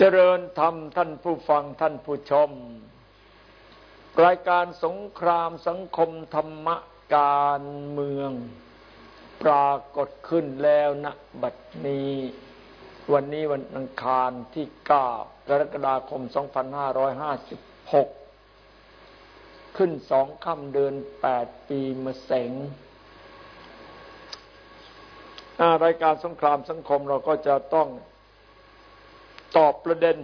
เจริญธรรมท่านผู้ฟังท่านผู้ชม รายการสงครามสังคมธรรมการเมือง ปรากฏขึ้นแล้วณบัดนี้ วันนี้วันอังคารที่ 9 กรกฎาคม 2556 ขึ้นสองค่ำเดือน 8 ปีมะเสงรายการสงครามสังคมเราก็จะต้อง ตอบประเด็น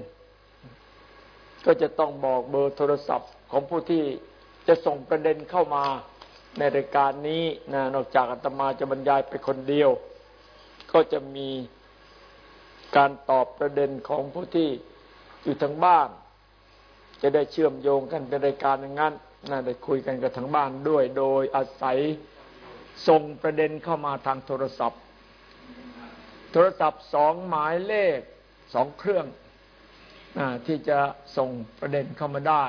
ก็จะต้องบอกเบอร์โทรศัพท์ของผู้ที่จะส่งประเด็นเข้ามาในรายการนี้นะนอกจากอาตมาจะบรรยายไปคนเดียว ก็จะมีการตอบประเด็นของผู้ที่อยู่ทางบ้าน จะได้เชื่อมโยงกันเป็นรายการอย่างนั้นนะได้คุยกันกับทางบ้านด้วย โดยอาศัยส่งประเด็นเข้ามาทางโทรศัพท์ โทรศัพท์สองหมายเลข สองเครื่องที่จะส่งประเด็นเข้ามาได้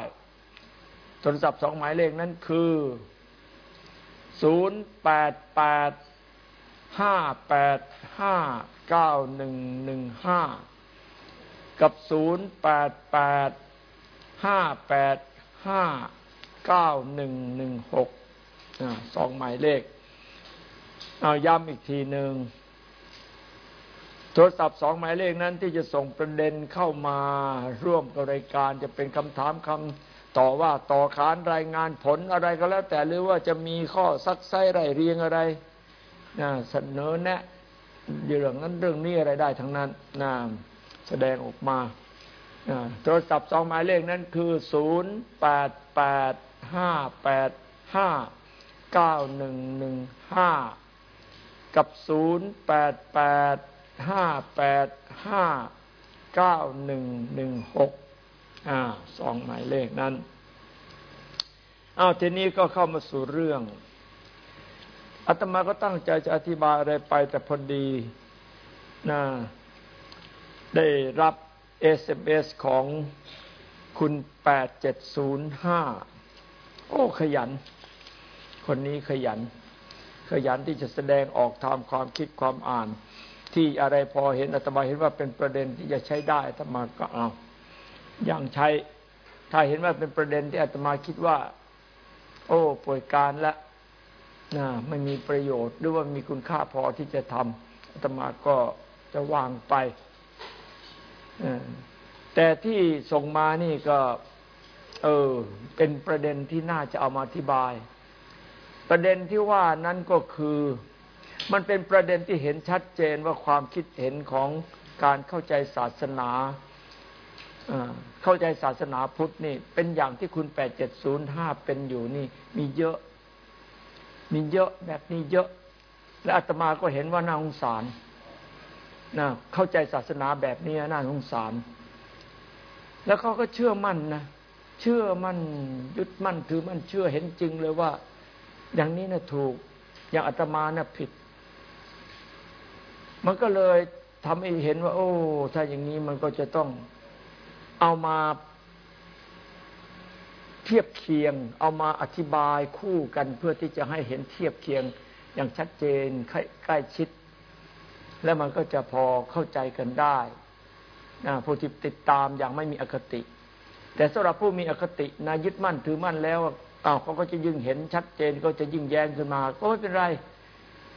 โทรศัพท์สองหมายเลขนั้นคือศูนย์แปดแปดห้าแปดห้าเก้าหนึ่งหนึ่งห้ากับศูนย์แปดแปดห้าแปดห้าเก้าหนึ่งหนึ่งหกสองหมายเลข เอาย้ำอีกทีหนึ่ง โทรศัพท์สองหมายเลขนั้นที่จะส่งประเด็นเข้ามาร่วมกับรายการจะเป็นคำถามคำต่อว่าต่อขานรายงานผลอะไรก็แล้ว แต่หรือว่าจะมีข้อซักไซไรเรียงอะไรนะเสนอแนะเรื่องนั้นเรื่องนี้อะไรได้ทั้งนั้นนะแสดงออกมาโทรศัพท์สองหมายเลขนั้นคือศูนย์แปดแปดห้าแปดห้าเก้าหนึ่งหนึ่งห้ากับศูนย์แปดแปด ห้าแปดห้าเก้าหนึ่งหนึ่งหกอ่าสองหมายเลขนั้นอ้าวทีนี้ก็เข้ามาสู่เรื่องอาตมาก็ตั้งใจจะอธิบายอะไรไปแต่พอดีนะได้รับ SMS ของคุณ 8705 โอ้ขยัน คนนี้ขยัน ขยันที่จะแสดงออกตามความคิดความอ่าน ที่อะไรพอเห็นอาตมาเห็นว่าเป็นประเด็นที่จะใช้ได้อาตมาก็เอา อย่างใช้ ถ้าเห็นว่าเป็นประเด็นที่อาตมาคิดว่า โอ้ป่วยการละนะไม่มีประโยชน์หรือว่ามีคุณค่าพอที่จะทำอาตมาก็จะวางไปแต่ที่ส่งมานี่ก็ เออ เป็นประเด็นที่น่าจะเอามาอธิบาย ประเด็นที่ว่านั้นก็คือ มันเป็นประเด็นที่เห็นชัดเจนว่าความคิดเห็นของการเข้าใจศาสนาเข้าใจศาสนาพุทธนี่ เป็นอย่างที่คุณแปดเจ็ดศูนย์ห้าเป็นอยู่นี่ มีเยอะ มีเยอะแบบนี้เยอะ และอาตมาก็เห็นว่าน่าสงสารนะเข้าใจศาสนาแบบนี้น่าสงสาร แล้วเขาก็เชื่อมั่นนะเชื่อมั่นยึดมั่นถือมั่นเชื่อเห็นจริงเลยว่า อย่างนี้นะถูกอย่างอาตมานะ่ะผิด มันก็เลยทำให้เห็นว่า โอ้ ถ้าอย่างนี้มันก็จะต้องเอามาเทียบเคียง เอามาอธิบายคู่กันเพื่อที่จะให้เห็นเทียบเคียงอย่างชัดเจนใกล้ชิด แล้วมันก็จะพอเข้าใจกันได้นะผู้ที่ติดตามอย่างไม่มีอคติ แต่สำหรับผู้มีอคตินะยึดมั่นถือมั่นแล้วอ้าวเขาก็จะยิ่งเห็นชัดเจนก็จะยิ่งแย้งขึ้นมา ก็ไม่เป็นไร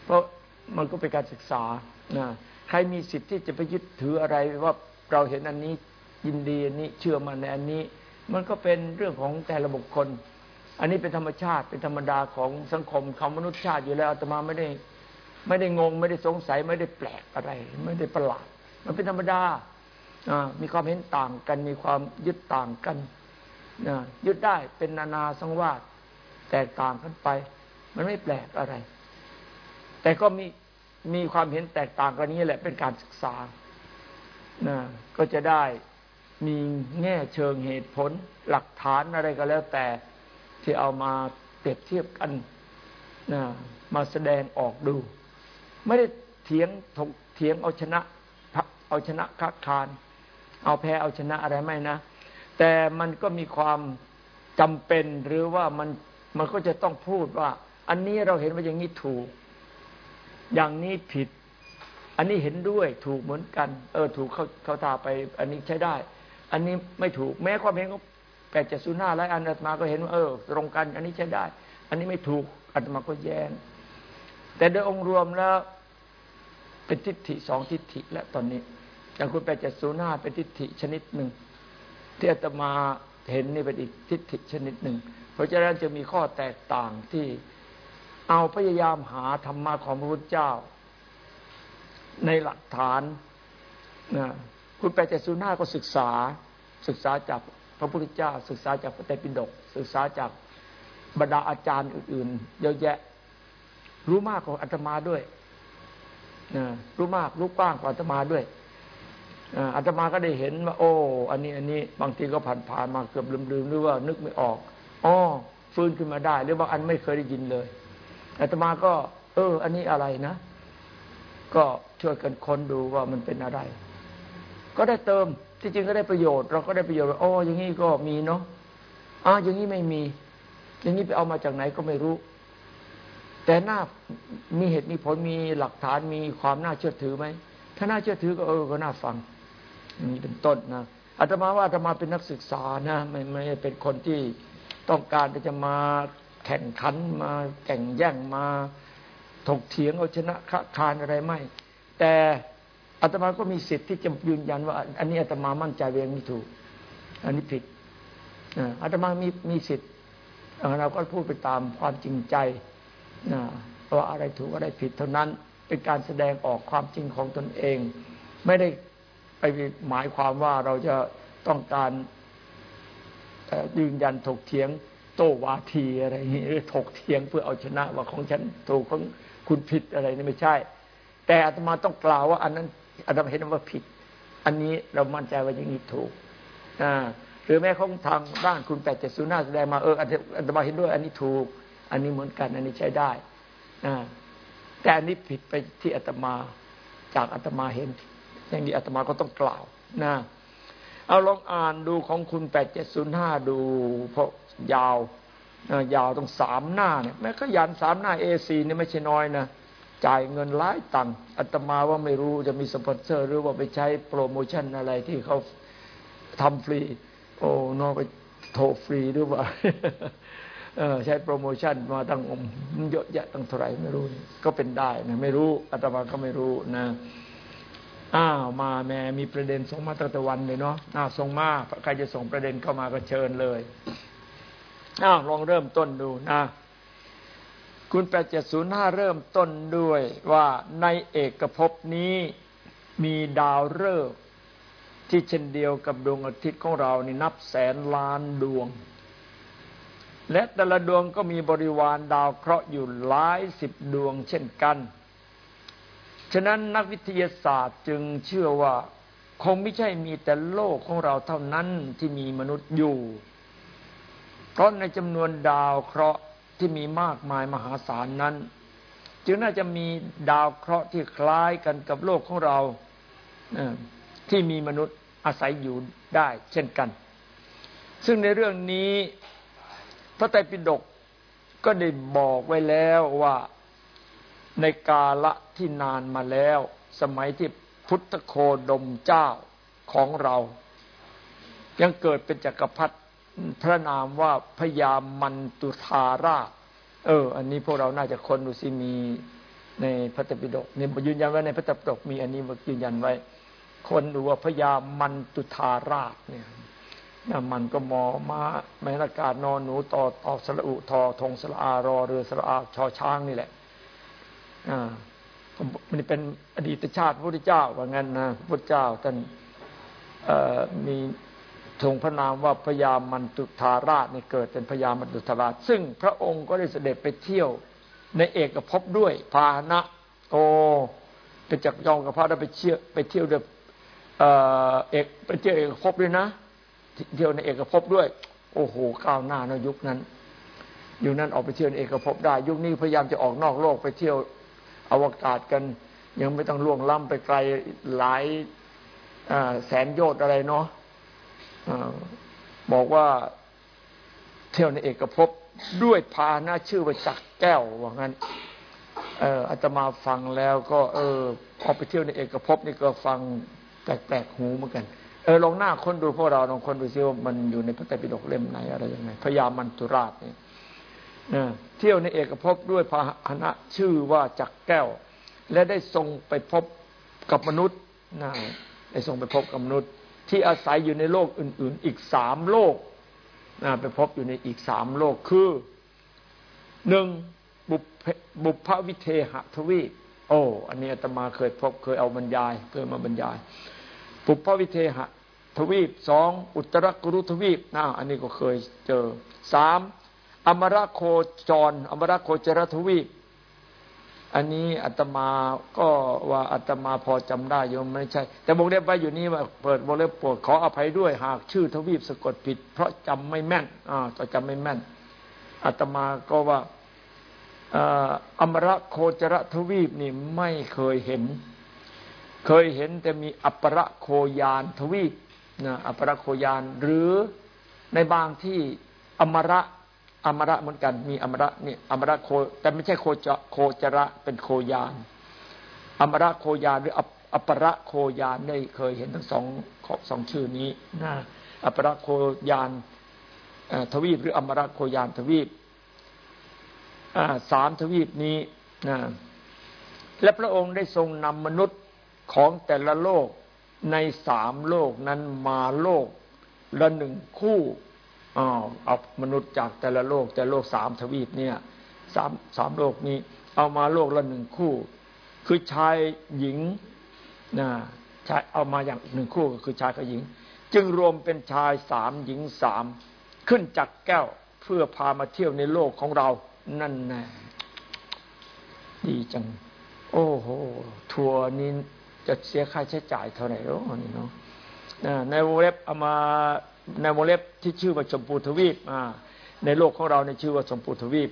เพราะ มันก็เป็นการศึกษานะใครมีสิทธิ์ที่จะไปยึดถืออะไรว่าเราเห็นอันนี้ยินดีอันนี้เชื่อมันในอันนี้ มันก็เป็นเรื่องของแต่ละบุคคล อันนี้เป็นธรรมชาติเป็นธรรมดาของสังคมของมนุษยชาติอยู่แล้วอาตมาไม่ได้ ไม่ได้งง ไม่ได้สงสัยไม่ได้แปลกอะไร ไม่ได้ประหลาด มันเป็นธรรมดามีความเห็นต่างกัน มีความยึดต่างกันยึดได้เป็นนานาสังวาสแตกต่างกันไป มันไม่แปลกอะไร แต่ก็มีมีความเห็นแตกต่างกันนี้แหละเป็นการศึกษานะก็จะได้มีแง่เชิงเหตุผลหลักฐานอะไรก็แล้วแต่ที่เอามาเปรียบเทียบกันนะมาแสดงออกดู ไม่ได้เถียงถกเถียงเอาชนะเอาชนะคักคาน เอาแพ้เอาชนะอะไรไม่นะ แต่มันก็มีความจำเป็นหรือว่ามันมันก็จะต้องพูดว่า อันนี้เราเห็นว่าอย่างนี้ถูก อย่างนี้ผิด อันนี้เห็นด้วยถูกเหมือนกัน เออ ถูกเขาเขาตาไป อันนี้ใช้ได้ อันนี้ไม่ถูกแม้ความเห็นก็แปดเจ็ดศูนย์ห้าหลายอันอาตมาก็เห็นว่าเออ ตรงกัน อันนี้ใช้ได้ อันนี้ไม่ถูกอาตมาก็แย้งแต่โดยองค์รวมแล้ว เป็นทิฏฐิสองทิฏฐิแล้วตอนนี้อย่างคุณแปดเจ็ดศูนย์ห้าเป็นทิฏฐิชนิดหนึ่งที่อาตมาเห็นนี่เป็นอีกทิฏฐิชนิดหนึ่ง เพราะฉะนั้นจะมีข้อแตกต่างที่ เอาพยายามหาธรรมะของพระพุทธเจ้า ในหลักฐานนะคุณแปดเจ็ดศูนย์ห้าก็ศึกษา ศึกษาจากพระพุทธเจ้า ศึกษาจากพระไตรปิฎกศึกษาจากบรรดาอาจารย์อื่น ๆ เยอะแยะ รู้มากกว่าอาตมาด้วยนะรู้มากรู้กว้างกว่าอาตมาด้วยอาตมาก็ได้เห็นว่า โอ้อันนี้ อันนี้ บางทีก็ผ่านผ่านมาเกือบลืมๆหรือว่านึกไม่ออกอ๋อฟื้นขึ้นมาได้ หรือบาอันไม่เคยได้ยินเลย อาตมาก็ เออ อันนี้อะไรนะ ก็ช่วยกันค้นดูว่ามันเป็นอะไร ก็ได้เติมที่จริงก็ได้ประโยชน์ เราก็ได้ประโยชน์ว่าอ๋ออย่างนี้ก็มีเนาะอ่าอย่างนี้ไม่มี อย่างนี้ไปเอามาจากไหนก็ไม่รู้ แต่หน่ามีเหตุมีผลมีหลักฐานมีความน่าเชื่อถือไหมถ้าน่าเชื่อถือก็เออก็น่าฟังนี้เป็นต้นนะอาตมาว่าอาตมาเป็นนักศึกษานะไม่ไม่เป็นคนที่ต้องการจะมา แข่งขันมาแข่งแย่งมาถกเถียงเอาชนะคานอะไรไม่ แต่อาตมาก็มีสิทธิ์ที่จะยืนยันว่า อันนี้อาตมามั่นใจเองนี่ถูก อันนี้ผิดอาตมามีมีสิทธิ์เราก็พูดไปตามความจริงใจว่าอะไรถูกอะไรผิดเท่านั้นเป็นการแสดงออกความจริงของตนเอง ไม่ได้ไปหมายความว่าเราจะต้องการยืนยันถกเถียง โตวาทีอะไรนี้หรือถกเถียงเพื่อเอาชนะว่าของฉันถูกของคุณผิดอะไรนี่ไม่ใช่ แต่อาตมาต้องกล่าวว่าอันนั้นอาตมาเห็นว่าผิด อันนี้เรามั่นใจว่าอย่างนี้ถูกอ่าหรือแม้ของทางด้านคุณแปดเจ็ดศูนย์ห้าแสดงมาเอออาตมาเห็นด้วย อันนี้ถูก อันนี้เหมือนกัน อันนี้ใช้ได้อ่าแต่อันนี้ผิดไปที่อาตมาจากอาตมาเห็น อย่างนี้อาตมาก็ต้องกล่าวนะเอาลองอ่านดูของคุณแปดเจ็ดศูนย์ห้าดูเพราะ ยาวยาวต้องสามหน้าเนี่ยแม้ขยันสามหน้าเอซีนี่ไม่ใช่น้อยนะจ่ายเงินหลายตังค์อาตมาว่าไม่รู้จะมีสปอนเซอร์ หรือว่าไปใช้โปรโมชั่นอะไรที่เขาทำฟรี โอ้นอกไปโทรฟรีหรือว่าใช้โปรโมชั่นมาตั้งอมเยอะแยะตั้งเท่าไหร่ไม่รู้ ก็เป็นได้นะไม่รู้อาตมาก็ไม่รู้นะ อ้าวมาแม่มีประเด็นส่งมาตั้งแต่วันเลยเนาะอ้าวส่งมาใครจะส่งประเด็นเข้ามาก็เชิญเลย อ้าวลองเริ่มต้นดูนะคุณแปดเจ็ดศูนย์ห้าเริ่มต้นด้วยว่าในเอกภพนี้มีดาวฤกษ์ที่เช่นเดียวกับดวงอาทิตย์ของเรานี่นับแสนล้านดวง และแต่ละดวงก็มีบริวารดาวเคราะห์อยู่หลายสิบดวงเช่นกัน ฉะนั้นนักวิทยาศาสตร์จึงเชื่อว่า คงไม่ใช่มีแต่โลกของเราเท่านั้นที่มีมนุษย์อยู่ เพราะในจำนวนดาวเคราะห์ที่มีมากมายมหาศาลนั้น จึงน่าจะมีดาวเคราะห์ที่คล้ายกันกับโลกของเราที่มีมนุษย์อาศัยอยู่ได้ เช่นกัน ซึ่งในเรื่องนี้พระไตรปิฎกก็ได้บอกไว้แล้วว่าในกาละที่นานมาแล้ว สมัยที่พุทธโคดมเจ้าของเรา ยังเกิดเป็นจักรพรรดิ พระนามว่าพยามันตุธาราเออ อันนี้พวกเราน่าจะคนดูสิมีในพระตปิฎกนี่ยืนยันไว้ในพระตปิฎกมีอันนี้ยืนยันไว้ คนดูว่าพยามันตุธาราชเนี่ยนะมันก็มอมาแมนากาศนอนหนูต่อต่อสระอุทอทงสระอารอเรือสระอาชอช้างนี่แหละ อ่ามันเป็นอดีตชาติพระพุทธเจ้าว่างั้นนะพระพุทธเจ้าท่านมี ทรงพระนามว่าพญามันตุธาราชนี่เกิดเป็นพญามันตุธาราช ซึ่งพระองค์ก็ได้เสด็จไปเที่ยวในเอกภพด้วยพาหนะโอเป็นจักรยองกับพระได้ไปเที่ยวไปเที่ยวเดเอกไปเที่ยวเอกภพด้วยนะเที่ยวในเอกภพด้วย โอ้โหก้าวหน้าในยุคนั้นยุคนั้นออกไปเที่ยวในเอกภพได้ ยุคนี้พยายามจะออกนอกโลกไปเที่ยวอวกาศกัน ยังไม่ต้องล่วงล้ำไปไกลหลายแสนโยชน์อะไรเนาะ บอกว่าเที่ยวในเอกภพด้วยพาหน้าชื่อว่าจักแก้วว่างั้นเอออาตมาฟังแล้วก็เออพอไปเที่ยวในเอกภพนี่ก็ฟังแปลกๆหูเหมือนกัน เออลองหน้าคนดูพวกเราลองคนดูซิว่ามันอยู่ในพระไตรปิฎกเล่มไหนอะไรยังไงพญามันตุราชเนี่ยเที่ยวในเอกภพด้วยพาหนะชื่อว่าจักแก้ว และได้ทรงไปพบกับมนุษย์นะได้ทรงไปพบกับมนุษย์ ที่อาศัยอยู่ในโลกอื่น ๆ อีกสามโลกนะไปพบอยู่ในอีกสามโลกคือหนึ่งบุพบุพวิเทหทวีปโอ้อันนี้อาตมาเคยพบเคยเอาบรรยายเคยมาบรรยายบุพวิเทหทวีปสองอุตรกุรุทวีปนะอันนี้ก็เคยเจอสามอมรโคจร อมรโคจรทวีป อันนี้อาตมาก็ว่าอาตมาพอจำได้โยมไม่ใช่ แต่วงเล็บไว้อยู่นี้ว่าเปิดวงเล็บปวดขออภัยด้วย หากชื่อทวีปสะกดผิด เพราะจำไม่แม่นอ่าจำไม่แม่นอาตมาก็ว่าอมระโคจรทวีปนี่ไม่เคยเห็น เคยเห็นแต่มีอัประโคยานทวีปนะอัประโคยานหรือในบางที่อมระ อมระเหมือนกัน มีอมระนี่อมระโคแต่ไม่ใช่โคจโคจระเป็นโคยานอมระโคยานหรืออัปรโคยานได้เคยเห็นทั้งสองสองชื่อนี้นะอัปรโคยานทวีปหรืออมรโคยานทวีปสามทวีปนี้นะและพระองค์ได้ทรงนำมนุษย์ของแต่ละโลกในสามโลกนั้นมาโลกละหนึ่งคู่ อ้าวเอามนุษย์จากแต่ละโลก แต่โลกสามทวีปเนี่ยสามสามโลกนี้ เอามาโลกละหนึ่งคู่ คือชายหญิงนะชายเอามาอย่างหนึ่งคู่ก็คือชายกับหญิง จึงรวมเป็นชายสามหญิงสามขึ้นจากแก้วเพื่อพามาเที่ยวในโลกของเรานั่นแน่ดีจัง โอ้โหทัวร์นี้จะเสียค่าใช้จ่ายเท่าไหร่หรอนี่เนาะในวงเล็บเอามา ในวงเล็บที่ชื่อว่าชมพูทวีปในโลกของเราในชื่อว่าชมพูทวีป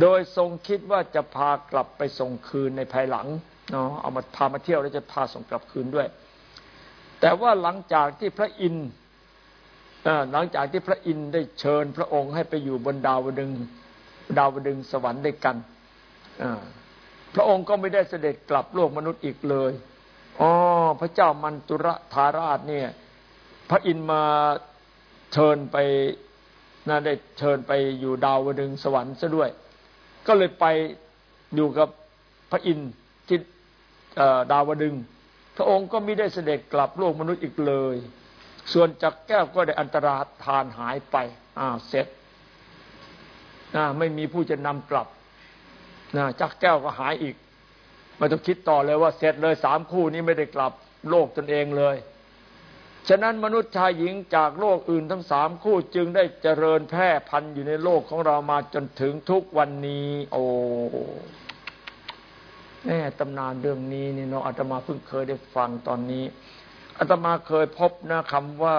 โดยทรงคิดว่าจะพากลับไปส่งคืนในภายหลังเนาะเอามาพามาเที่ยวแล้วจะพาส่งกลับคืนด้วย แต่ว่าหลังจากที่พระอินทร์หลังจากที่พระอินทร์ได้เชิญพระองค์ให้ไปอยู่บนดาวดึงดาวดึงสวรรค์ด้วยกันพระองค์ก็ไม่ได้เสด็จกลับโลกมนุษย์อีกเลยอ๋อพระเจ้ามันตุระธาราชเนี่ย พระอินมาเชิญไปน่าได้เชิญไปอยู่ดาวดึงสวรรค์ซะด้วย ก็เลยไปอยู่กับพระอินที่ดาวดึง พระองค์ก็ไม่ได้เสด็จกลับโลกมนุษย์อีกเลย ส่วนจักแก้วก็ได้อันตราทานหายไปอ่าเสร็จนะไม่มีผู้จะนำกลับนะจักแก้วก็หายอีกไม่ต้องคิดต่อเลยว่าเสร็จเลยสามคู่นี้ไม่ได้กลับโลกตนเองเลย ฉะนั้นมนุษย์ชายหญิงจากโลกอื่นทั้งสามคู่จึงได้เจริญแพร่พันธุ์อยู่ในโลกของเรามาจนถึงทุกวันนี้ โอ้แน่ตำนานเรื่องนี้นี่เนาะอาตมาเพิ่งเคยได้ฟังตอนนี้อาตมาเคยพบนะคำว่า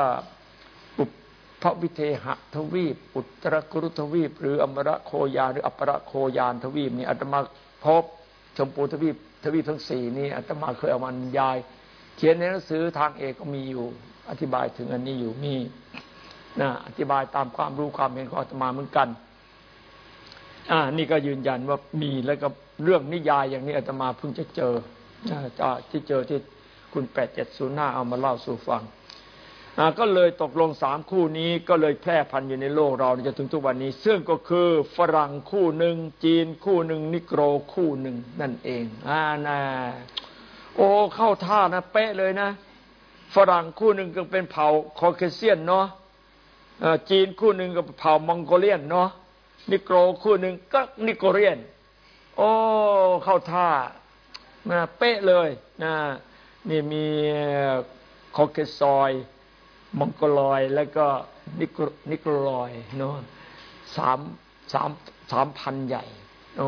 พระวิเทหทวีป อุตรกุรุทวีป หรืออมรโคยานหรืออัปรโคยานทวีปนี่อาตมาพบชมพูทวีปทวีปทั้งสี่นี้อาตมาเคยเอามันยาย เขียนในหนังสือทางเอกก็มีอยู่ อธิบายถึงอันนี้อยู่มีนะอธิบายตามความรู้ความเห็นของอาตมาเหมือนกัน อ่า นี่ก็ยืนยันว่ามีแล้วก็เรื่องนิยายอย่างนี้อาตมาเพิ่งจะเจอที่เจอที่คุณแปดเจ็ดศูนย์หน้าเอามาเล่าสู่ฟังก็เลยตกลงสามคู่นี้ก็เลยแพร่พันธุ์อยู่ในโลกเราจนถึงทุกวันนี้ ซึ่งก็คือฝรั่งคู่หนึ่งจีนคู่หนึ่งนิโกรคู่หนึ่งนั่นเอง อ่านะโอ้เข้าท่านะเป๊ะเลยนะ ฝรั่งคู่หนึ่งก็เป็นเผ่าคอเคเซียนเนาะจีนคู่หนึ่งก็เผ่ามองโกเลียนเนาะนิโกรคู่หนึ่งก็นิโกเรียน โอ้เข้าท่านะเป๊ะเลยนะนี่มีคอเคซอยมองโกลอย แล้วก็นิโกลอยเนาะสามสามสามพันใหญ่โอ้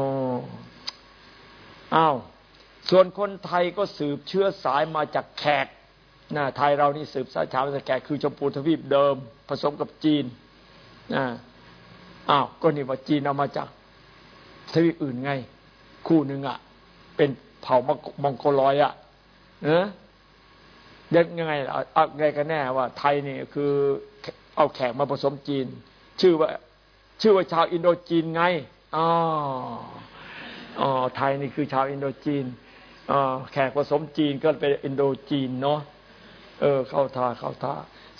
อ้าวส่วนคนไทยก็สืบเชื้อสายมาจากแขก นะไทยเรานี่สืบสายชาวจากแกคือชมพูทวีปเดิม ผสมกับจีนนะอ้าวก็นี่ว่าจีนเอามาจากทวีปอื่นไง คู่หนึ่งอะ เป็นเผ่ามองโกลอยด์อะเออยังไงเอาไงกันแน่ว่า ไทยนี่คือเอาแขกมาผสมจีน ชื่อว่า ชื่อว่าชาวอินโดจีนไงอ๋ออ๋อไทยนี่คือชาวอินโดจีนอ๋อแขกผสมจีนก็เป็นอินโดจีนเนาะ เออเข้าท่าเข้าท่า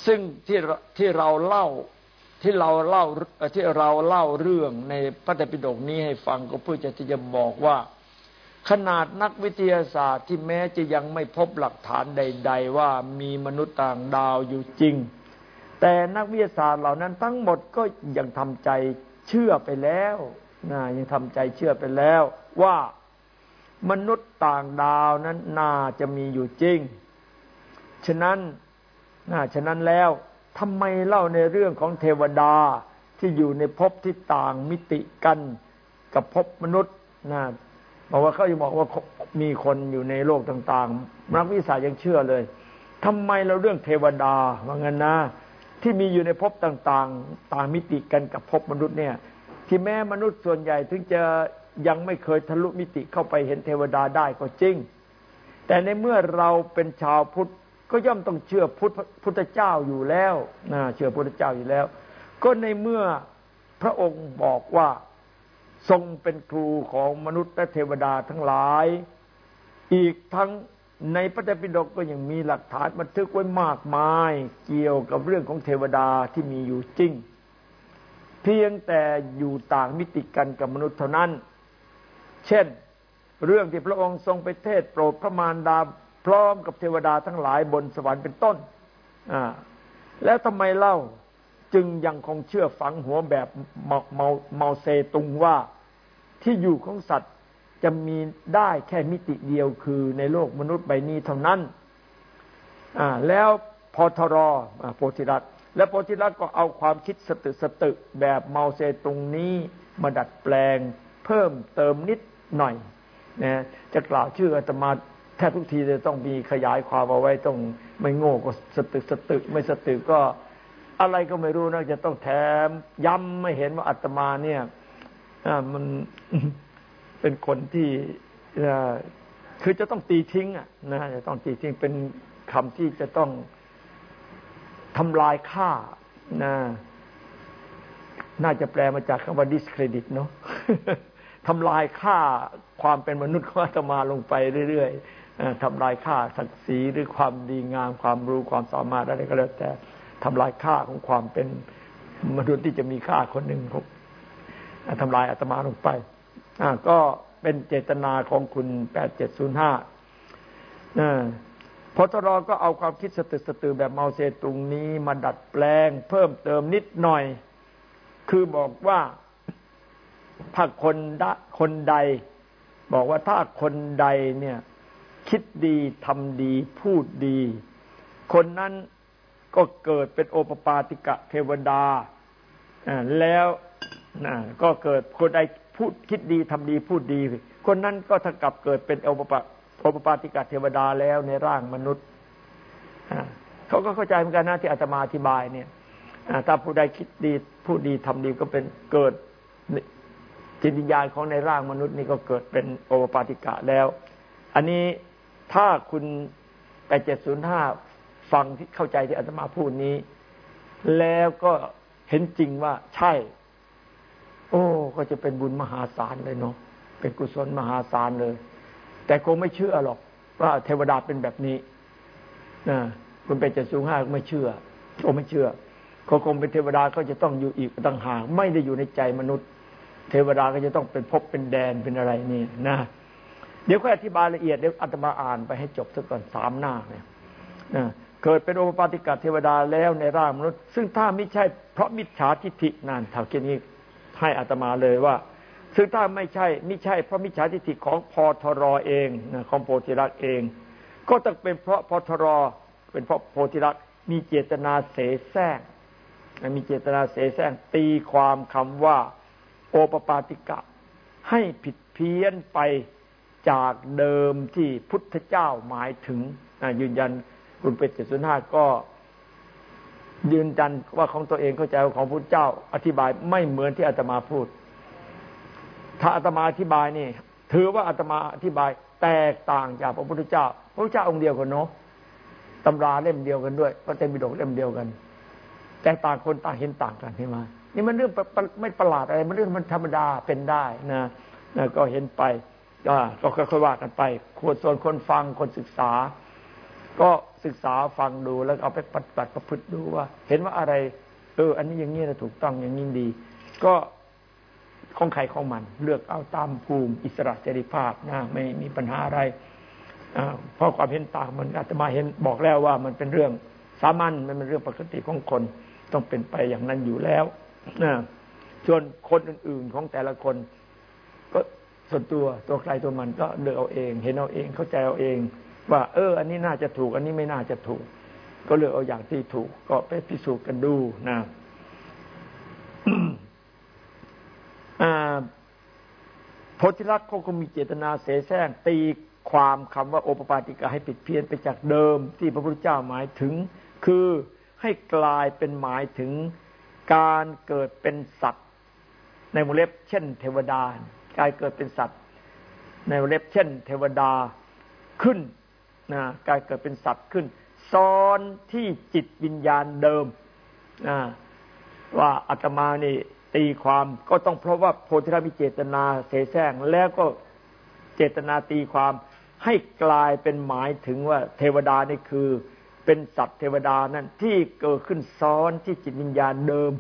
ซึ่งที่ที่เราเล่าที่เราเล่าที่เราเล่าเรื่องในพระไตรปิฎกนี้ให้ฟังก็เพื่อจะที่จะบอกว่า ขนาดนักวิทยาศาสตร์ที่แม้จะยังไม่พบหลักฐานใด ๆ ว่ามีมนุษย์ต่างดาวอยู่จริง แต่นักวิทยาศาสตร์เหล่านั้นทั้งหมดก็ยังทำใจเชื่อไปแล้วนะยังทำใจเชื่อไปแล้วว่ามนุษย์ต่างดาวนั้นน่าจะมีอยู่จริง ฉะนั้นนะฉะนั้นแล้วทำไมเล่าในเรื่องของเทวดาที่อยู่ในภพที่ต่างมิติกันกับภพมนุษย์นะบอกว่าเขาจะบอกว่ามีคนอยู่ในโลกต่างๆนักวิทยาห์ยังเชื่อเลยทำไมเราเรื่องเทวดาว่างั้นนะ ที่มีอยู่ในภพต่างๆ ต่างมิติกันกับภพมนุษย์เนี่ย ที่แม้มนุษย์ส่วนใหญ่ถึงจะยังไม่เคยทะลุมิติเข้าไปเห็นเทวดาได้ก็จริง แต่ในเมื่อเราเป็นชาวพุทธ ก็ย่อมต้องเชื่อพุทธพุทธเจ้าอยู่แล้วนะเชื่อพุทธเจ้าอยู่แล้ว ก็ในเมื่อพระองค์บอกว่าทรงเป็นครูของมนุษย์และเทวดาทั้งหลาย อีกทั้งในพระไตรปิฎกก็ยังมีหลักฐานบันทึกไว้มากมาย เกี่ยวกับเรื่องของเทวดาที่มีอยู่จริง เพียงแต่อยู่ต่างมิติกันกับมนุษย์เท่านั้น เช่น เรื่องที่พระองค์ทรงไปเทศโปรดพระมารดา พร้อมกับเทวดาทั้งหลายบนสวรรค์เป็นต้นแล้วทำไมเล่าจึงยังคงเชื่อฝังหัวแบบเมาเมาเมาเซตุงว่าที่อยู่ของสัตว์จะมีได้แค่มิติเดียวคือในโลกมนุษย์ใบนี้เท่านั้นแล้วพอทรอโพธิรัตและโพธิรัตก็เอาความคิดสตึสตึแบบเมาเซตุงนี้มาดัดแปลงเพิ่มเติมนิดหน่อยนะจะกล่าวชื่ออาตมา แทบทุกทีจะต้องมีขยายความเอาไว้ต้องไม่โง่ก็สตึกสตึกไม่สตึกก็ อะไรก็ไม่รู้นะจะต้องแถม ย้ำไม่เห็นว่าอาตมาเนี่ยมันเป็นคนที่คือจะต้องตีทิ้งอะนะจะต้องตีทิ้งเป็นคำที่จะต้องทำลายค่านะน่าจะแปลมาจากคำว่า discredit เนาะทำลายค่าความเป็นมนุษย์ของอาตมาลงไปเรื่อย ทำลายค่าศักดิ์ศรีหรือความดีงามความรู้ความสามารถอะไรก็แล้วแต่ทำลายค่าของความเป็นมนุษย์ที่จะมีค่าคนหนึ่งทำลายอาตมาลงไปก็เป็นเจตนาของคุณแปดเจ็ดศูนย์ห้าพทรก็เอาความคิดสตึกสตือแบบเมาเซตุงนี้มาดัดแปลง เพิ่มเติมนิดหน่อย คือบอกว่าถ้าคนดคนใด บอกว่าถ้าคนใดเนี่ย คิดดีทำดีพูดดี คนนั้นก็เกิดเป็นโอปปาติกะเทวดาแล้วก็เกิดคนใดพูดคิดดีทำดีพูดดี คนนั้นก็ถ้ากับเกิดเป็นโอปปาโอปปาติกะเทวดาแล้วในร่างมนุษย์เขาก็เข้าใจเหมือนกันนะที่อาตมาอธิบายเนี่ยถ้าผู้ใดคิดดีพูดดีทำดีก็เป็นเกิดจิตวิญญาณของในร่างมนุษย์นี่ก็เกิดเป็นโอปปาติกะแล้ว อันนี้ ถ้าคุณไปเจ็ดศูนย์ห้าฟังที่เข้าใจที่อาตมาพูดนี้ แล้วก็เห็นจริงว่าใช่ โอ้ ก็จะเป็นบุญมหาศาลเลยเนาะเป็นกุศลมหาศาลเลย แต่คงไม่เชื่อหรอก ว่าเทวดาเป็นแบบนี้นะคุณไปเจ็ดศูนย์ห้าไม่เชื่อโอ้ไม่เชื่อเขาคงเป็นเทวดาก็จะต้องอยู่อีกต่างหากไม่ได้อยู่ในใจมนุษย์ เทวดาก็จะต้องเป็นภพเป็นแดนเป็นอะไรนี่นะ เดี๋ยวค่อยอธิบายละเอียดเดี๋ยวอาตมาอ่านไปให้จบสักก่อนสามหน้าเนี่ยเกิดเป็นโอปปาติกาเทวดาแล้วในร่างมนุษย์ ซึ่งถ้าไม่ใช่เพราะมิจฉาทิฏฐินั่นถาแค่นี้ให้อาตมาเลยว่า ซึ่งถ้าไม่ใช่ไม่ใช่เพราะมิจฉาทิฏฐิของพอทรอเองของโพธิรักเอง ก็ต้องเป็นเพราะพอทรอเป็นเพราะโพธิรักมีเจตนาเสแสร้งมีเจตนาเสแสร้งตีความคำว่า โอปปาติกะให้ผิดเพี้ยนไป จากเดิมที่พุทธเจ้าหมายถึงยืนยันคุณเป็ดเจ็ดศูนย์ห้าก็ยืนยันว่าของตัวเองเข้าใจของพุทธเจ้า อธิบายไม่เหมือนที่อาตมาพูด ถ้าอาตมาอธิบายนี่ ถือว่าอาตมาอธิบายแตกต่างจากพระพุทธเจ้า พระพุทธเจ้าองค์เดียวกันเนาะตำราเล่มเดียวกันด้วยพระเตมบิดกเล่มเดียวกัน แต่ต่างคนต่างเห็นต่างกันใช่ไหมนี่มันเรื่องไม่ประหลาดอะไร มันเรื่องมันธรรมดาเป็นได้นะนะก็เห็นไป ก็ค่อยๆว่ากันไปควรส่วนคนฟังคนศึกษา ก็ศึกษาฟังดูแล้วเอาไปปฏิบัติประพฤติดูว่า เห็นว่าอะไร เออ อันนี้อย่างนี้นะถูกต้องอย่างนี้ดี ก็ของใครของมัน เลือกเอาตามภูมิ อิสระเสรีภาพนะไม่มีปัญหาอะไรเพราะความเห็นต่างมันอาตมาเห็นบอกแล้วว่า มันเป็นเรื่องสามัญมันเป็นเรื่องปกติของคน ต้องเป็นไปอย่างนั้นอยู่แล้วนะส่วนคนอื่นๆของแต่ละคน ส่วนตัวตัวใครตัวมันก็เลือกเอาเอง เห็นเอาเองเข้าใจเอาเอง ว่า เออ อันนี้น่าจะถูก อันนี้ไม่น่าจะถูก ก็เลือกเอาอย่างที่ถูก ก็ไปพิสูจน์กันดูนะโพธิลักษณ์เขาก็มีเจตนาเสแสร้งตีความคำว่าโอปปาติกาให้ผิดเพี้ยนไปจากเดิม ที่พระพุทธเจ้าหมายถึง คือให้กลายเป็นหมายถึงการเกิดเป็นสัตว์ ในวงเล็บเช่นเทวดา การเกิดเป็นสัตว์ ในวเล็บเช่น เทวดาขึ้นนะการเกิดเป็นสัตว์ขึ้นซ้อนที่จิตวิญญาณเดิมนะว่าอาตมานี่ตีความก็ต้องเพราะว่าโพธิรามีเจตนาเสแสร้งแล้วก็เจตนาตีความให้กลายเป็นหมายถึงว่าเทวดานี่คือเป็นสัตว์เทวดานั่นที่เกิดขึ้นซ้อนที่จิตวิญญาณเดิม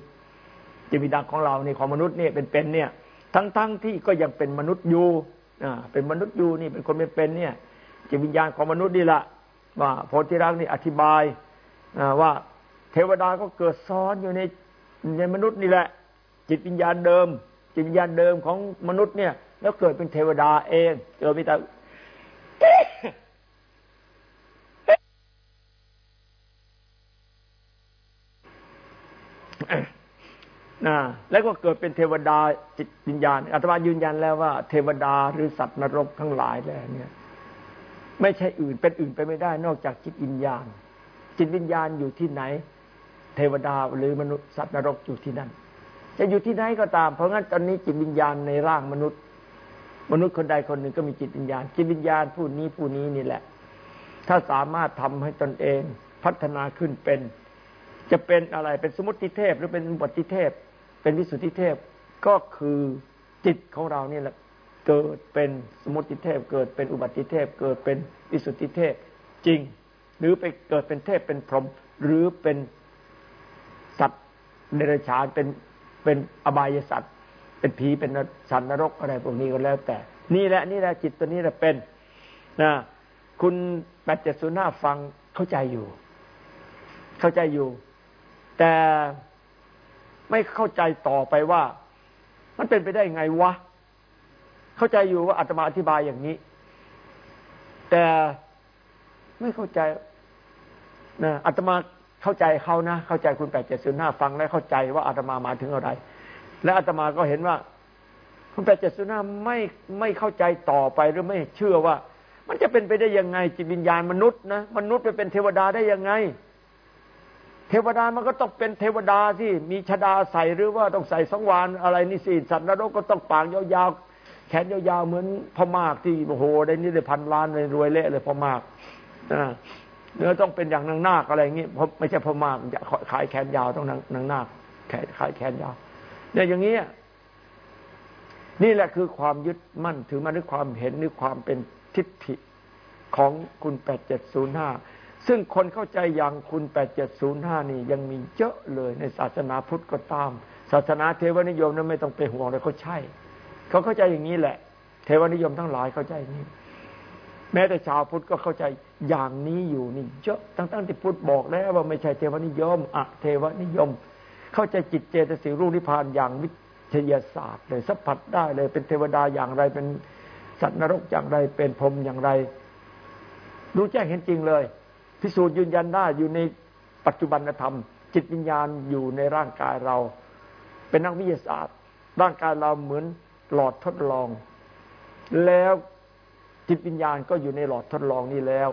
จิตวิญญาณของเราในของมนุษย์เนี่ยเป็นเป็นเนี่ย ทั้งๆทที่ก็ยังเป็นมนุษย์อยู่อ่าเป็นมนุษย์อยู่นี่เป็นคนเป็นเป็นเนี่ยจิตวิญญาณของมนุษย์นี่แหละว่าโพธิรักนี่อธิบายว่าเทวดาก็เกิดซ้อนอยู่ในในมนุษย์นี่แหละ จิตวิญญาณเดิม จิตวิญญาณเดิมของมนุษย์เนี่ย แล้วเกิดเป็นเทวดาเองเกิดมีแต่ นะแล้วก็เกิดเป็นเทวดาจิตวิญญาณอาตมายืนยันแล้วว่า เทวดาหรือสัตว์นรกทั้งหลายแล้วเนี่ย ไม่ใช่อื่นเป็นอื่นไปไม่ได้ นอกจากจิตวิญญาณ จิตวิญญาณอยู่ที่ไหน เทวดาหรือมนุษย์สัตว์นรกอยู่ที่นั่น จะอยู่ที่ไหนก็ตาม เพราะงั้นตอนนี้จิตวิญญาณในร่างมนุษย์ มนุษย์คนใดคนหนึ่งก็มีจิตวิญญาณ จิตวิญญาณผู้นี้ผู้นี้นี่แหละ ถ้าสามารถทำให้ตนเองพัฒนาขึ้นเป็นจะเป็นอะไรเป็นสมุติเทพหรือเป็นบทเทพ เป็นวิสุทธิเทพก็คือจิตของเราเนี่ยแหละเกิดเป็นสมุติเทพ เกิดเป็นอุบัติเทพ เกิดเป็นวิสุทธิเทพจริง หรือไปเกิดเป็นเทพเป็นพรหมหรือเป็นสัตว์เดรัจฉานเป็นเป็นอบายสัตว์ เป็นผีเป็นสัตว์นรกอะไรพวกนี้ก็แล้วแต่ นี่แหละนี่แหละจิตตัวนี้แหละเป็นนะคุณแปดเจ็ดศูนย์ห้าฟังเข้าใจอยู่ เข้าใจอยู่ แต่ ไม่เข้าใจต่อไปว่า มันเป็นไปได้ไงวะ เข้าใจอยู่ว่าอาตมาอธิบายอย่างนี้ แต่ไม่เข้าใจนะอาตมาเข้าใจเขานะ เข้าใจคุณแปดเจ็ดศูนย์ห้าฟังและเข้าใจว่าอาตมาหมายถึงอะไร และอาตมาก็เห็นว่า คุณแปดเจ็ดศูนย์ห้าไม่ไม่เข้าใจต่อไปหรือไม่เชื่อว่า มันจะเป็นไปได้ยังไงจิตวิญญาณมนุษย์นะมนุษย์ไปเป็นเทวดาได้ยังไง เทวดามันก็ต้องเป็นเทวดาที่มีชดาใส่หรือว่าต้องใส่สังวานอะไรนี่สิสัตว์นรกก็ต้องปากยาวๆแขนยาวๆเหมือนพมากที่โอ้โหได้นี่ได้พันล้านเลยรวยเละเลยพมากเนื้อต้องเป็นอย่างนางนาคอะไรอย่างนี้ไม่ใช่พมากขายแขนยาวต้องนางนางนาคขนขายแขนยาวเนี่ยอย่างนี้นี่แหละคือความยึดมั่นถือมาด้วยความเห็นหรือความเป็นทิฏฐิของคุณแปดเจ็ดศูนย์ห้า ซึ่งคนเข้าใจอย่างคุณแปดเจ็ดศูนย์ห้านี่ยังมีเยอะเลยในศาสนาพุทธก็ตาม ศาสนาเทวนิยมนั้นไม่ต้องไปห่วงเลยเขาใช่ เขาเข้าใจอย่างนี้แหละ เทวนิยมทั้งหลายเข้าใจนี้ แม้แต่ชาวพุทธก็เข้าใจอย่างนี้อยู่นี่เยอะตั้งๆที่พุทธบอกแล้วว่าไม่ใช่เทวนิยมอะเทวนิยม เข้าใจจิตเจตสิรูปนิพพานอย่างวิทยาศาสตร์เลยสัมผัสได้เลยเป็นเทวดาอย่างไรเป็นสัตว์นรกอย่างไรเป็นพรหมอย่างไร รู้แจ้งเห็นจริงเลย พิสูจน์ยืนยันได้อยู่ในปัจจุบันธรรม จิตวิญญาณอยู่ในร่างกายเรา เป็นนักวิทยาศาสตร์ ร่างกายเราเหมือนหลอดทดลอง แล้วจิตวิญญาณก็อยู่ในหลอดทดลองนี้แล้ว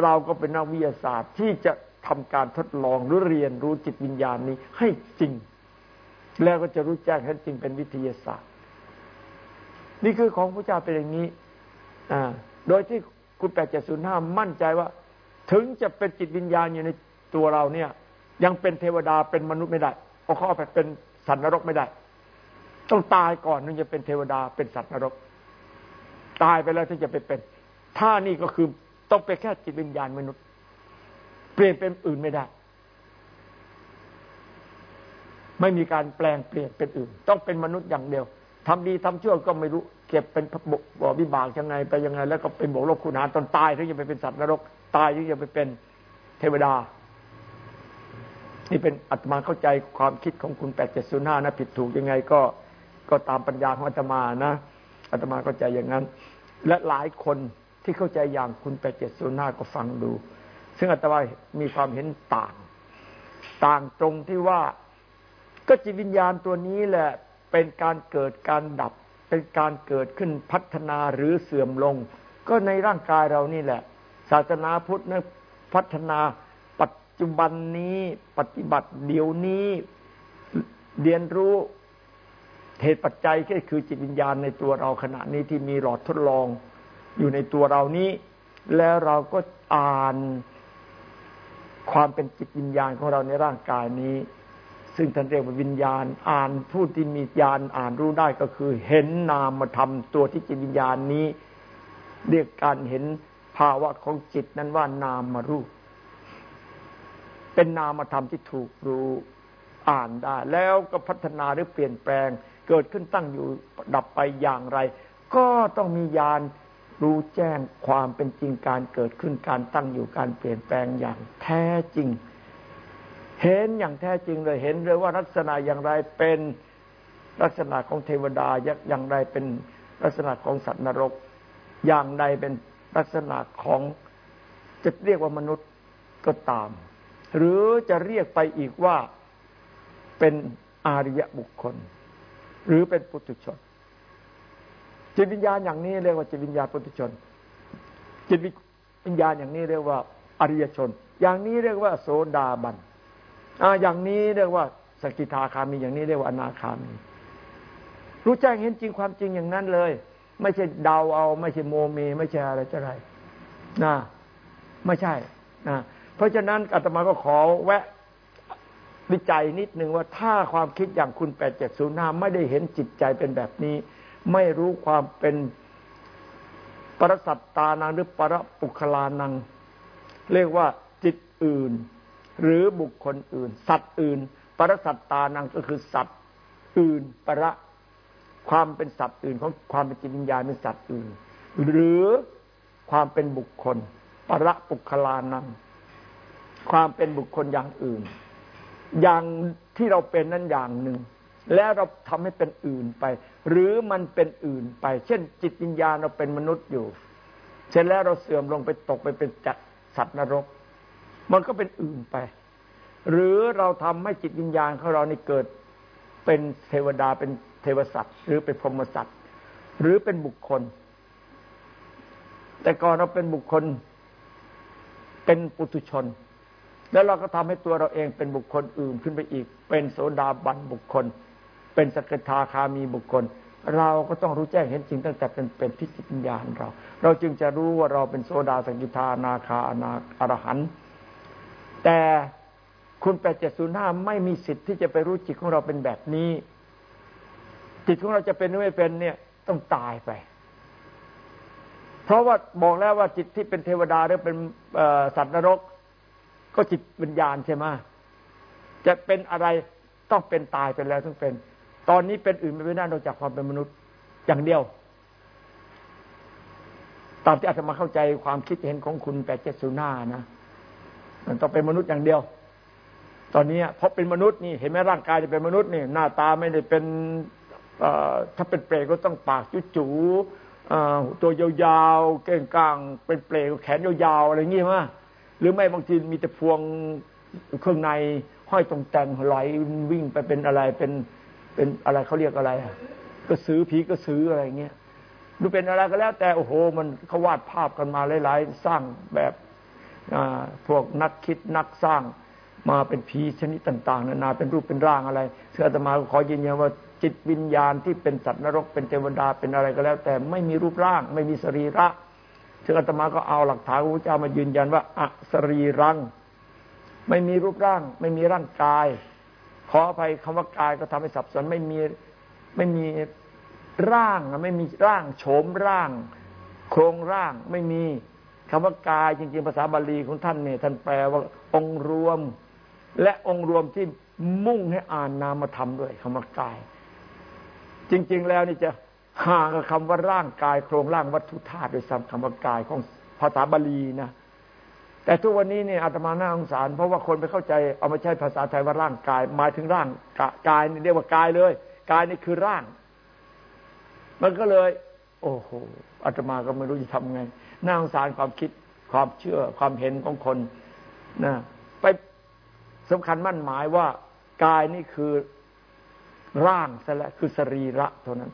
เราก็เป็นนักวิทยาศาสตร์ที่จะทำการทดลองหรือเรียนรู้จิตวิญญาณนี้ให้จริง แล้วก็จะรู้แจ้งให้จริงเป็นวิทยาศาสตร์ นี่คือของพระเจ้าเป็นอย่างนี้ อ่า โดยที่คุณแปดเจ็ดศูนย์ห้ามั่นใจว่า ถึงจะเป็นจิตวิญญาณอยู่ในตัวเราเนี่ย ยังเป็นเทวดาเป็นมนุษย์ไม่ได้เพราะเขาไปเป็นสัตว์นรกไม่ได้ ต้องตายก่อนนึงจะเป็นเทวดาเป็นสัตว์นรก ตายไปแล้วที่จะไปเป็น ถ้านี่ก็คือต้องเป็นแค่จิตวิญญาณมนุษย์ เปลี่ยนเป็นอื่นไม่ได้ ไม่มีการแปลงเปลี่ยนเป็นอื่น ต้องเป็นมนุษย์อย่างเดียวทำดีทำชั่วก็ไม่รู้เก็บเป็นบ่วิบากยังไงไปยังไง แล้วก็เป็นบวกลบคูณหาตอนตายถึงจะไปเป็นสัตว์นรก ตายถึงจะไปเป็นเทวดา นี่เป็นอัตมาเข้าใจความคิดของคุณแปดเจ็ดศูนย์ห้านะผิดถูกยังไงก็ก็ตามปัญญาของอาตมานะอาตมาเข้าใจอย่างนั้น และหลายคนที่เข้าใจอย่างคุณแปดเจ็ดศูนย์ห้าก็ฟังดู ซึ่งอาตมามีความเห็นต่าง ต่างตรงที่ว่าก็จิตวิญญาณตัวนี้แหละเป็นการเกิดการดับ เป็นการเกิดขึ้นพัฒนาหรือเสื่อมลง ก็ในร่างกายเรานี่แหละ ศาสนาพุทธนี่ยพัฒนาปัจุบันนี้ปฏิบัติเดี๋ยวนี้เรียนรู้เหตุปัจจัยก็คือจิตวิญญาณในตัวเราขณะนี้ที่มีหลอดทดลองอยู่ในตัวเรานี้ แล้วเราก็อ่านความเป็นจิตวิญญาณของเราในร่างกายนี้ ซึ่งท่านเรียกว่าวิญญาณ อ่านผู้ที่มีญาณอ่านรู้ได้ก็คือ เห็นนามธรรมตัวที่จิตวิญญาณนี้ เรียกการเห็น ภาวะของจิตนั้นว่านามมารูป เป็นนามธรรมที่ถูกรู้อ่านได้ แล้วก็พัฒนาหรือเปลี่ยนแปลง เกิดขึ้นตั้งอยู่ดับไปอย่างไร ก็ต้องมีญาณรู้แจ้งความเป็นจริงการเกิดขึ้นการตั้งอยู่การเปลี่ยนแปลงอย่างแท้จริง เห็นอย่างแท้จริงเลยเห็นเลยว่าลักษณะอย่างไรเป็นลักษณะของเทวดาอย่างไรเป็นลักษณะของสัตว์นรก อย่างใดเป็น ลักษณะของจะเรียกว่ามนุษย์ก็ตาม หรือจะเรียกไปอีกว่าเป็นอาริยบุคคล หรือเป็นปุถุชน จิตวิญญาณอย่างนี้เรียกว่าจิตวิญญาณปุถุชน จิตวิญญาณอย่างนี้เรียกว่าอริยชน อย่างนี้เรียกว่า โสดาบันอ่าอย่างนี้เรียกว่าสกิทาคามีอย่างนี้เรียกว่าอนาคามี รู้แจ้งเห็นจริงความจริงอย่างนั้นเลย ไม่ใช่เดาเอา ไม่ใช่โมเม ไม่ใช่อะไรจะไรนะไม่ใช่นะเพราะฉะนั้นอาตมาก็ขอแวะวิจัยนิดนึงว่าถ้าความคิดอย่างคุณแปดเจ็ดศูนย์ห้าไม่ได้เห็นจิตใจเป็นแบบนี้ ไม่รู้ความเป็นปรสัตตานังหรือปรปุคลานัง เรียกว่าจิตอื่น หรือบุคคลอื่น สัตว์อื่น ปรสัตตานังก็คือสัตว์อื่น ประ ความเป็นสัตว์อื่น ของความเป็นจิตวิญญาณเป็นสัตว์อื่น หรือความเป็นบุคคลปรปุคลานังความเป็นบุคคลอย่างอื่น อย่างที่เราเป็นนั้นอย่างหนึ่ง แล้วเราทำให้เป็นอื่นไป หรือมันเป็นอื่นไป เช่น จิตวิญญาณเราเป็นมนุษย์อยู่ เสร็จแล้วเราเสื่อมลงไปตกไปเป็นจัดสัตว์นรก มันก็เป็นอื่นไป หรือเราทำให้จิตวิญญาณของเรานี่เกิดเป็นเทวดาเป็น เทวสัตว์หรือเป็นพรหมสัตว์หรือเป็นบุคคล แต่ก่อนเราเป็นบุคคลเป็นปุถุชน แล้วเราก็ทำให้ตัวเราเองเป็นบุคคลอื่นขึ้นไปอีก เป็นโสดาบันบุคคล เป็นสกทาคามีบุคคล เราก็ต้องรู้แจ้งเห็นจริงตั้งแต่เป็นเป็นที่จิตวิญญาณเรา เราจึงจะรู้ว่าเราเป็นโสดาสกิทานาคาอนาอรหันต์แต่คุณแปดเจ็ดศูนย์ห้าไม่มีสิทธิ์ที่จะไปรู้จิตของเราเป็นแบบนี้ จิตของเราจะเป็นหรือไม่เป็นเนี่ยต้องตายไป เพราะว่าบอกแล้วว่าจิตที่เป็นเทวดาหรือเป็นสัตว์นรก ก็จิตวิญญาณใช่ไหมจะเป็นอะไรต้องเป็นตายไปแล้วต้องเป็น ตอนนี้เป็นอื่นไม่ได้นอกจากความเป็นมนุษย์อย่างเดียว ตามที่อาจจะมาเข้าใจความคิดเห็นของคุณแปดเจ็ดศูนย์ห้านะมันต้องเป็นมนุษย์อย่างเดียว ตอนนี้เพราะเป็นมนุษย์นี่เห็นไหมร่างกายจะเป็นมนุษย์นี่ หน้าตาไม่ได้เป็น ถ้าเป็นเปรก็ต้องปากจุ๋จูตัวยาวๆ เก่งกลางเป็นเปรตแขนยาวๆ อะไรอย่างงี้ยมั้ยหรือไม่บางทีมีแต่พวงเครื่องในห้อยตรงแต่งไหลวิ่งไปเป็นอะไรเป็นเป็นอะไรเขาเรียกอะไรก็ซื้อผีก็ซื้ออะไรเงี้ยดูเป็นอะไรก็แล้ว แต่โอ้โห มันเขาวาดภาพกันมาหลายๆ สร้างแบบพวกนักคิดนักสร้างมาเป็นผีชนิดต่าง ๆ นานาเป็นรูปเป็นร่างอะไรเสื่อตมาขอยืนยันว่า จิตวิญญาณที่เป็นสัตว์นรกเป็นเทวดาเป็นอะไรก็แล้ว แต่ไม่มีรูปร่าง ไม่มีสรีระซึ่งอาตมาก็เอาหลักฐานของพระเจ้ามายืนยันว่าอสรีรัง ไม่มีรูปร่าง ไม่มีร่างกาย ขออภัยคำว่ากายก็ทำให้สับสนไม่มีไม่มีร่างไม่มีร่างโฉมร่าง โครงร่างไม่มีคำว่ากายจริงๆภาษาบาลีของท่านเนี่ยท่านแปลว่าองค์รวม และองค์รวมที่มุ่งให้อ่านนามธรรมด้วยคำว่ากาย จริง ๆ แล้วนี่จะห่างกับคำว่าร่างกายโครงร่างวัตถุธาตุโดยซ้ำคำว่ากายของภาษาบาลีนะแต่ทุกวันนี้เนี่ยอาตมาหน้าสงสาร เพราะว่าคนไปเข้าใจเอามาใช้ภาษาไทยว่าร่างกายหมายถึงร่างกายนี่เรียกว่ากายเลยกายนี่คือร่าง มันก็เลย โอ้โหอาตมาก็ไม่รู้จะทำไงน่าสงสารความคิดความเชื่อความเห็นของคนนะไปสำคัญมั่นหมายว่ากายนี่คือ ร่างซะแล้วคือสรีระเท่านั้น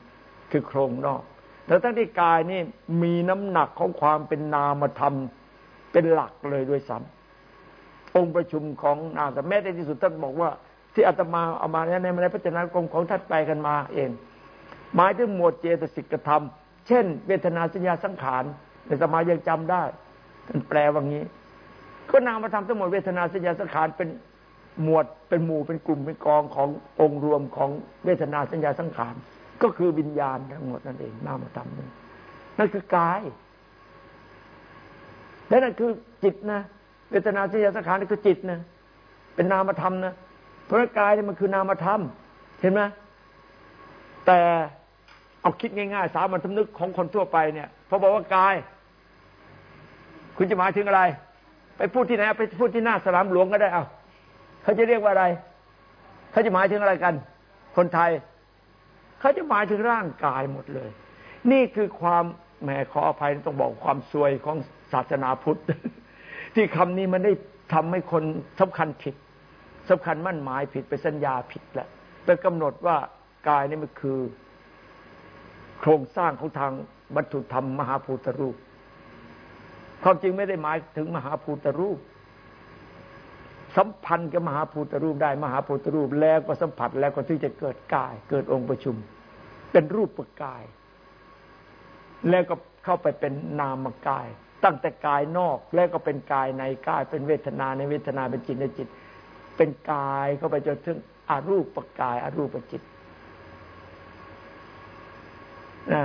คือโครงนอกแล้วทั้งที่กายนี่มีน้ำหนักของความเป็นนามธรรมเป็นหลักเลยด้วยซ้ำองค์ประชุมของนามแต่แม้ในที่สุดท่านบอกว่า ที่อาตมาเอามาในในพระเจ้ากรมของท่านไปกันมาเอง หมายถึงหมวดเจตสิกธรรม เช่น เวทนาสัญญาสังขารในสมายังจำได้ท่านแปลว่างี้ ก็นามธรรมทั้งหมดเวทนาสัญญาสังขารเป็น หมวดเป็นหมู่เป็นกลุ่มเป็นกองขององค์รวมของเวทนาสัญญาสังขารก็คือวิญญาณทั้งหมดนั่นเองนามธรรมนั่นคือกายและนั่นคือจิตนะเวทนาสัญญาสังขารนี่คือจิตนะเป็นนามธรรมนะเพราะกายนี่มันคือนามธรรม เห็นไหมแต่เอาคิดง่ายๆ สามัญสำนึกของคนทั่วไปเนี่ยพอบอกว่ากาย คุณจะหมายถึงอะไร ไปพูดที่ไหนไปพูดที่หน้าสนามหลวงก็ได้เอา เขาจะเรียกว่าอะไร เขาจะหมายถึงอะไรกัน คนไทย เขาจะหมายถึงร่างกายหมดเลย นี่คือความแหมขออภัยต้องบอกความซวยของศาสนาพุทธ ที่คำนี้มันได้ทำให้คนสำคัญผิดสำคัญมั่นหมายผิดไปสัญญาผิดแหละไปกำหนดว่ากายนี่มันคือ โครงสร้างของทางวัตถุธรรมมหาภูตรูป ความจริงไม่ได้หมายถึงมหาภูตรูป สัมพันธ์กับมหาภูตรูปได้มหาภูตรูปแล้วก็สัมผัสแล้วก็ถึงจะเกิดกาย เกิดองค์ประชุม เป็นรูปประกาย แล้วก็เข้าไปเป็นนามกาย ตั้งแต่กายนอกแล้วก็เป็นกายในกาย เป็นเวทนาในเวทนาเป็นจิตในจิต เป็นกายเข้าไปจนถึงอารูปประกายอารูปจิตนะ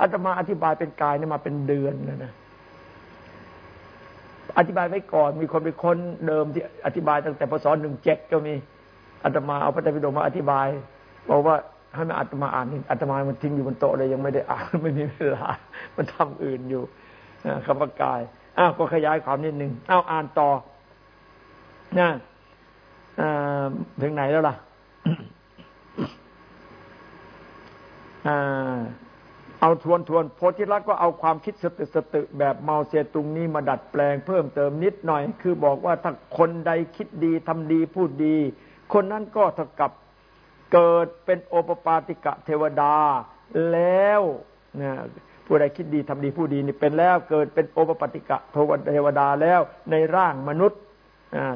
อาตมาอธิบายเป็นกายนี่มาเป็นเดือนแล้วนะ อธิบายไว้ก่อน มีคนไปค้นเดิมที่อธิบายตั้งแต่พศหนึ่งเจ็ดก็มีอาตมาเอาพระไตรปิฎกมาอธิบายบอกว่าให้มาอาตมาอ่านอาตมามันทิ้งอยู่บนโต๊ะเลยยังไม่ได้อ่านไม่มีเวลา มันทำอื่นอยู่คำว่ากายอ้าวก็ขยายความนิดหนึ่งอ้าวอ่านต่อนะถึงไหนแล้วล่ะอ่า เอาทวนทวนโพธิรักก็เอาความคิดสตึสตึแบบเมาเสียตุงนี้มาดัดแปลงเพิ่มเติมนิดหน่อย คือบอกว่าถ้าคนใดคิดดีทำดีพูดดี คนนั้นก็เท่ากับเกิดเป็นโอปปาติกะเทวดาแล้วนะผู้ใดคิดดีทำดีผู้ดีนี่เป็นแล้วเกิดเป็นโอปปาติกะเทวดาแล้วในร่างมนุษย์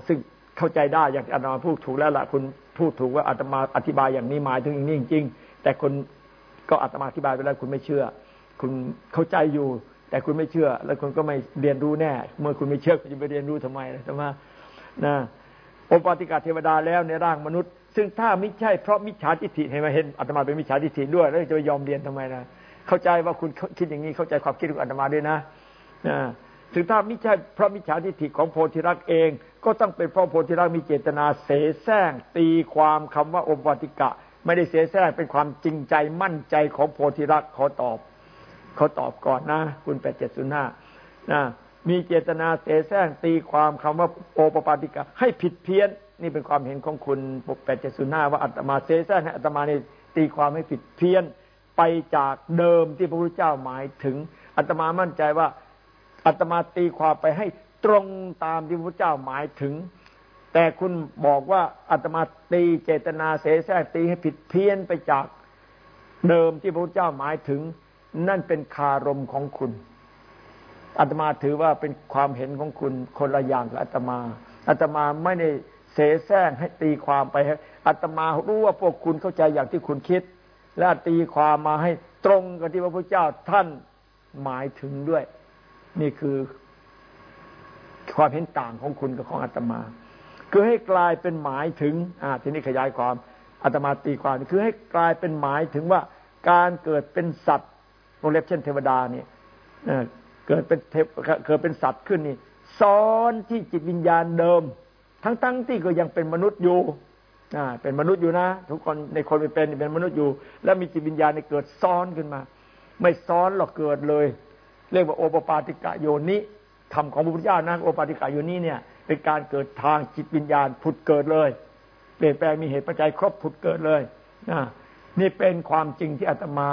ซึ่งเข้าใจได้อย่างอาตมาพูดถูกแล้วล่ะคุณพูดถูกว่าอาตมาอธิบายอย่างนี้หมายถึงอย่างนี้จริง ๆ แต่คน ก็อาตมาอธิบายไปแล้วคุณไม่เชื่อ คุณเข้าใจอยู่ แต่คุณไม่เชื่อ แล้วคุณก็ไม่เรียนรู้แน่ เมื่อคุณไม่เชื่อคุณจะไปเรียนรู้ทำไมนะใช่ไมนะโอปติกาเทวดาแล้วในร่างมนุษย์ ซึ่งถ้าไม่ใช่เพราะมิจฉาทิฏฐิเห็นไหมเห็นอาตมาเป็นมิจฉาทิฏฐิด้วยแล้วจะไปยอมเรียนทำไมนะเข้าใจว่าคุณคิดอย่างนี้เข้าใจความคิดของอาตมาด้วยนะนะถึงถ้าไม่ใช่เพราะมิจฉาทิฏฐิของโพธิรักษ์เอง ก็ต้องเป็นเพราะโพธิรักษ์มีเจตนาเสแสร้งตีความคำว่าโอปติกะ ไม่ได้เสียแทรกเป็นความจริงใจมั่นใจของโพธิรักเขาตอบเขาตอบก่อนนะคุณแปดเจ็ดศูนย์ห้านะมีเจตนาเสแสร้งตีความคำว่าโอปปาติกะให้ผิดเพี้ยน นี่เป็นความเห็นของคุณแปดเจ็ดศูนย์ห้าว่าอัตมาเสแสร้งให้อัตมานี่ตีความให้ผิดเพี้ยนไปจากเดิมที่พระพุทธเจ้าหมายถึงอัตมามั่นใจว่าอัตมาตีความไปให้ตรงตามที่พระพุทธเจ้าหมายถึง แต่คุณบอกว่าอาตมาตีเจตนาเสแสร้งตีให้ผิดเพี้ยนไปจากเดิมที่พระพุทธเจ้าหมายถึง นั่นเป็นคารมของคุณอาตมาถือว่าเป็นความเห็นของคุณคนละอย่างกับอาตมาอาตมาไม่ได้เสแสร้งให้ตีความไปอาตมารู้ว่าพวกคุณเข้าใจอย่างที่คุณคิด และตีความมาให้ตรงกับที่พระพุทธเจ้าท่านหมายถึงด้วย นี่คือความเห็นต่างของคุณกับของอาตมา คือให้กลายเป็นหมายถึงอ่าทีนี้ขยายความอาตมาตีความคือให้กลายเป็นหมายถึงว่าการเกิดเป็นสัตว์วงเล็บเช่นเทวดาเนี่ยเกิดเป็นเทพเกิดเป็นสัตว์ขึ้นนี่ซ้อนที่จิตวิญญาณเดิม ทั้งๆทที่ก็ยังเป็นมนุษย์อยู่เป็นมนุษย์อยู่นะ ทุกคนในคนเป็นเป็นมนุษย์อยู่ แล้วมีจิตวิญญาณในเกิดซ้อนขึ้นมา ไม่ซ้อนหรอกเกิดเลย เรียกว่าโอปปาติกะโยนิธรรมของพระพุทธเจ้านะโอปปาติกะโยนิเนี่ย เป็นการเกิดทางจิตวิญญาณผุดเกิดเลย เปลี่ยนแปลงมีเหตุปัจจัยครบผุดเกิดเลยนะนี่เป็นความจริงที่อาตมา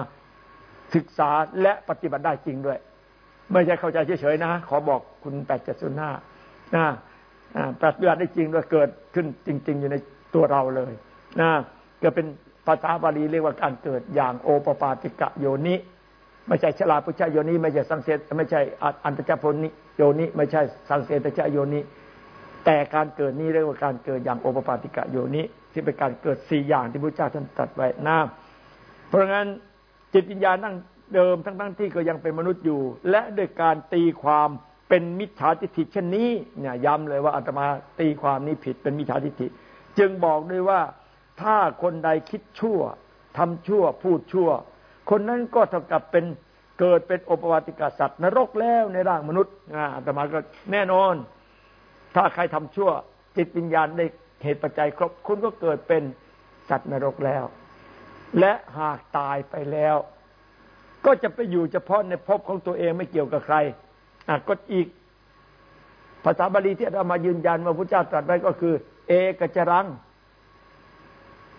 ศึกษาและปฏิบัติได้จริงด้วย ไม่ใช่เข้าใจเฉยๆนะ ขอบอกคุณแปดเจ็ดศูนย์ห้านะปฏิบัติได้จริงด้วยเกิดขึ้นจริง ๆ อยู่ในตัวเราเลยนะก็เป็นภาษาบาลีเรียกว่าการเกิดอย่างโอปปาติกะโยนิไม่ใช่ชลาพุชโยนิไม่ใช่สังเสตไม่ใช่อันตจพนิโยนิไม่ใช่สังเสตชโยนิ แต่การเกิดนี้เรียกว่าการเกิดอย่างโอปปาติกะโยนิที่เป็นการเกิดสี่อย่างที่พระเจ้าท่านตรัสไว้นะเพราะงั้นจิตวิญญาณนั่งเดิมทั้งทั้งที่ก็ยังเป็นมนุษย์อยู่ และด้วยการตีความเป็นมิจฉาทิฏฐิเช่นนี้เนี่ยย้ำเลยว่าอาตมาตีความนี้ผิดเป็นมิจฉาทิฏฐิ จึงบอกด้วยว่าถ้าคนใดคิดชั่วทำชั่วพูดชั่ว คนนั้นก็เท่ากับเป็นเกิดเป็นโอปวาติกาสัตว์นรกแล้วในร่างมนุษย์อาตมาก็แน่นอน ถ้าใครทำชั่ว จิตวิญญาณได้เหตุปัจจัยครบ คุณก็เกิดเป็นสัตว์นรกแล้ว และหากตายไปแล้ว ก็จะไปอยู่เฉพาะในภพของตัวเองไม่เกี่ยวกับใครอะก็อีก ภาษาบาลีที่เรามายืนยันว่าพระเจ้าตรัสไว้ก็คือ เอกจรัง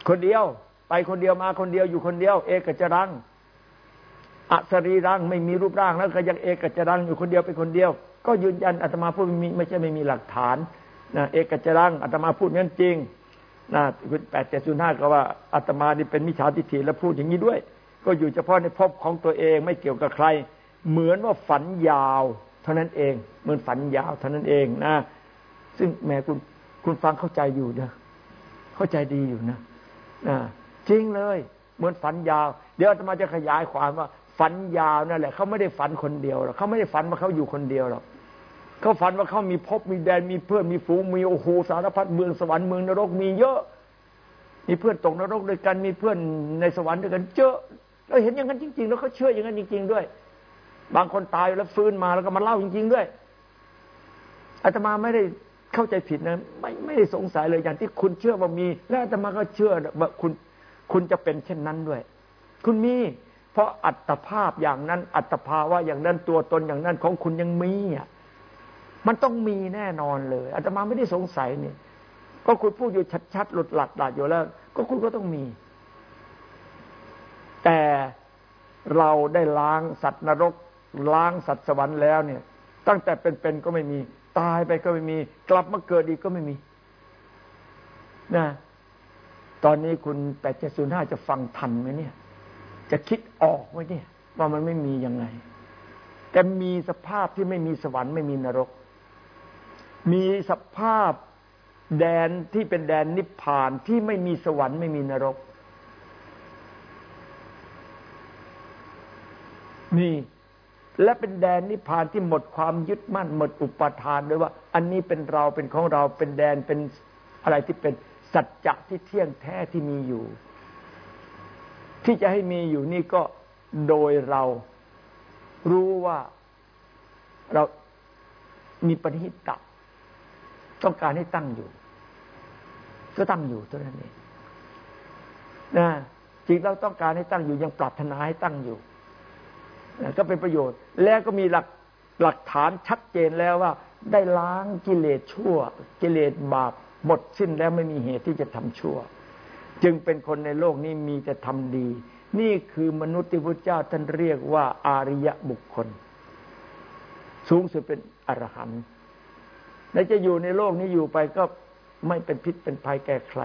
คนเดียว ไปคนเดียวมาคนเดียวอยู่คนเดียว เอกจรังอัศรีรังไม่มีรูปร่างแล้วก็ยังเอกจรังอยู่คนเดียวเป็นคนเดียว ก็ยืนยันอาตมาพูดไม่มีไม่ใช่ไม่มีหลักฐานนะเอกจรังอาตมาพูดงั้นจริงนะคุณแปดเจ็ดศูนย์ห้าก็ว่าอาตมานี่เป็นมิจฉาทิฏฐิแล้วพูดอย่างนี้ด้วย ก็อยู่เฉพาะในภพของตัวเองไม่เกี่ยวกับใคร เหมือนว่าฝันยาวเท่านั้นเอง เหมือนฝันยาวเท่านั้นเองนะ ซึ่งแม่คุณคุณฟังเข้าใจอยู่นะเข้าใจดีอยู่นะนะจริงเลย เหมือนฝันยาว เดี๋ยวอาตมาจะขยายความว่าฝันยาวนั่นแหละเขาไม่ได้ฝันคนเดียวหรอกเขาไม่ได้ฝันว่าเขาอยู่คนเดียวหรอก เขาฝันว่าเขามีพบมีแดนมีเพื่อนมีฝูงมีโอ้โหสารพัดเมืองสวรรค์เมืองนรกมีเยอะ มีเพื่อนตกนรกด้วยกันมีเพื่อนในสวรรค์ด้วยกันเยอะเราเห็นอย่างนั้นจริง ๆ แล้วเขาเชื่ออย่างนั้นจริง ๆ ด้วย บางคนตายแล้วฟื้นมาแล้วก็มาเล่าจริง ๆ ด้วยอาตมาไม่ได้เข้าใจผิดนะไม่ไม่ได้สงสัยเลยอย่างที่คุณเชื่อว่ามี และอาตมาก็เชื่อว่าคุณคุณจะเป็นเช่นนั้นด้วย คุณมี เพราะอัตภาพอย่างนั้น อัตภาวะอย่างนั้นตัวตนอย่างนั้นของคุณยังมีอะ มันต้องมีแน่นอนเลยอาตมาไม่ได้สงสัยเนี่ยก็คุณพูดอยู่ชัดๆหลุดหลัดหลัดอยู่แล้ว ก็คุณก็ต้องมี แต่เราได้ล้างสัตว์นรก ล้างสัตว์สวรรค์แล้วเนี่ย ตั้งแต่เป็นๆก็ไม่มี ตายไปก็ไม่มี กลับมาเกิดอีกก็ไม่มีนะตอนนี้คุณแปดเจ็ดศูนย์ห้าจะฟังทันไหมเนี่ย จะคิดออกไหมเนี่ย ว่ามันไม่มียังไง แต่มีสภาพที่ไม่มีสวรรค์ไม่มีนรก มีสภาพแดนที่เป็นแดนนิพพานที่ไม่มีสวรรค์ไม่มีนรก นี่ และเป็นแดนนิพพานที่หมดความยึดมั่น หมดอุปทานด้วยว่า อันนี้เป็นเราเป็นของเราเป็นแดนเป็นอะไรที่เป็นสัจจะที่เที่ยงแท้ที่มีอยู่ ที่จะให้มีอยู่นี่ก็โดยเรารู้ว่าเรามีปณิหิตะ ต้องการให้ตั้งอยู่ ก็ตั้งอยู่เท่านั้นเองนะจริงเราต้องการให้ตั้งอยู่ยังปรารถนาให้ตั้งอยู่ก็เป็นประโยชน์ แล้วก็มีหลักหลักฐานชัดเจนแล้วว่า ได้ล้างกิเลสชั่ว กิเลสบาปหมดสิ้นแล้วไม่มีเหตุที่จะทำชั่ว จึงเป็นคนในโลกนี้มีแต่ทำดี นี่คือมนุษย์ที่พระเจ้าท่านเรียกว่าอาริยบุคคล สูงสุดเป็นอรหันต์ และจะอยู่ในโลกนี้อยู่ไปก็ไม่เป็นพิษเป็นภัยแก่ใคร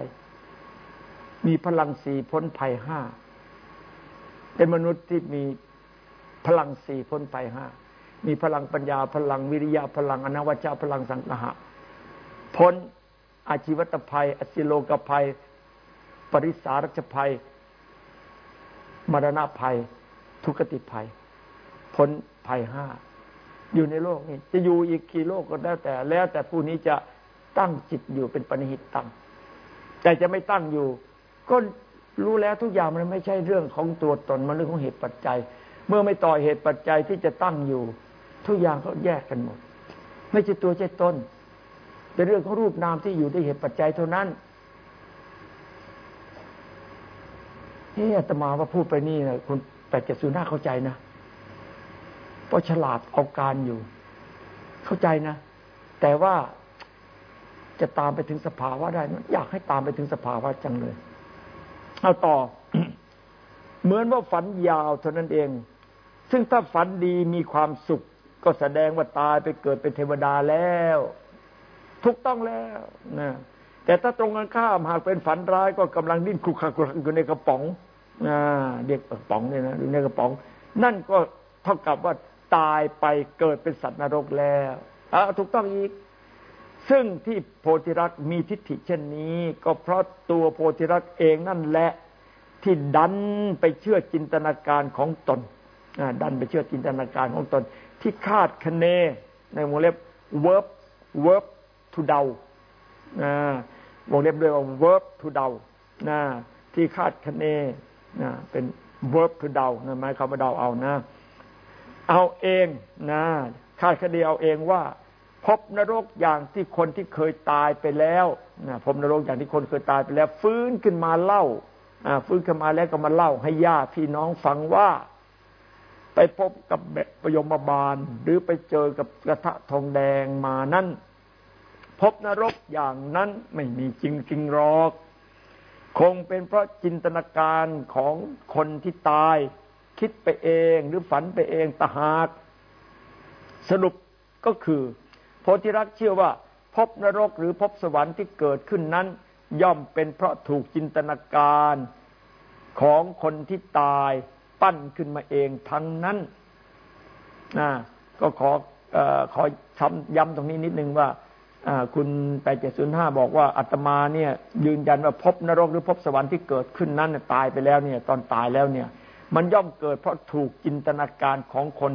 มีพลังสี่พ้นภัยห้า เป็นมนุษย์ที่มีพลังสี่พ้นไปห้า มีพลังปัญญาพลังวิริยะพลังอนวัชชาพลังสังหะ พ้นอาชีวตภัย อสิโลกภัย ปริสารชภัย มรณะภัย ทุกติภัย พ้นภัยห้า อยู่ในโลกนี้ จะอยู่อีกกี่โลกก็แล้วแต่ แล้วแต่ผู้นี้จะตั้งจิตอยู่เป็นปณิหิตตังแต่จะไม่ตั้งอยู่ ก็รู้แล้วทุกอย่างมันไม่ใช่เรื่องของตัวตนมันเรื่องของเหตุปัจจัย เมื่อไม่ต่อเหตุปัจจัยที่จะตั้งอยู่ ทุกอย่างก็แยกกันหมด ไม่ใช่ตัวใช่ตนเป็นเรื่องของรูปนามที่อยู่ด้วยเหตุปัจจัยเท่านั้นนี่อาตมาว่าพูดไปนี่นะคุณแปดเจ็ดศูนย์ห้าเข้าใจนะ เพราะฉลาดเอาการอยู่ เข้าใจนะ แต่ว่าจะตามไปถึงสภาวะได้อยากให้ตามไปถึงสภาวะจังเลย เอาต่อ เหมือนว่าฝันยาวเท่านั้นเอง ซึ่งถ้าฝันดีมีความสุข ก็แสดงว่าตายไปเกิดเป็นเทวดาแล้วทุกต้องแล้วนะแต่ถ้าตรงกันข้ามหากเป็นฝันร้ายก็กำลังดิ้นคุกคักอยู่ในกระป๋องนะเด็กกระป๋องเนี่ยนะอยู่ในกระป๋อง นั่นก็เท่ากับว่า ตายไปเกิดเป็นสัตว์นรกแล้วอถูกต้องอีก ซึ่งที่โพธิรักมีทิฏฐิเช่นนี้ ก็เพราะตัวโพธิรักเองนั่นแหละที่ดันไปเชื่อจินตนาการของตนดันไปเชื่อจินตนาการของตน ที่คาดคะเน ในวงเล็บ verb verb to เดาวงเล็บด้วยว่า verb to เดาที่คาดคะเนเป็น verb to เดาหมายความว่าเดาเอานะ เอาเองนะคาดคะเนเอาเองว่า พบนรกอย่างที่คนที่เคยตายไปแล้วนะพบนรกอย่างที่คนเคยตายไปแล้ว ฟื้นขึ้นมาเล่าฟื้นขึ้นมาแล้วก็มาเล่าให้ญาติพี่น้องฟังว่า ไปพบกับประยมบาล หรือไปเจอกับกระทะทองแดงมานั่นพบนรกอย่างนั้นไม่มีจริงจริงหรอก คงเป็นเพราะจินตนาการของคนที่ตาย คิดไปเองหรือฝันไปเองตหาก สรุปก็คือ โพธิรักเชื่อว่าพบนรกหรือพบสวรรค์ที่เกิดขึ้นนั้น ย่อมเป็นเพราะถูกจินตนาการของคนที่ตายปั้นขึ้นมาเองทั้งนั้นนะก็ขออขอย้ำตรงนี้นิดนึงว่าคุณแปดเจ็ดศูนย์ห้าบอกว่าอาตมาเนี่ย ยืนยันว่าพบนรกหรือพบสวรรค์ที่เกิดขึ้นนั้นตายไปแล้วเนี่ย ตอนตายแล้วเนี่ย มันย่อมเกิดเพราะถูกจินตนาการของคน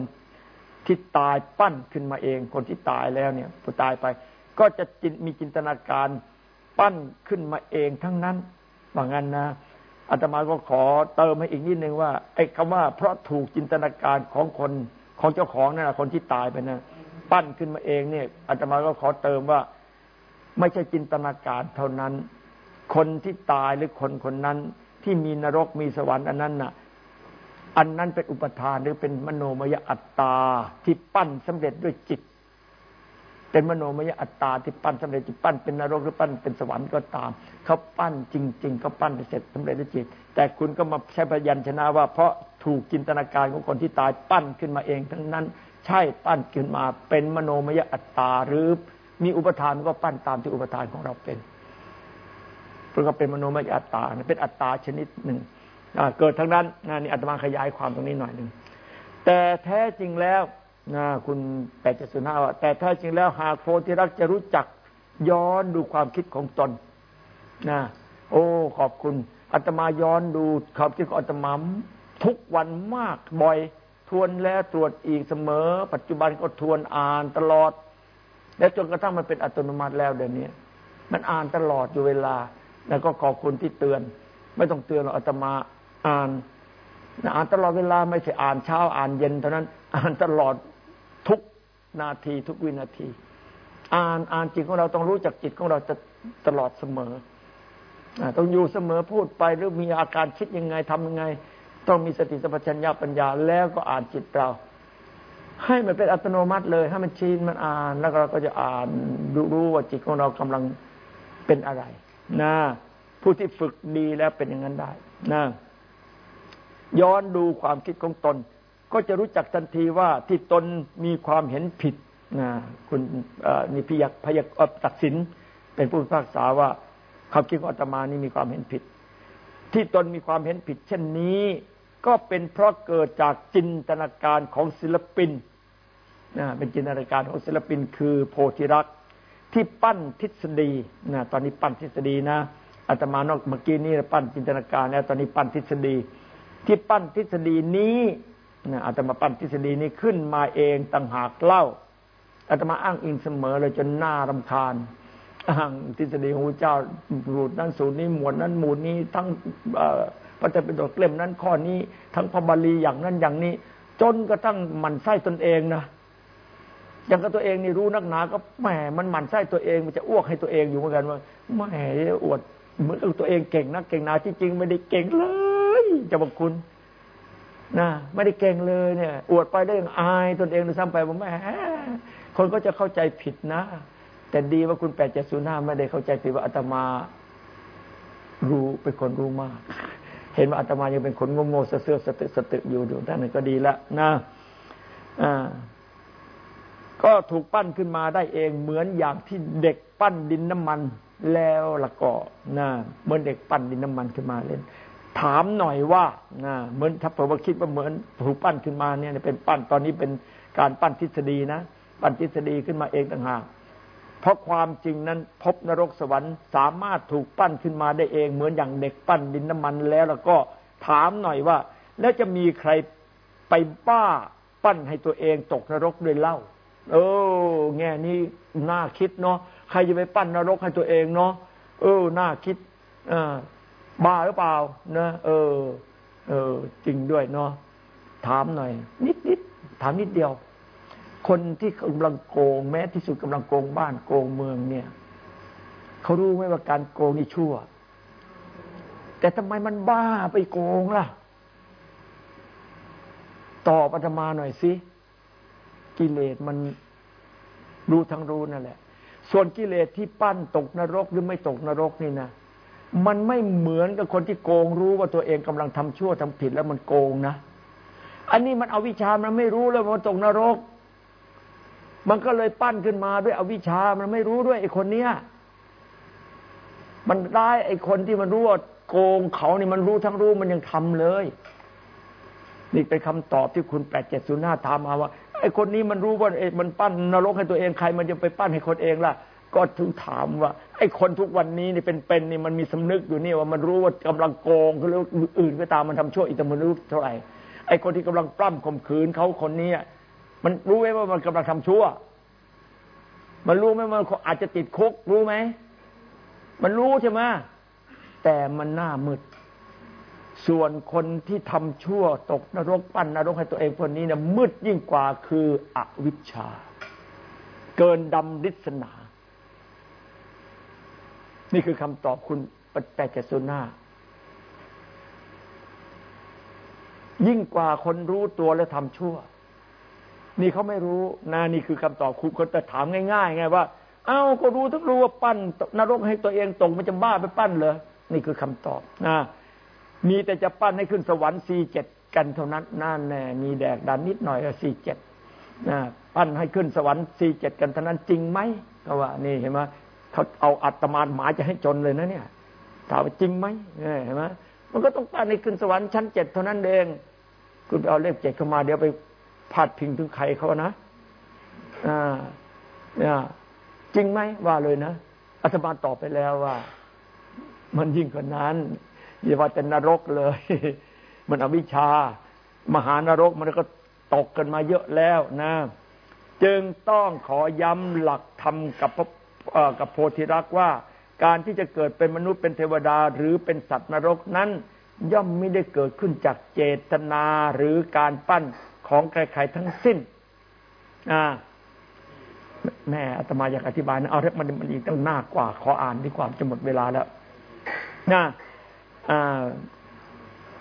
ที่ตายปั้นขึ้นมาเอง คนที่ตายแล้วเนี่ยผู้ตายไป ก็จะจมีจินตนาการปั้นขึ้นมาเองทั้งนั้นว่างั้นนะอาตมาก็ขอเติมให้อีกนิดนึงว่าไอ้คำว่าเพราะถูกจินตนาการของคนของเจ้าของนั่นแหะคนที่ตายไปนะปั้นขึ้นมาเองเนี่ยอาตมาก็ขอเติมว่า ไม่ใช่จินตนาการเท่านั้น คนที่ตายหรือคนคนนั้นที่มีนรกมีสวรรค์อันนั้นน่ะ อันนั้นเป็นอุปทานหรือเป็นมโนมยอัตตาที่ปั้นสำเร็จด้วยจิต เป็นมโนมยอัตตาที่ปั้นสำเร็จจิตปั้นเป็นนรกหรือปั้นเป็นสวรรค์ก็ตามเขาปั้นจริง ๆเขาปั้นเสร็จสำเร็จด้วยจิต แต่คุณก็มาใช้พยัญชนะว่า เพราะถูกจินตนาการของคนที่ตายปั้นขึ้นมาเอง ทั้งนั้น ใช่ปั้นขึ้นมาเป็นมโนมยอัตตาหรือมีอุปทานก็ปั้นตามที่อุปทานของเราเป็นเพราะก็เป็นมโนมยอัตตาเป็นอัตตาชนิดหนึ่ง เกิดทั้งนั้นนี่อาตมาขยายความตรงนี้หน่อยหนึ่งแต่แท้จริงแล้วนะคุณแปดเจ็ดศูนย์ห้าว่าแต่แท้จริงแล้วหากโพธิรักจะรู้จักย้อนดูความคิดของตนนะโอ้ขอบคุณอาตมาย้อนดูความคิดของอาตมาทุกวันมากบ่อย ทวนแล้วตรวจอีกเสมอ ปัจจุบันก็ทวนอ่านตลอด และจนกระทั่งมันเป็นอัตโนมัติแล้วเดี๋ยวนี้มันอ่านตลอดอยู่เวลา แล้วก็ขอบคุณที่เตือน ไม่ต้องเตือนหรอกอาตมา อ่านอ่านตลอดเวลาไม่ใช่อ่านเช้าอ่านเย็นเท่านั้น อ่านตลอดทุกนาทีทุกวินาที อ่านอ่านจิตของเราต้องรู้จักจิตของเราจะตลอดเสมอต้องอยู่เสมอพูดไปหรือมีอาการคิดยังไงทำยังไง ต้องมีสติสัมปชัญญะปัญญาแล้วก็อ่านจิตเรา ให้มันเป็นอัตโนมัติเลย ให้มันชินมันอ่านแล้วเราก็จะอ่านรู้ว่าจิตของเรากำลังเป็นอะไรนะผู้ที่ฝึกดีแล้วเป็นอย่างนั้นได้นะ ย้อนดูความคิดของตน ก็จะรู้จักทันทีว่าที่ตนมีความเห็นผิดนะคุณนี่พิยักพยักตัดสิน เป็นผู้พิพากษาว่าความคิดของอาตมานี่มีความเห็นผิด ที่ตนมีความเห็นผิด เช่นนี้ ก็เป็นเพราะเกิดจากจินตนาการของศิลปินนะเป็นจินตนาการของศิลปิน คือโพธิรักษ์ที่ปั้นทฤษฎีนะตอนนี้ปั้นทฤษฎีนะอาตมานอกเมื่อกี้นี้ปั้นจินตนาการแล้วตอนนี้ปั้นทฤษฎี ที่ปั้นทฤษฎีนี้นะอาตมาปั้นทฤษฎีนี้ขึ้นมาเองต่างหากเล่าอาตมาอ้างอิงเสมอเลยจนน่ารำคาญอ้างทฤษฎีของพระเจ้าหมวดนั้นสูตรนี้หมวดนั้นหมวดนี้ทั้งพระเจ้าเป็นดกเล่มนั้นข้อนี้ ทั้งพระบาลีอย่างนั้นอย่างนี้ จนกระทั่งหมันไส้ตนเองนะอย่างกับตัวเองนี่รู้นักหนา ก็แหมมันหมันไส้ตัวเองมันจะอ้วกให้ตัวเองอยู่เหมือนกันว่าแหมอวดเหมือนตัวเองเก่งนักเก่งนาที่จริงไม่ได้เก่งเลย จะบอกคุณนะไม่ได้เก่งเลยเนี่ย อวดไปได้ยังอายตนเองเลยซ้ำไปว่าแหมคนก็จะเข้าใจผิดนะ แต่ดีว่าคุณแปดเจ็ดศูนย์ห้าไม่ได้เข้าใจผิดว่าอาตมารู้เป็นคนรู้มาก เห็นว่าอาตมายังเป็นคนโง่ๆเสื่อสตึกสตึกอยู่อยู่านั่นก็ดีละนะอ่าก็ถูกปั้นขึ้นมาได้เองเหมือนอย่างที่เด็กปั้นดินน้ำมัน แล้วละก็นะเหมือนเด็กปั้นดินน้ำมันขึ้นมาเล่น ถามหน่อยว่านะเหมือนถ้าผมว่าคิดว่าเหมือนถูกปั้นขึ้นมาเนี่ยเป็นปั้นตอนนี้เป็นการปั้นทฤษฎีนะปั้นทฤษฎีขึ้นมาเองต่างหากเพราะความจริงนั้นพบนรกสวรรค์สามารถถูกปั้นขึ้นมาได้เอง เหมือนอย่างเด็กปั้นดินน้ำมันแล้ว แล้วก็ถามหน่อยว่า แล้วจะมีใครไปบ้าปั้นให้ตัวเองตกนรกด้วยเล่าเออแง่นี้น่าคิดเนาะใครจะไปปั้นนรกให้ตัวเองเนาะเออน่าคิดอ่า บ้าหรือเปล่านะเออ เออ จริงด้วยเนาะถามหน่อย นิดนิดถามนิดเดียว คนที่กำลังโกง แม้ที่สุดกำลังโกงบ้านโกงเมืองเนี่ยเขารู้ไหมว่าการโกงนี่ชั่ว แต่ทำไมมันบ้าไปโกงล่ะตอบอาตมาหน่อยสิกิเลสมันรู้ทั้งรู้นั่นแหละ ส่วนกิเลสที่ปั้นตกนรกหรือไม่ตกนรกนี่นะ มันไม่เหมือนกับคนที่โกงรู้ว่าตัวเองกำลังทำชั่วทำผิดแล้วมันโกงนะ อันนี้มันเอาวิชามันไม่รู้เลยว่าตกนรก มันก็เลยปั้นขึ้นมาด้วยเอาวิชามันไม่รู้ด้วยไอ้คนเนี้ยมันได้ไอ้คนที่มันรู้ว่าโกงเขานี่มันรู้ทั้งรู้มันยังทำเลย นี่เป็นคำตอบที่คุณแปดเจ็ดศูนย์ห้าถามมาว่าไอ้คนนี้มันรู้ว่าเอมันปั้นนรกให้ตัวเองใคร มันจะไปปั้นให้คนเองล่ะ ก็ถึงถามว่า ไอ้คนทุกวันนี้นี่เป็นๆนี่มันมีสำนึกอยู่นี่ว่ามันรู้ว่ากำลังโกงหรืออื่นก็ตามมันทำชั่วอีกแต่มันรู้เท่าไหร่ไอ้คนที่กำลังปล้ำข่มขืนเขาคนนี้มันรู้ไหมว่ามันกำลังทำชั่ว มันรู้ไหมมันอาจจะติดคุกรู้ไหมมันรู้ใช่ไหมแต่มันหน้ามืดส่วนคนที่ทำชั่วตกนรกปั้นนรกให้ตัวเองคนนี้เนี่ยมืดยิ่งกว่าคืออวิชชา เกินดำริศนา นี่คือคำตอบคุณปัจจัยเจสุนายิ่งกว่าคนรู้ตัวและทำชั่ว นี่เขาไม่รู้นะนี่คือคำตอบคุณคนแต่ถามง่ายๆไงว่า เอ้าก็รู้ทั้งรู้ว่าปั้นนรกให้ตัวเองตกมันจะบ้าไปปั้นเลยนี่คือคำตอบนะมีแต่จะปั้นให้ขึ้นสวรรค์สี่เจ็ดกันเท่านั้นนั่นแน่มีแดกดันนิดหน่อยสี่เจ็ดนะปั้นให้ขึ้นสวรรค์สี่เจ็ดกันเท่านั้นจริงไหมก็ว่า นี่เห็นไหม เขาเอาอัตมาหมาจะให้จนเลยนะเนี่ยถามว่าจริงไหมเห็นไหมมันก็ต้องปั้นให้ขึ้นสวรรค์ชั้นเจ็ดเท่านั้นเองคุณไปเอาเลขเจ็ดเข้ามาเดี๋ยวไปพาดพิงถึงใครเขานะอ่าเนี่ยจริงไหมว่าเลยนะอาตมาตอบไปแล้วว่า มันยิ่งกว่านั้นอย่าว่าแต่นรกเลย มันอวิชชามหานรกมันก็ตกกันมาเยอะแล้วนะ จึงต้องขอย้ำหลักธรรมกับ กับโพธิรักว่า การที่จะเกิดเป็นมนุษย์เป็นเทวดาหรือเป็นสัตว์นรกนั้น ย่อมไม่ได้เกิดขึ้นจากเจตนาหรือการปั้นของใครๆทั้งสิ้น อ่าแม่อาตมาอยากอธิบายนะเอาเรื่องมันมันอีกตั้งหน้ากว่า ขออ่านดีกว่าจะหมดเวลาแล้วนะ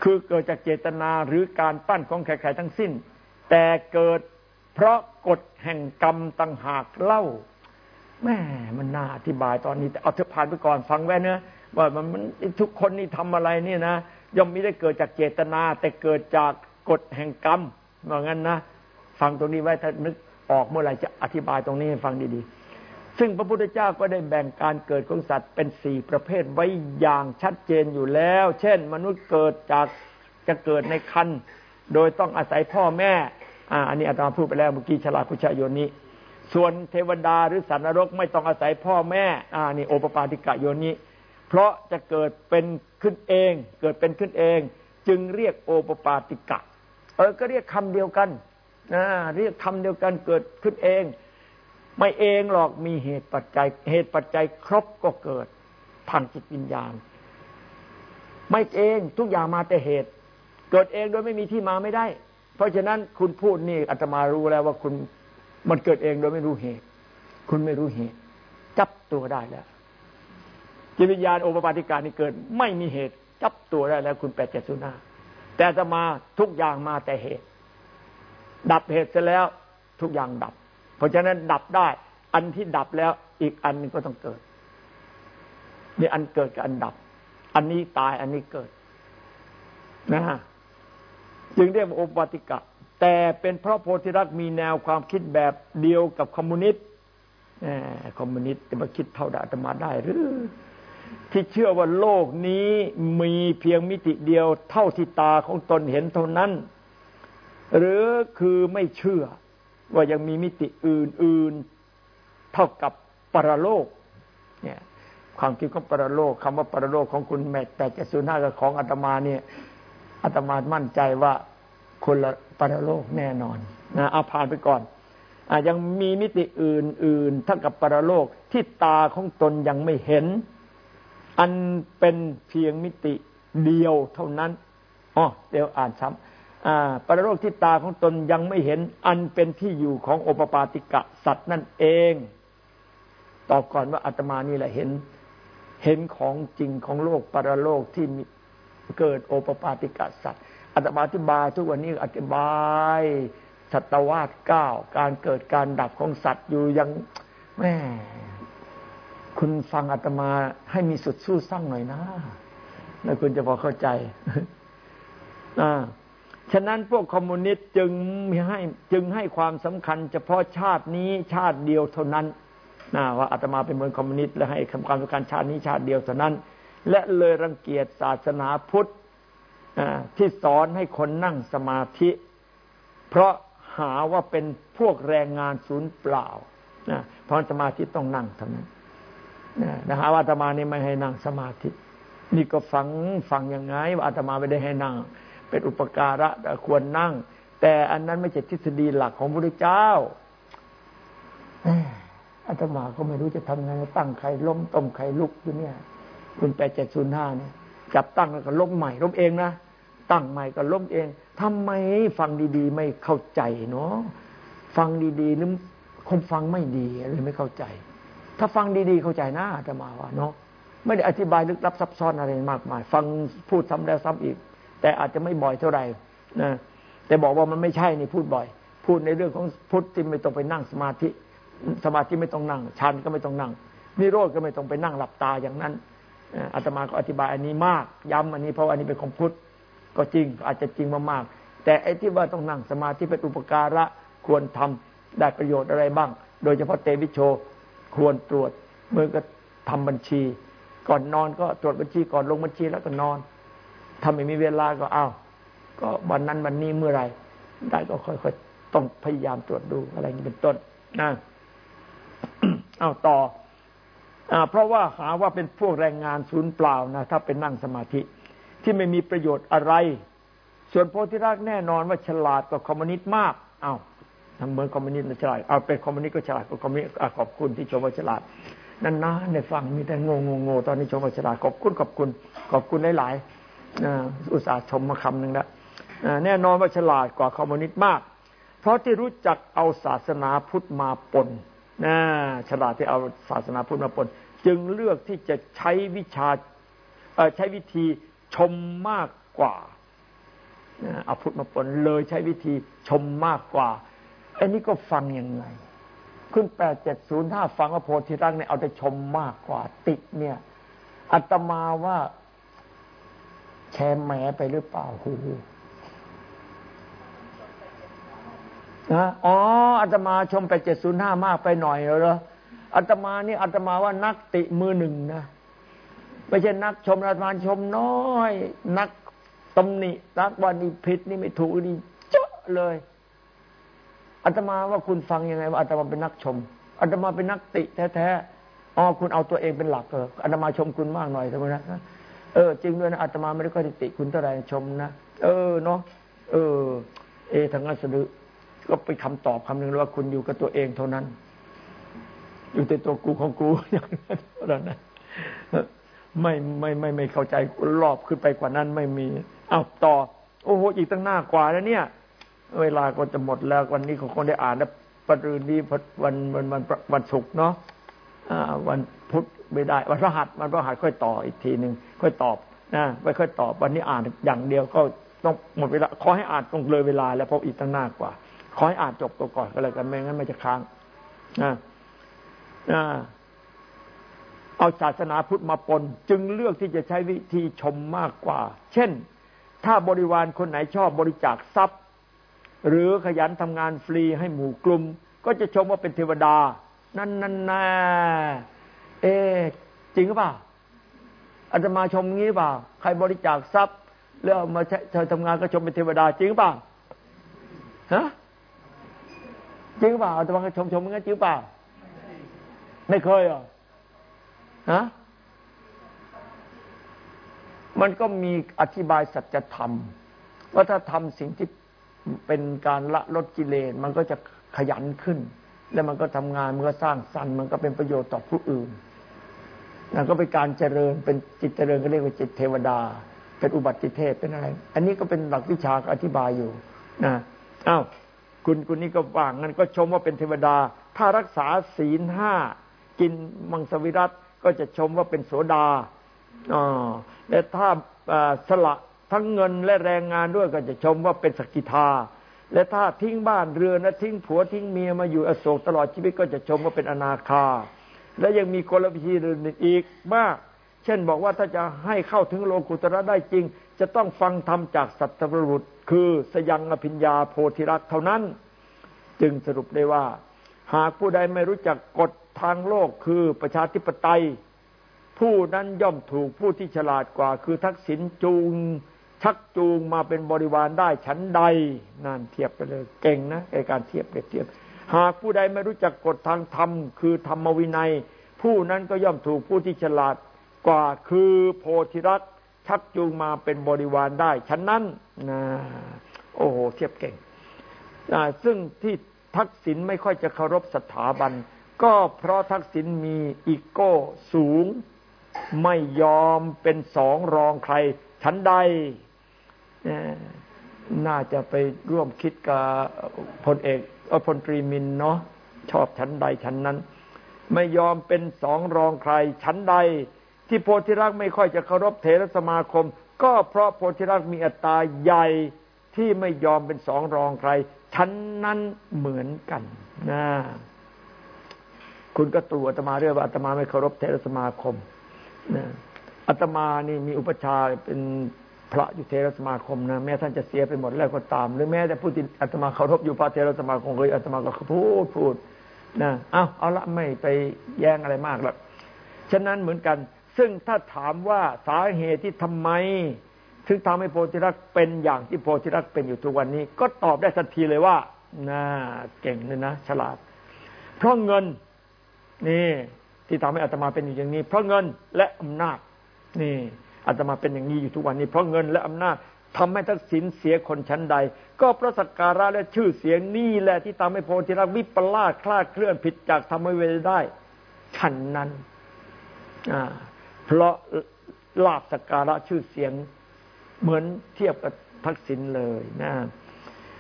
คือเกิดจากเจตนาหรือการปั้นของใครๆทั้งสิ้น แต่เกิดเพราะกฎแห่งกรรมต่างหากเล่า แม่มันน่าอธิบายตอนนี้ แต่เอาเธอผ่านไปก่อนฟังแว้เนื้อว่ามันมันทุกคนนี่ทำอะไรนี่นะย่อมไม่ได้เกิดจากเจตนา แต่เกิดจากกฎแห่งกรรมว่างั้นนะฟังตรงนี้ไว้ถ้านึกออกเมื่อไหร่จะอธิบายตรงนี้ให้ฟังดีๆ ซึ่งพระพุทธเจ้าก็ได้แบ่งการเกิดของสัตว์เป็นสี่ประเภทไว้อย่างชัดเจนอยู่แล้ว เช่น มนุษย์เกิดจากจะเกิดในคันโดยต้องอาศัยพ่อแม่อ่าอันนี้อาจารย์พูดไปแล้วเมื่อกี้ฉลาดพุชายนนี้ ส่วนเทวดาหรือสัตว์นรกไม่ต้องอาศัยพ่อแม่ อ่านี่โอปปาติกะโยนี้เพราะจะเกิดเป็นขึ้นเอง เกิดเป็นขึ้นเอง จึงเรียกโอปปาติกะ เออ ก็เรียกคำเดียวกันนะเรียกคำเดียวกันเกิดขึ้นเอง ไม่เองหรอกมีเหตุปัจจัย เหตุปัจจัยครบก็เกิดทางจิตวิญญาณ ไม่เองทุกอย่างมาแต่เหตุ เกิดเองโดยไม่มีที่มาไม่ได้ เพราะฉะนั้นคุณพูดนี่อาตมารู้แล้วว่าคุณ มันเกิดเองโดยไม่รู้เหตุ คุณไม่รู้เหตุ จับตัวได้แล้วจิตวิญญาณโอปปาติการนี่เกิด ไม่มีเหตุ จับตัวได้แล้ว คุณแปดเจ็ดศูนาแต่จะมาทุกอย่างมาแต่เหตุ ดับเหตุเสร็จแล้วทุกอย่างดับ เพราะฉะนั้นดับได้ อันที่ดับแล้ว อีกอันนึงก็ต้องเกิดนี่อันเกิดกับอันดับ อันนี้ตายอันนี้เกิดนะฮะจึงเรียกว่าโอปปาติกะ แต่เป็นเพราะโพธิรักมีแนวความคิดแบบเดียวกับคอมมิวนิสต์คอมมิวนิสต์จะมาคิดเท่าอาตมาได้หรือ ที่เชื่อว่าโลกนี้มีเพียงมิติเดียวเท่าที่ตาของตนเห็นเท่านั้น หรือคือไม่เชื่อว่ายังมีมิติอื่น ๆ เท่ากับปรโลก เนี่ย ความคิดของปรโลกคำว่าปรโลกของคุณแม่แต่จะสูน้ากับของอาตมาเนี่ยอาตมามั่นใจว่าคนละ ปรโลกแน่นอนนะเอาผ่านไปก่อนอยังมีมิติอื่นๆทั้งกับปรโลกที่ตาของตนยังไม่เห็น อันเป็นเพียงมิติเดียวเท่านั้นอ๋อเดี๋ยวอ่านซ้ำปรโลกที่ตาของตนยังไม่เห็น อันเป็นที่อยู่ของโอปปาติกะสัตว์นั่นเอง ตอบก่อนว่าอาตมานี่แหละเห็น เห็นของจริงของโลกปรโลกที่เกิดโอปปาติกะสัตว์ อาตมาอธิบายทุกวันนี้อธิบายสัตวาสเก้าการเกิดการดับของสัตว์อยู่ยังแม่คุณฟังอาตมาให้มีสุดสู้สร้างหน่อยนะแล้วคุณจะพอเข้าใจอ่าฉะนั้นพวกคอมมิวนิสต์จึงให้จึงให้ความสำคัญ เฉพาะชาตินี้ชาติเดียวเท่านั้นนะว่าอาตมาเป็นเมืองคอมมิวนิสต์และให้ความสำคัญชาตินี้ชาติเดียวเท่านั้น และเลยรังเกียจศาสนาพุทธ ที่สอนให้คนนั่งสมาธิ เพราะหาว่าเป็นพวกแรงงานศูนย์เปล่าเพราะสมาธิต้องนั่งทำนั้นนะหาว่าอาตมานี่ไม่ให้นั่งสมาธิ นี่ก็ฟังฟังยังไง ว่าอาตมาไม่ได้ให้นั่ง เป็นอุปการะควรนั่ง แต่อันนั้นไม่ใช่ทฤษฎีหลักของพระพุทธเจ้าอาตมาก็ไม่รู้จะทำไงตั้งใครล้มต้มใครลุกอยู่เนี่ยคุณแปดเจ็ดศูนย์ห้าเนี่ย จับตั้งแล้วก็ล้มใหม่ล้มเองนะตั้งใหม่ก็ล้มเองทำไมฟังดีๆ ไม่เข้าใจเนาะฟังดีๆหรือคงฟังไม่ดีเลยไม่เข้าใจ ถ้าฟังดีๆเข้าใจนะอาตมาว่าเนาะไม่ได้อธิบายลึกลับซับซ้อนอะไรมากมาย ฟังพูดซ้ำแล้วซ้ำอีก แต่อาจจะไม่บ่อยเท่าไหร่นะแต่บอกว่ามันไม่ใช่นี่พูดบ่อย พูดในเรื่องของพุทธที่ไม่ต้องไปนั่งสมาธิ สมาธิไม่ต้องนั่งชันก็ไม่ต้องนั่งนิโรธก็ไม่ต้องไปนั่งหลับตาอย่างนั้น อาตมาก็อธิบายอันนี้มาก ย้ำอันนี้เพราะอันนี้เป็นของพุทธก็จริงอาจจะจริงมากๆ แต่ไอ้ที่ว่าต้องนั่งสมาธิเป็นอุปการะควรทำได้ประโยชน์อะไรบ้าง โดยเฉพาะเตวิโชควรตรวจเมื่อก็ทำบัญชี ก่อนนอนก็ตรวจบัญชีก่อนลงบัญชีแล้วก็นอนถ้าไม่มีเวลาก็เอาก็วันนั้นวันนี้เมื่อไรได้ก็ค่อยๆต้องพยายามตรวจดูอะไรนี้เป็นต้นนะเอาต่อ เพราะว่าหาว่าเป็นพวกแรงงานศูนย์เปล่านะถ้าเป็นนั่งสมาธิ ที่ไม่มีประโยชน์อะไร ส่วนโพธิรักแน่นอนว่าฉลาดกว่าคอมมิวนิสต์มาก เอาทำเหมือนคอมมิวนิสต์ฉลาดเอาเป็นคอมมิวนิสต์ก็ฉลาดกว่าคอมมิวนิสต์ขอบคุณที่ชมว่าฉลาดนั่นนะในฟังมีแต่งงงงตอนนี้ชมว่าฉลาดขอบคุณขอบคุณ ขอบคุณหลายๆอุตส่าห์ชมมาคำหนึ่งแล้วแน่นอนว่าฉลาดกว่าคอมมิวนิสต์มาก เพราะที่รู้จักเอาศาสนาพุทธมาปน นะฉลาดที่เอาศาสนาพุทธมาปนจึงเลือกที่จะใช้วิชาใช้วิธีชมมากกว่าเอาพุทธมาปนเลยใช้วิธีชมมากกว่าอันนี้ก็ฟังยังไง ขึ้นแปดเจ็ดศูนย์ถ้าฟังว่าโพธิรักเนี่ยเอาแต่ชมมากกว่า ติดเนี่ยอัตมาว่าแชมแหมไปหรือเปล่าหู นะอ๋ออาตมาชมไปเจ็ดศูนย์ห้ามากไปหน่อยเหรออาตมานี่อาตมาว่านักติมือหนึ่งนะไม่ใช่นักชมอาตมาชมน้อย นักตำหนินักวันนี้ผิดนี่ไม่ถูกนี่เจาะเลยอาตมาว่าคุณฟังยังไงว่าอาตมาเป็นนักชมอาตมาเป็นนักติแท้ๆอ๋อคุณเอาตัวเองเป็นหลักเอออาตมาชมคุณมากหน่อยเถอะนะเออจริงด้วยนะอาตมาไม่ได้ค่อยติคุณเท่าไหร่ชมนะเออเนาะเออ เอทางนั้นสะดือ ก็ไปคำตอบคำหนึ่งว่าคุณอยู่กับตัวเองเท่านั้น อยู่ในตัวกูของกูอย่างนั้นเท่านะไม่ไม่ไม่ไม่เข้าใจรอบขึ้นไปกว่านั้นไม่มีอ้าวต่อ โอ้โหอีกตั้งหน้ากว่าแล้วเนี่ย เวลาก็จะหมดแล้ววันนี้ของคงได้อ่านแล้วปรืนนี้วันวันวันวันศุกร์เนาะวันพุธไม่ได้ วันพฤหัสวันพฤหัสค่อยต่ออีกทีหนึ่งค่อยตอบนะไม่ค่อยตอบวันนี้อ่านอย่างเดียวก็ต้องหมดเวลาขอให้อ่านตรงเลยเวลา แล้วเพราะอีกตั้งหน้ากว่า ขอให้อ่านจบตัวก่อนก็แล้วกันไม่งั้นไม่จะค้างนะนะเอาศาสนาพุทธมาปน จึงเลือกที่จะใช้วิธีชมมากกว่า เช่น ถ้าบริวารคนไหนชอบบริจาคทรัพย์ หรือขยันทำงานฟรีให้หมู่กลุ่ม ก็จะชมว่าเป็นเทวดา นั่นนั่นน่เอ จริงหรือเปล่าอาจจะมาชมงี้เปล่า ใครบริจาคทรัพย์ แล้วมาเธอทำงานก็ชมเป็นเทวดาจริงหรือเปล่าฮะ จริงเปล่าอาตมาชมชมงั้นจริงเปล่า ไม่เคยอะฮะมันก็มีอธิบายสัจธรรม ว่าถ้าทำสิ่งที่เป็นการละลดกิเลสมันก็จะขยันขึ้น แล้วมันก็ทำงานมันก็สร้างสรรค์มันก็เป็นประโยชน์ต่อผู้อื่นนั่นก็เป็นการเจริญเป็นจิตเจริญก็เรียกว่าจิตเทวดา เป็นอุบัติเทพเป็นอะไร อันนี้ก็เป็นหลักวิชาอธิบายอยู่นะอ้าว คุณคุณนี่ก็ว่างงั้นก็ชมว่าเป็นเทวดา ถ้ารักษาศีลห้ากินมังสวิรัตก็จะชมว่าเป็นโสดาอ๋อและถ้าสละทั้งเงินและแรงงานด้วยก็จะชมว่าเป็นสกิทา และถ้าทิ้งบ้านเรือนและทิ้งผัวทิ้งเมียมาอยู่อโศกตลอดชีวิตก็จะชมว่าเป็นอนาคา และยังมีกลวิธีอื่นอีกมาก เช่นบอกว่าถ้าจะให้เข้าถึงโลกุตระได้จริง จะต้องฟังธรรมจากสัตว์บุรุษ คือสยังอภิญญาโพธิรักเท่านั้น จึงสรุปได้ว่า หากผู้ใดไม่รู้จักกฎทางโลกคือประชาธิปไตย ผู้นั้นย่อมถูกผู้ที่ฉลาดกว่า คือทักษิณจูง ชักจูงมาเป็นบริวารได้ชั้นใดนั่นเทียบไปเลยเก่งนะในการเทียบเปรียบเทียบ หากผู้ใดไม่รู้จักกฎทางธรรมคือธรรมวินัย ผู้นั้นก็ย่อมถูกผู้ที่ฉลาด กว่าคือโพธิรักชักจูงมาเป็นบริวารได้ฉะนั้นนะโอ้โหเทียบเก่งซึ่งที่ทักษิณไม่ค่อยจะเคารพสถาบัน ก็เพราะทักษิณมีอีโก้สูง ไม่ยอมเป็นสองรองใครชั้นใดน่าจะไปร่วมคิดกับพลเอกพลตรีมินเนาะชอบชั้นใดชั้นนั้น ไม่ยอมเป็นสองรองใครชั้นใด ที่โพธิรักไม่ค่อยจะเคารพเถรสมาคม ก็เพราะโพธิรักมีอัตตาใหญ่ที่ไม่ยอมเป็นสองรองใครชั้นนั้นเหมือนกันนะคุณก็ตัวอาตมาเรียกว่าอาตมาไม่เคารพเทรสมาคมนะอาตมานี่มีอุปชาเป็นพระอยู่เทรสมาคมนะแม้ท่านจะเสียไปหมดแล้วก็ตาม หรือแม้แต่ผู้ที่อาตมาเคารพอยู่พระเทรสมาคมเลยอาตมาก็พูดพูดนะเอาเอาละไม่ไปแย้งอะไรมากแล้วฉะนั้นเหมือนกัน ซึ่งถ้าถามว่าสาเหตุที่ทำไม ถึงทำให้โพธิรักเป็นอย่างที่โพธิรักเป็นอยู่ทุกวันนี้ ก็ตอบได้ทันทีเลยว่าน่าเก่งเลยนะ ฉลาด เพราะเงินนี่ที่ทำให้อาตมาเป็นอย่างนี้ เพราะเงินและอำนาจ นี่อาตมาเป็นอย่างนี้อยู่ทุกวันนี้ เพราะเงินและอำนาจทำให้ทักษิณเสียคนชั้นใด ก็เพราะสักการะและชื่อเสียงนี่แหละที่ทำให้โพธิรักวิปลาสคลาดเคลื่อนผิดจากธรรมเวทได้ฉันนั้น อ่า เพราะลาบสการะชื่อเสียงเหมือนเทียบกับทักษิณเลยนะ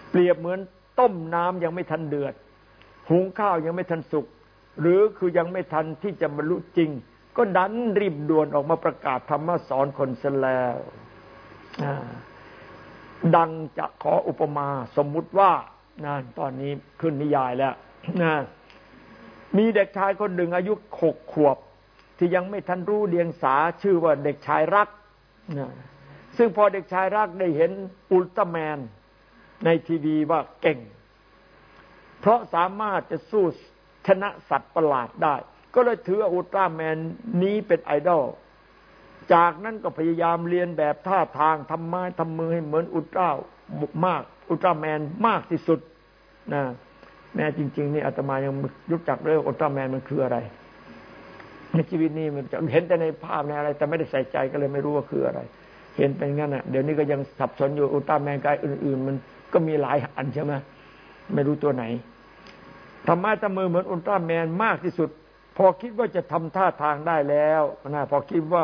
เปรียบเหมือนต้มน้ำยังไม่ทันเดือด หุงข้าวยังไม่ทันสุก หรือคือยังไม่ทันที่จะบรรลุจริง ก็ดันรีบด่วนออกมาประกาศธรรมสอนคนเสียแล้วดังจะขออุปมาสมมุติว่านะตอนนี้ขึ้นนิยายแล้วนะมีเด็กชายคนหนึ่งอายุหกขวบ ที่ยังไม่ทันรู้เดียงสาชื่อว่าเด็กชายรักนะซึ่งพอเด็กชายรักได้เห็นอุลตร้าแมนในทีวีว่าเก่ง เพราะสามารถจะสู้ชนะสัตว์ประหลาดได้ ก็เลยถืออุลตร้าแมนนี้เป็นไอดอลจากนั้นก็พยายามเรียนแบบท่าทางทำไม้ทำมือให้เหมือนอุลตร้ามาก อุลตร้าแมนมากที่สุดนะแม้จริง ๆ นี่อาตมายังรู้จักเรื่องอุลตร้าแมนมันคืออะไร ในชีวิตนี้มันจะเห็นแต่ในภาพในอะไร แต่ไม่ได้ใส่ใจก็เลยไม่รู้ว่าคืออะไร เห็นเป็นงั้นอะ เดี๋ยวนี้ก็ยังสับสนอยู่อุลตร้าแมนกายอื่น ๆ มันก็มีหลายอันใช่ไหมไม่รู้ตัวไหนทำไมทำมือเหมือนอุลตร้าแมนมากที่สุด พอคิดว่าจะทำท่าทางได้แล้วนะพอคิดว่า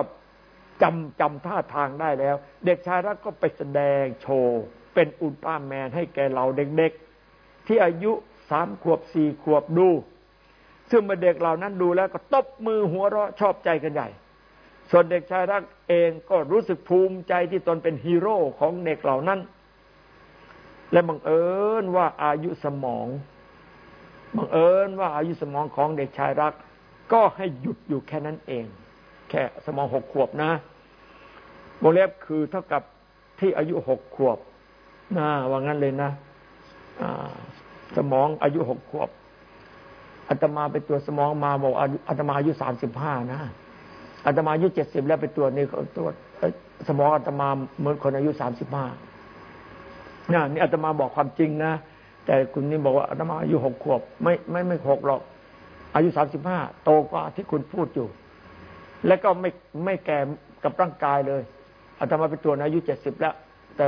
จำจำท่าทางได้แล้ว เด็กชายรักก็ไปแสดงโชว์ เป็นอุลตร้าแมนให้แก่เราเด็กๆที่อายุสามขวบสี่ขวบดู ซึ่งเด็กเหล่านั้นดูแล้วก็ตบมือหัวเราะชอบใจกันใหญ่ ส่วนเด็กชายรักเองก็รู้สึกภูมิใจที่ตนเป็นฮีโร่ของเด็กเหล่านั้น และบังเอิญว่าอายุสมองบังเอิญว่าอายุสมองของเด็กชายรัก ก็ให้หยุดอยู่แค่นั้นเอง แค่สมองหกขวบนะวงเล็บคือเท่ากับที่อายุหกขวบนะว่างั้นเลยนะสมองอายุหกขวบ อาตมาไปตัวจสมองมาบอกอาตมาอายุสามสิบห้านะอาตมาอายุเจ็ดสิบแล้วไปตรวจนี่ตรวจสมองอาตมาเหมือนคนอายุสามสิบห้านี่อาตมาบอกความจริงนะแต่คุณนี่บอกว่าอาตมาอายุหกขวบ ไม่ไม่ไม่หกหรอก อายุสามสิบห้าโตกว่าที่คุณพูดอยู่ และก็ไม่ไม่แก่กับร่างกายเลยอาตมาไปตรวจอายุเจ็ดสิบแล้ว แต่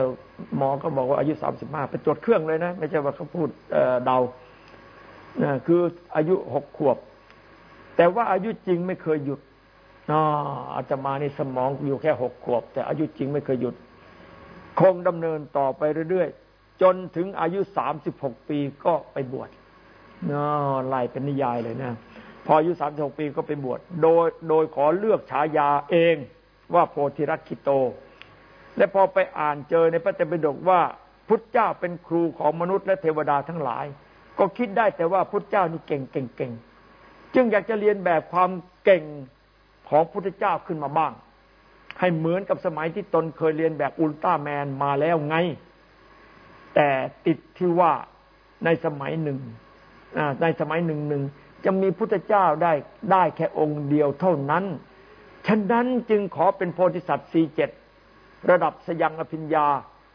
หมอก็บอกว่าอายุสามสิบห้าไปตรวจเครื่องเลยนะ ไม่ใช่ว่าเขาพูดเดา คืออายุหกขวบ แต่ว่าอายุจริงไม่เคยหยุดอาตมาในสมองอยู่แค่หกขวบ แต่อายุจริงไม่เคยหยุด คงดำเนินต่อไปเรื่อยๆ จนถึงอายุสามสิบหกปีก็ไปบวชนาไล่เป็นนิยายเลยนะ พออายุสามสิบหกปีก็ไปบวช โดยโดยขอเลือกฉายาเองว่าโพธิรักขิโต และพอไปอ่านเจอในพระเตปิฎกว่า พุทธเจ้าเป็นครูของมนุษย์และเทวดาทั้งหลาย ก็คิดได้แต่ว่าพุทธเจ้านี่เก่งเก่งเก่งจึงอยากจะเรียนแบบความเก่งของพุทธเจ้าขึ้นมาบ้าง ให้เหมือนกับสมัยที่ตนเคยเรียนแบบอุลตร้าแมนมาแล้วไง แต่ติดที่ว่าในสมัยหนึ่งในสมัยหนึ่งหนึ่งจะมีพุทธเจ้าได้ได้แค่องค์เดียวเท่านั้น ฉะนั้นจึงขอเป็นโพธิสัตว์สี่เจ็ดระดับสยังอภิญญา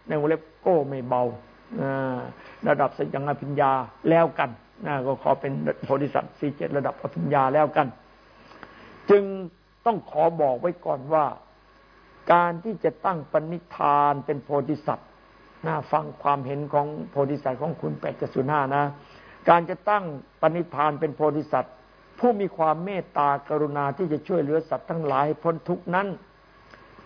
ในวงเล็บโก้ไม่เบา ระดับสยังอภิญญาแล้วกันก็ขอเป็นโพธิสัตว์สี่เจ็ดระดับอภิญญาแล้วกัน จึงต้องขอบอกไว้ก่อนว่า การที่จะตั้งปณิธานเป็นโพธิสัตว์นะฟังความเห็นของโพธิสัตว์ของคุณแปดจุดห้านะ การจะตั้งปณิธานเป็นโพธิสัตว์ ผู้มีความเมตตากรุณาที่จะช่วยเหลือสัตว์ทั้งหลายพ้นทุกนั้น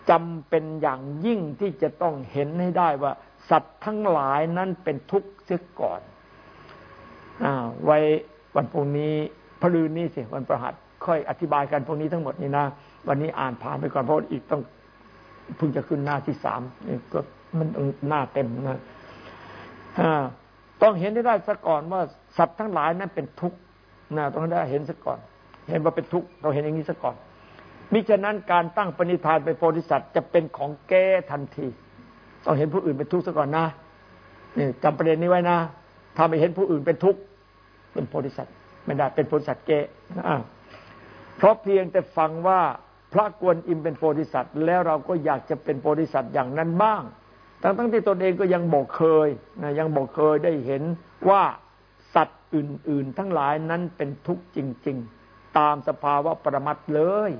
จำเป็นอย่างยิ่งที่จะต้องเห็นให้ได้ว่า สัตว์ทั้งหลายนั้นเป็นทุกข์เสียก่อนอไว้วันพรุ่งนี้พลืนนี้สิวันประหัสค่อยอธิบายกันพวกนี้ทั้งหมดนี่นะวันนี้อ่านผ่านไปก่อนเพราะอีกต้องเพิ่งจะขึ้นหน้าที่สามก็มันหน้าเต็มนะต้องเห็นได้ได้ซะก่อนว่าสัตว์ทั้งหลายนั้นเป็นทุกข์นะต้องได้เห็นซะก่อน เห็นว่าเป็นทุกข์เราเห็นอย่างนี้ซะก่อนมิฉะนั้นการตั้งปณิธานเป็นโพธิสัตว์จะเป็นของแก้ทันที ต้องเห็นผู้อื่นเป็นทุกข์ซะก่อนนะนี่จำประเด็นนี้ไว้นะถ้าไม่เห็นผู้อื่นเป็นทุกข์เป็นโพธิสัตว์ไม่ได้เป็นโพธิสัตว์เกะเพราะเพียงแต่ฟังว่าพระกวนอิมเป็นโพธิสัตว์ แล้วเราก็อยากจะเป็นโพธิสัตว์อย่างนั้นบ้าง ทั้งทั้งที่ตนเองก็ยังบอกเคยนะยังบอกเคยได้เห็นว่าสัตว์อื่น ๆ ทั้งหลายนั้นเป็นทุกข์จริง ๆ ตามสภาวะประมัตเลย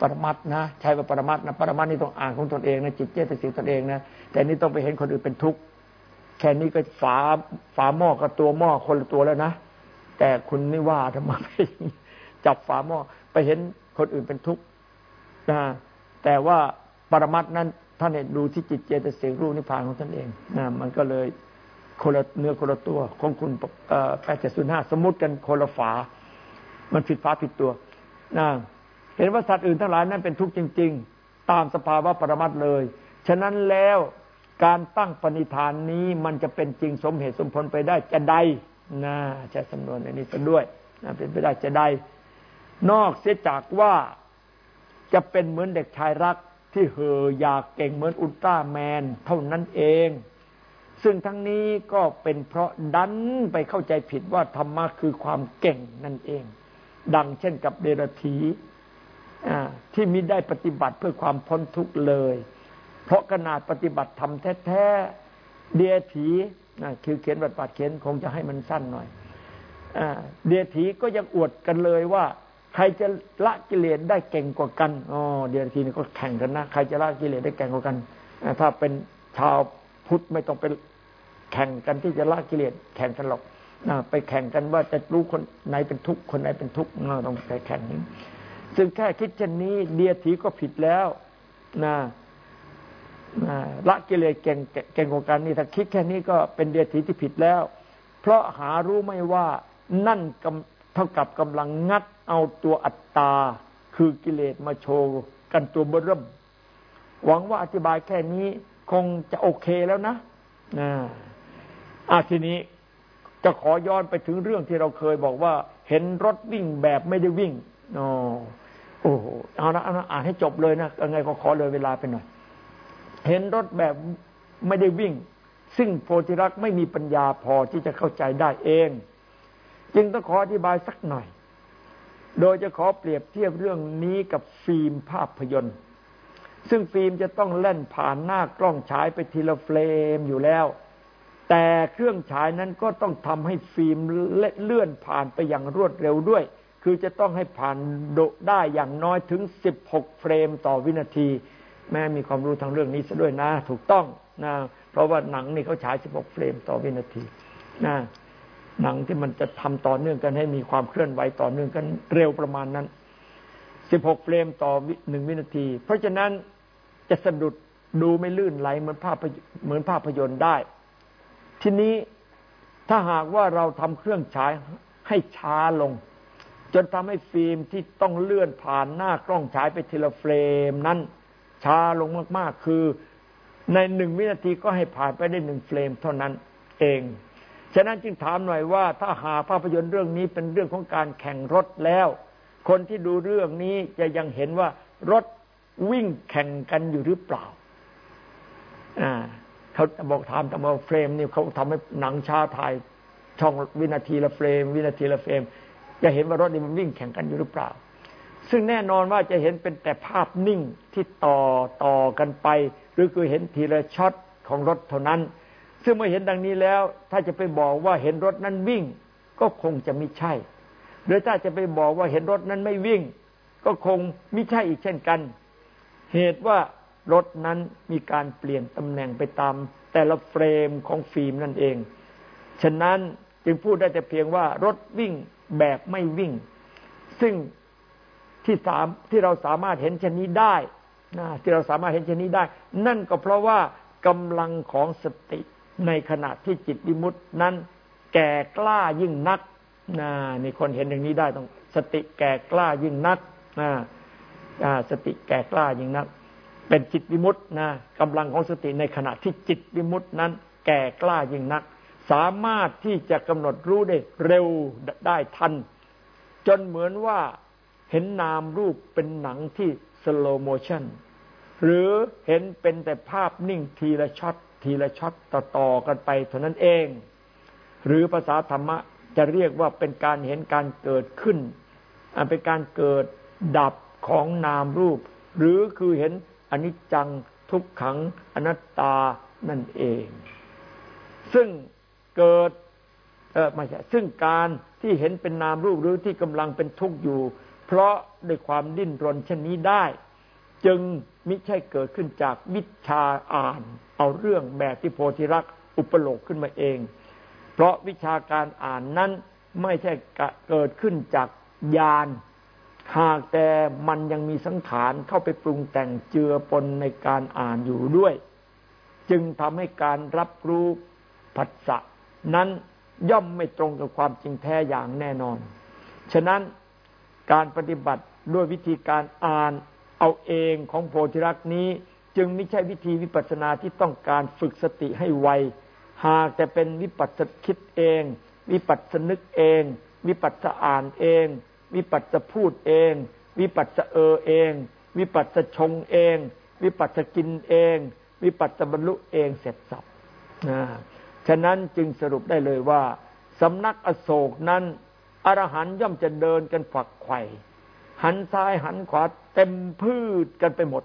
ปรมัตนะใช้ว่าปรมัตนะปรมัตนี่ต้องอ่านของตนเองนะจิตเจตสิกตนเองนะแต่นี่ต้องไปเห็นคนอื่นเป็นทุกข์แค่นี้ก็ฝาฝาหม้อกับตัวหม้อคนละตัวแล้วนะแต่คุณไม่ว่าทำไมจับฝาหม้อไปเห็นคนอื่นเป็นทุกข์นะแต่ว่าปรมัตนั้นท่านเห็นดูที่จิตเจตสิกรู้นิพพานของท่านเองนะมันก็เลยคนละเนื้อคนละตัวของคุณแปดเจ็ดศูนย์ห้าสมมติกันคนละฝา มันผิดฝาผิดตัวนะ เห็นว่าสัตว์อื่นทั้งหลายนั้นเป็นทุกข์จริง ๆ ตามสภาวะปรมัตเลย ฉะนั้นแล้วการตั้งปณิธานนี้มันจะเป็นจริงสมเหตุสมผลไปได้จะใดนะใช้สำนวนในนี้กันด้วยนะเป็นไปได้จะใดนอกเสียจากว่าจะเป็นเหมือนเด็กชายรักที่เห่ออยากเก่งเหมือนอุลตร้าแมนเท่านั้นเอง ซึ่งทั้งนี้ก็เป็นเพราะดันไปเข้าใจผิดว่าธรรมะคือความเก่งนั่นเอง ดังเช่นกับเดรธี ที่มิได้ปฏิบัติเพื่อความพ้นทุกข์เลย เพราะขนาดปฏิบัติทำแท้ๆเดียถีคือเขียนบัตรปาดเขียนคงจะให้มันสั้นหน่อยเดียถีก็ยังอวดกันเลยว่า ใครจะละกิเลสได้เก่งกว่ากันอ๋อเดียถีนี่ก็แข่งกันนะใครจะละกิเลสได้เก่งกว่ากันถ้าเป็นชาวพุทธไม่ต้องไปแข่งกันที่จะละกิเลสแข่งกันหรอกไปแข่งกันว่าจะรู้คนไหนเป็นทุกข์คนไหนเป็นทุกข์เราต้องไปแข่งนี้ ซึ่งแค่คิดเช่นนี้ เดียถีก็ผิดแล้วนะนะละกิเลสเก่งเก่งกว่ากันนี่ถ้าคิดแค่นี้ก็เป็นเดียถีที่ผิดแล้ว เพราะหารู้ไม่ว่านั่นเท่ากับกำลังงัดเอาตัวอัตตา คือกิเลสมาโชว์กันตัวเบิ่ม หวังว่าอธิบายแค่นี้คงจะโอเคแล้วนะนะอาทีนี้จะขอย้อนไปถึงเรื่องที่เราเคยบอกว่า เห็นรถวิ่งแบบไม่ได้วิ่งอ๋อ โอ้โหเอาละเอาละอ่านให้จบเลยนะยังไงก็ขอเลยเวลาไปหน่อย เห็นรถแบบไม่ได้วิ่ง ซึ่งโพธิรักษ์ไม่มีปัญญาพอที่จะเข้าใจได้เอง จึงต้องขออธิบายสักหน่อย โดยจะขอเปรียบเทียบเรื่องนี้กับฟิล์มภาพยนตร์ ซึ่งฟิล์มจะต้องเล่นผ่านหน้ากล้องฉายไปทีละเฟรมอยู่แล้ว แต่เครื่องฉายนั้นก็ต้องทำให้ฟิล์มเลื่อนผ่านไปอย่างรวดเร็วด้วย คือจะต้องให้ผ่านโดได้อย่างน้อยถึง 16 เฟรมต่อวินาที แม่มีความรู้ทางเรื่องนี้ซะด้วยนะ ถูกต้องนะเพราะว่าหนังนี่เขาฉาย 16 เฟรมต่อวินาทีนะหนังที่มันจะทำต่อเนื่องกันให้มีความเคลื่อนไหวต่อเนื่องกันเร็วประมาณนั้น 16 เฟรมต่อหนึ่งวินาที เพราะฉะนั้นจะสะดุดดูไม่ลื่นไหลเหมือนภาพเหมือนภาพยนตร์ได้ ทีนี้ถ้าหากว่าเราทำเครื่องฉายให้ช้าลง จนทำให้ฟิล์มที่ต้องเลื่อนผ่านหน้ากล้องฉายไปทีละเฟรมนั้นช้าลงมาก ๆ คือในหนึ่งวินาทีก็ให้ผ่านไปได้หนึ่งเฟรมเท่านั้นเอง ฉะนั้นจึงถามหน่อยว่า ถ้าหาภาพยนตร์เรื่องนี้เป็นเรื่องของการแข่งรถแล้ว คนที่ดูเรื่องนี้จะยังเห็นว่ารถวิ่งแข่งกันอยู่หรือเปล่า อ่าเขาบอกทำแต่ว่าเฟรมนี่เขาทำให้หนังช้าถ่ายช่องวินาทีละเฟรม วินาทีละเฟรม จะเห็นว่ารถนี่มันวิ่งแข่งกันอยู่หรือเปล่า ซึ่งแน่นอนว่าจะเห็นเป็นแต่ภาพนิ่งที่ต่อต่อกันไป หรือคือเห็นทีละช็อตของรถเท่านั้น ซึ่งเมื่อเห็นดังนี้แล้ว ถ้าจะไปบอกว่าเห็นรถนั้นวิ่ง ก็คงจะไม่ใช่ หรือถ้าจะไปบอกว่าเห็นรถนั้นไม่วิ่ง ก็คงไม่ใช่อีกเช่นกัน เหตุว่ารถนั้นมีการเปลี่ยนตำแหน่งไปตาม แต่ละเฟรมของฟิล์มนั่นเอง ฉะนั้นจึงพูดได้แต่เพียงว่ารถวิ่ง แบบไม่วิ่ง ซึ่งที่สามที่เราสามารถเห็นชนี้ได้นะที่เราสามารถเห็นชนี้ได้ นั่นก็เพราะว่ากำลังของสติในขณะที่จิตวิมุตินั้น แก่กล้ายิ่งนักนะนี่คนเห็นอย่างนี้ได้ต้อง สติแก่กล้ายิ่งนักนะสติแก่กล้ายิ่งนัก เป็นจิตวิมุตต์นะกำลังของสติในขณะที่จิตวิมุตต์นั้น แก่กล้ายิ่งนัก สามารถที่จะกำหนดรู้ได้เร็วได้ทัน จนเหมือนว่าเห็นนามรูปเป็นหนังที่ slow motion หรือเห็นเป็นแต่ภาพนิ่งทีละช็อตทีละช็อตต่อๆกันไปเท่านั้นเอง หรือภาษาธรรมะจะเรียกว่าเป็นการเห็นการเกิดขึ้นอันเป็นการเกิดดับของนามรูป หรือคือเห็นอนิจจังทุกขังอนัตตานั่นเอง ซึ่ง เกิดเออไม่ใช่ซึ่งการที่เห็นเป็นนามรูปหรือที่กำลังเป็นทุกข์อยู่ เพราะด้วยความดิ้นรนเช่นนี้ได้ จึงมิใช่เกิดขึ้นจากวิชาอ่าน เอาเรื่องแบบที่โพธิรักอุปโลกขึ้นมาเอง เพราะวิชาการอ่านนั้นไม่ใช่เกิดขึ้นจากญาณหากแต่มันยังมีสังขารเข้าไปปรุงแต่งเจือปนในการอ่านอยู่ด้วย จึงทำให้การรับรู้ผัสสะ นั้นย่อมไม่ตรงกับความจริงแท้อย่างแน่นอน ฉะนั้นการปฏิบัติด้วยวิธีการอ่านเอาเองของโพธิรักษ์นี้ จึงไม่ใช่วิธีวิปัสสนาที่ต้องการฝึกสติให้ไว หากแต่เป็นวิปัสสคิดเอง วิปัสสนึกเอง วิปัสสอ่านเอง วิปัสสพูดเอง วิปัสสเออเอง วิปัสสชงเอง วิปัสสกินเอง วิปัสสบรรลุเองเสร็จสับนะ ฉะนั้นจึงสรุปได้เลยว่าสำนักอโศกนั้นอรหันย่อมจะเดินกันฝักไข่หันซ้ายหันขวาเต็มพืชกันไปหมด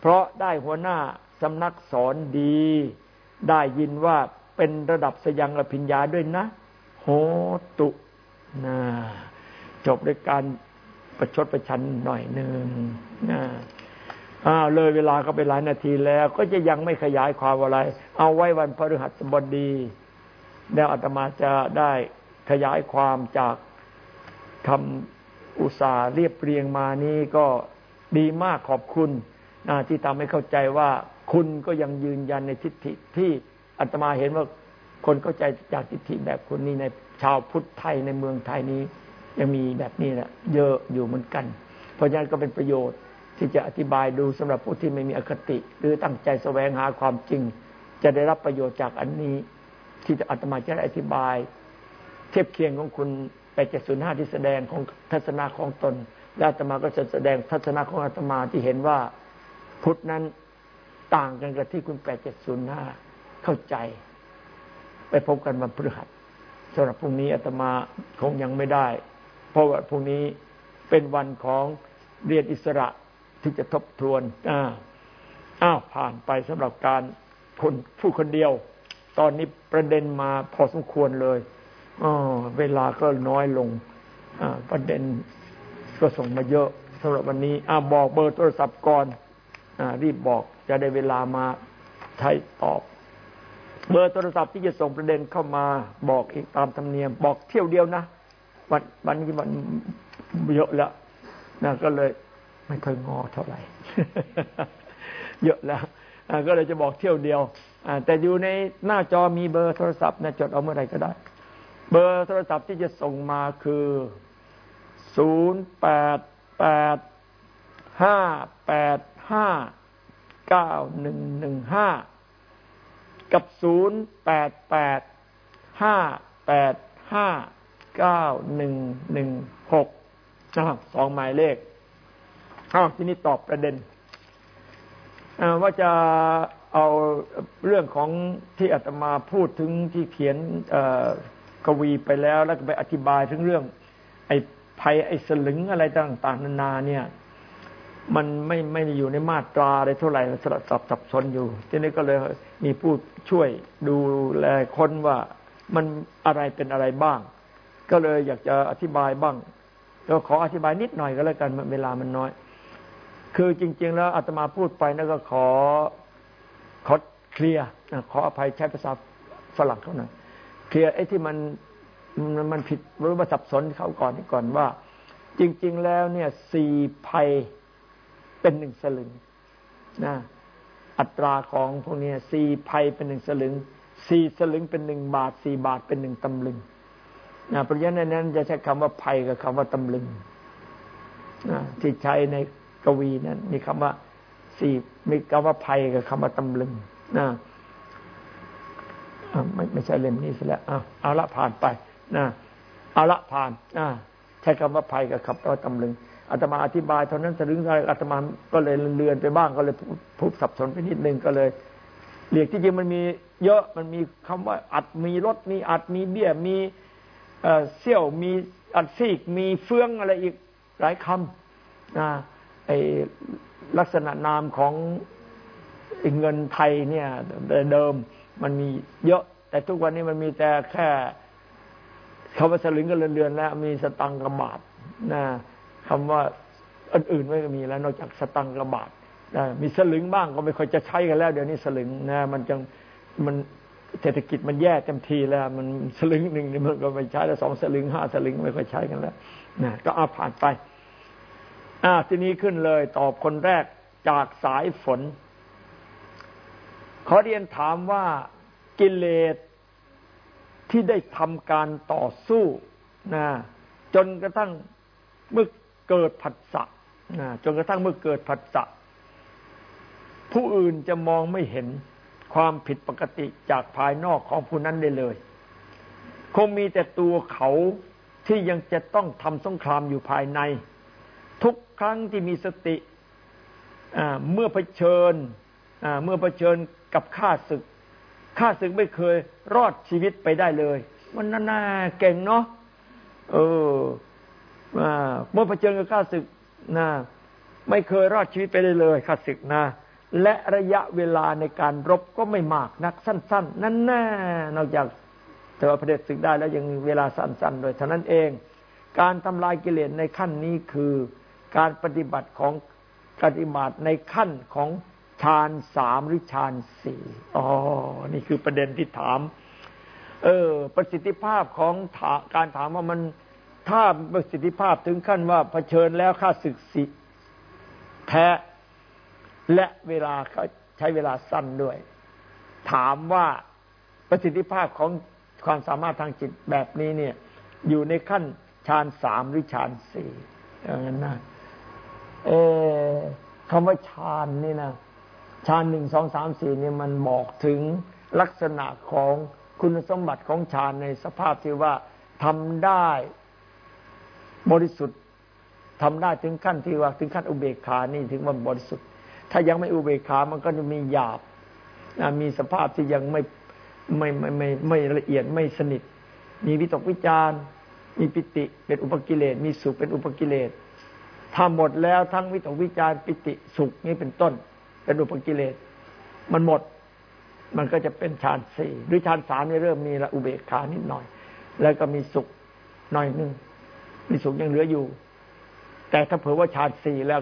เพราะได้หัวหน้าสำนักสอนดี ได้ยินว่าเป็นระดับสยังอภิญญาด้วยนะ โหตุนะจบด้วยการประชดประชันหน่อยหนึ่ง อ้าวเลยเวลาก็ไปหลายนาทีแล้ว ก็จะยังไม่ขยายความอะไร เอาไว้วันพฤหัสบดี แล้วอาตมาจะได้ขยายความจากคำอุตสาเรียบเรียงมานี้ก็ดีมากขอบคุณที่ทำให้เข้าใจว่าคุณก็ยังยืนยันในทิฏฐิที่อาตมาเห็นว่าคนเข้าใจจากทิฏฐิแบบคุณนี่ในชาวพุทธไทยในเมืองไทยนี้ ยังมีแบบนี้แหละเยอะอยู่เหมือนกัน เพราะฉะนั้นก็เป็นประโยชน์ ที่จะอธิบายดูสำหรับผู้ที่ไม่มีอคติ หรือตั้งใจแสวงหาความจริง จะได้รับประโยชน์จากอันนี้ ที่จะอาตมาจะได้อธิบาย เทียบเคียงของคุณไปเจ็ดศูนย์ห้าที่แสดงของทัศนะของตน และอาตมาก็จะแสดงทัศนะของอาตมาที่เห็นว่าพุทธนั้นต่างกันกับที่คุณแปดเจ็ดศูนย์ห้าเข้าใจ ไปพบกันวันพฤหัสสำหรับพรุ่งนี้อาตมาคงยังไม่ได้ เพราะว่าพรุ่งนี้เป็นวันของเรียนอิสระ ที่จะทบทวนอ้าอ้าวผ่านไปสำหรับการคนผู้คนเดียว ตอนนี้ประเด็นมาพอสมควรเลยอ๋อเวลาก็น้อยลงประเด็นก็ส่งมาเยอะสำหรับวันนี้อ่าบอกเบอร์โทรศัพท์ก่อนอรีบบอกจะได้เวลามาใช้ตอบ เบอร์โทรศัพท์ที่จะส่งประเด็นเข้ามาบอกอีกตามธรรมเนียม บอกเที่ยวเดียวนะวันวันนี้มันเยอะแล้วนะก็เลย ไม่ค่อยงอเท่าไหร่ เยอะแล้วก็เลยจะบอกเที่ยวเดียวแต่อยู่ในหน้าจอมีเบอร์โทรศัพท์นะจดเอาเมื่อไหร่ก็ได้ เบอร์โทรศัพท์ที่จะส่งมาคือศูนย์แปดแปดห้าแปดห้าเก้าหนึ่งหนึ่งห้ากับศูนย์แปดแปดห้าแปดห้าเก้าหนึ่งหนึ่งหกสองหมายเลข อ้าทีนี้ตอบประเด็นว่าจะเอาเรื่องของที่อาตมาพูดถึงที่เขียนกวีไปแล้ว แล้วก็ไปอธิบายถึงเรื่อง ไอ้ภัยไอ้สลึงอะไรต่าง ๆ นานา เนี่ย มันไม่ไม่อยู่ในมาตราอะไรเท่าไหร่สลับสับสับสนอยู่ ทีนี้ก็เลยมีผู้ช่วยดูแลคนว่ามันอะไรเป็นอะไรบ้าง ก็เลยอยากจะอธิบายบ้างก็ขออธิบายนิดหน่อยก็แล้วกันเวลามันน้อย คือจริง ๆ แล้วอาตมาพูดไปนั่นก็ขอขอเคลียร์ขออภัยใช้ภาษาฝรั่งเขาหน่อยเคลียร์ไอ้ที่มันมันผิดหรือว่าสับสนเขาก่อนนี่ก่อนว่า จริง ๆ แล้วเนี่ยสี่ภัยเป็นหนึ่งสลึงนะอัตราของพวกนี้สี่ภัยเป็นหนึ่งสลึงสี่สลึงเป็นหนึ่งบาทสี่บาทเป็นหนึ่งตำลึงนะเพราะฉะนั้นจะใช้คำว่าภัยกับคำว่าตำลึงนะที่ใช้ใน วีนั้นมีคำว่าสี่มีคำว่าภัยกับคำว่าตำลึงนะไม่ไม่ใช่เล่มนี้สิแล้วเอาเอาละผ่านไปนะเอาละผ่านนะใช้คำว่าภัยกับคำว่าตำลึงอาตมาอธิบายเท่านั้นสลึงอะไรอาตมาก็เลยเลือนไปบ้างก็เลยพูดสับสนไปนิดนึงก็เลยเรียกที่จริงมันมีเยอะมันมีคำว่า อัดมีรถมีอัดมีเบี้ยมีเสี่ยวมีอัดซีกมีเฟืองอะไรอีกหลายคำนะ ไอ้ลักษณะนามของเงินไทยเนี่ยเดิมมันมีเยอะ แต่ทุกวันนี้มันมีแต่แค่คำว่าสลึงก็เรือนๆแล้วมีสตังกระบาทนะคำว่าอื่นๆไม่มีแล้ว นอกจากสตังกระบาทนะมีสลึงบ้างก็ไม่ค่อยจะใช้กันแล้ว เดี๋ยวนี้สลึงนะมันจังมันเศรษฐกิจมันแย่เต็มทีแล้ว มันสลึงหนึ่งนี่มันก็ไม่ใช้แล้วสองสลึงห้าสลึงไม่ค่อยใช้กันแล้วนะก็เอาผ่านไป อ่าทีนี้ขึ้นเลยตอบคนแรกจากสายฝน ขอเรียนถามว่ากิเลสที่ได้ทำการต่อสู้นะจนกระทั่งเมื่อเกิดผัสสะนะจนกระทั่งเมื่อเกิดผัสสะผู้อื่นจะมองไม่เห็นความผิดปกติจากภายนอกของผู้นั้นได้เลย คงมีแต่ตัวเขาที่ยังจะต้องทำสงครามอยู่ภายใน ทุกครั้งที่มีสติเมื่อเผชิญเมื่อเผชิญกับข้าศึกข้าศึกไม่เคยรอดชีวิตไปได้เลย มันน่าเก่งเนาะเออเมื่อเผชิญกับข้าศึกนะไม่เคยรอดชีวิตไปได้เลยข้าศึกนะ และระยะเวลาในการรบก็ไม่มากนักสั้น ๆ นั่นแน่นอกจากแต่ว่าประเด็จศึกได้แล้วยังเวลาสั้น ๆ โดยเท่านั้นเอง การทำลายกิเลสในขั้นนี้คือ การปฏิบัติของปฏิบัติในขั้นของฌานสามหรือฌานสี่อ๋อ นี่คือประเด็นที่ถาม เออ ประสิทธิภาพของการถามว่ามันถ้าประสิทธิภาพถึงขั้นว่าเผชิญแล้วค่าศึกสิแพ้และเวลาใช้เวลาสั้นด้วย ถามว่าประสิทธิภาพของความสามารถทางจิตแบบนี้เนี่ย อยู่ในขั้นฌานสามหรือฌานสี่อย่างนั้นนะ เอคำว่าฌานนี่นะฌานหนึ่งสองสามสี่เนี่ยมันบอกถึงลักษณะของคุณสมบัติของฌานในสภาพที่ว่าทำได้บริสุทธิ์ทำได้ถึงขั้นที่ว่าถึงขั้นอุเบกขานี่ถึงว่าบริสุทธิ์ ถ้ายังไม่อุเบกขามันก็จะมีหยาบมีสภาพที่ยังไม่ไม่ไม่ไม่ไม่ละเอียดไม่สนิท มีวิตกวิจารมีปิติเป็นอุปกิเลสมีสุขเป็นอุปกิเลส ถ้าหมดแล้วทั้งวิตกวิจารปิติสุขนี่เป็นต้น เป็นอุปกิเลส มันหมดมันก็จะเป็นฌานสี่หรือฌานสามนี่เริ่มมีละอุเบกขานิดหน่อย แล้วก็มีสุขหน่อยนึงมีสุขยังเหลืออยู่ แต่ถ้าเผื่อว่าฌานสี่แล้ว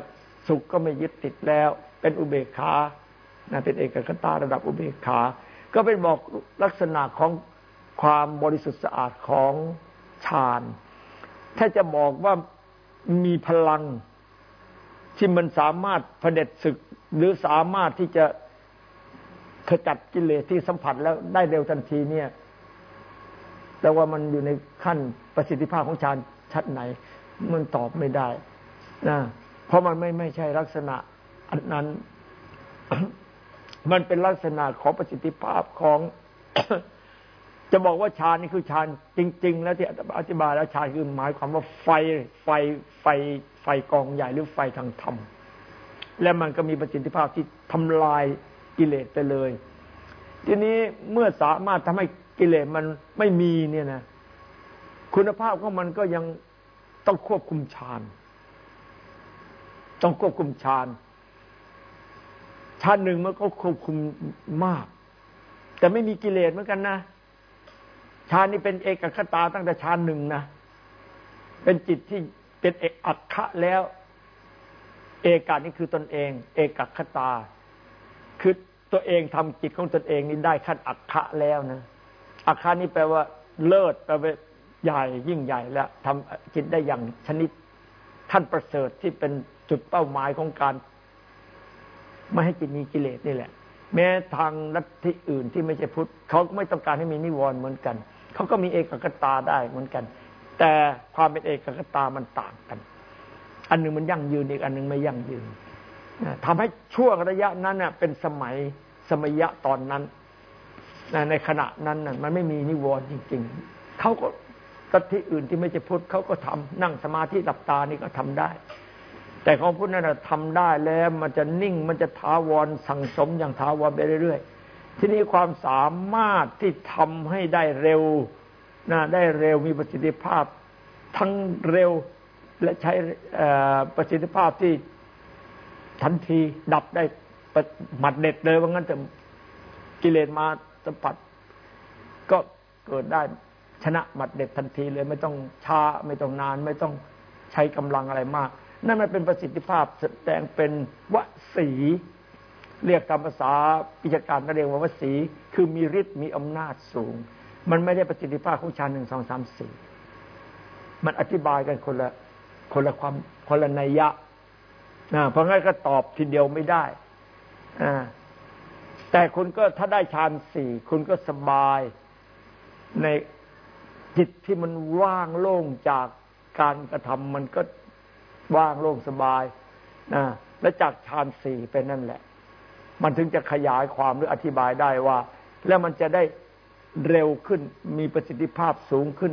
สุขก็ไม่ยึดติดแล้ว เป็นอุเบกขานะเป็นเอกคตาระดับอุเบกขา ก็เป็นบอกลักษณะของความบริสุทธิ์สะอาดของฌาน ถ้าจะบอกว่า มีพลัง ที่มันสามารถเผด็จศึก หรือสามารถที่จะขจัดกิเลสที่สัมผัสแล้วได้เร็วทันทีเนี่ย แต่ว่ามันอยู่ในขั้นประสิทธิภาพของฌานชัดไหน มันตอบไม่ได้นะเพราะมันไม่ไม่ใช่ลักษณะ อันนั้น มันเป็นลักษณะของประสิทธิภาพของ จะบอกว่าฌานนี่คือฌานจริง ๆ แล้วที่อธิบายแล้วฌานคือหมายความว่าไฟไฟไฟไฟกองใหญ่หรือไฟทางธรรมและมันก็มีประสิทธิภาพที่ทำลายกิเลสไปเลย ทีนี้เมื่อสามารถทำให้กิเลสมันไม่มีเนี่ยนะ คุณภาพของมันก็ยังต้องควบคุมฌานต้องควบคุมฌานฌานหนึ่งมันก็ควบคุมมาก แต่ไม่มีกิเลสเหมือนกันนะ ฌานนี่เป็นเอกคตาตั้งแต่ฌานหนึ่งนะ เป็นจิตที่เป็นเอกอัคคะแล้ว เอกานี่คือตนเอง เอกคตา คือตัวเองทำจิตของตนเองนี่ได้ขั้นอัคคะแล้วนะอัคคะนี่แปลว่า เลิศแปลว่าใหญ่ยิ่งใหญ่แล้วทำจิตได้อย่างชนิดท่านประเสริฐที่เป็นจุดเป้าหมายของการ ไม่ให้จิตมีกิเลสนี่แหละ แม้ทางลัทธิอื่นที่ไม่ใช่พุทธเขาก็ไม่ต้องการให้มีนิวรณ์เหมือนกัน เขาก็มีเอกกตาได้เหมือนกัน แต่ความเป็นเอกกตามันต่างกัน อันหนึ่งมันยั่งยืนอีกอันหนึ่งไม่ยั่งยืนทำให้ช่วงระยะนั้นเป็นสมัยสมัยยะตอนนั้นในขณะนั้นมันไม่มีนิวรณ์จริง ๆเขาก็กัที่อื่นที่ไม่ใช่พุทธเขาก็ทำนั่งสมาธิหลับตานี่ก็ทำได้ แต่ของพุทธนั้นทำได้แล้วมันจะนิ่งมันจะท้าวรสั่งสมอย่างท้าวรไปเรื่อยๆ ทีนี้ความสามารถที่ทำให้ได้เร็วนะได้เร็วมีประสิทธิภาพทั้งเร็วและใช้ประสิทธิภาพที่ทันทีดับได้หมัดเด็ดเลยว่างั้นแต่กิเลสมาสัมผัสก็เกิดได้ชนะหมัดเด็ดทันทีเลย ไม่ต้องช้าไม่ต้องนาน ไม่ต้องใช้กำลังอะไรมาก นั่นมันเป็นประสิทธิภาพแสดงเป็นวสี เรียกตามภาษาปิจการก็เรียกว่าวสี คือมีฤทธิ์มีอำนาจสูง มันไม่ได้ประสิทธิภาพของฌานหนึ่งสองสามสี่มันอธิบายกันคนละคนละความคนละนัยยะนะเพราะงั้นก็ตอบทีเดียวไม่ได้อ่าแต่คุณก็ถ้าได้ฌานสี่คุณก็สบายในจิตที่มันว่างโล่งจากการกระทำมันก็ว่างโล่งสบายนะและจากฌานสี่เป็นนั่นแหละ มันถึงจะขยายความหรืออธิบายได้ว่า แล้วมันจะได้เร็วขึ้น มีประสิทธิภาพสูงขึ้น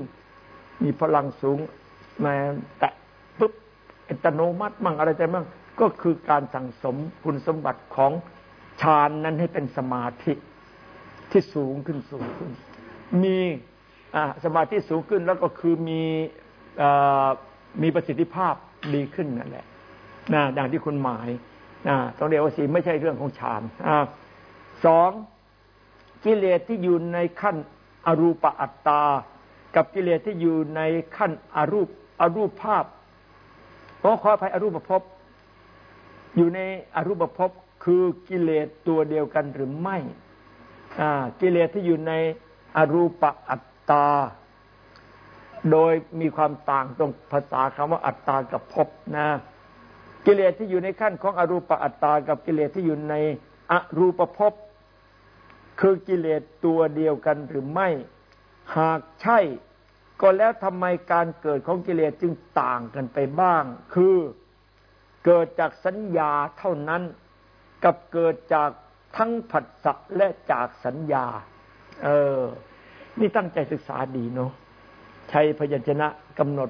มีพลังสูงมาแต่ปุ๊บอัตโนมัติมั่งอะไรแต่มั่งก็คือการสั่งสมคุณสมบัติของฌานนั้นให้เป็นสมาธิที่สูงขึ้นสูงขึ้น มีสมาธิสูงขึ้นแล้วก็คือมีมีประสิทธิภาพดีขึ้นนั่นแหละนะอย่างที่คุณหมาย ต้องเรียกว่าสีไม่ใช่เรื่องของฌานสองกิเลสที่อยู่ในขั้นอรูปอัตตา กับกิเลสที่อยู่ในขั้นอรูปอรูปภาพเพราะขออภัยอรูปภพอยู่ในอรูปภพคือกิเลสตัวเดียวกันหรือไม่กิเลสที่อยู่ในอรูปอัตตา โดยมีความต่างตรงภาษาคำว่าอัตตากับภพนะ กิเลสที่อยู่ในขั้นของอรูปอัตตา กับกิเลสที่อยู่ในอรูปภพคือกิเลสตัวเดียวกันหรือไม่ หากใช่ ก็แล้วทำไมการเกิดของกิเลสจึงต่างกันไปบ้าง คือเกิดจากสัญญาเท่านั้น กับเกิดจากทั้งผัสสะและจากสัญญา เออ นี่ตั้งใจศึกษาดีเนาะใช้พยัญชนะกำหนด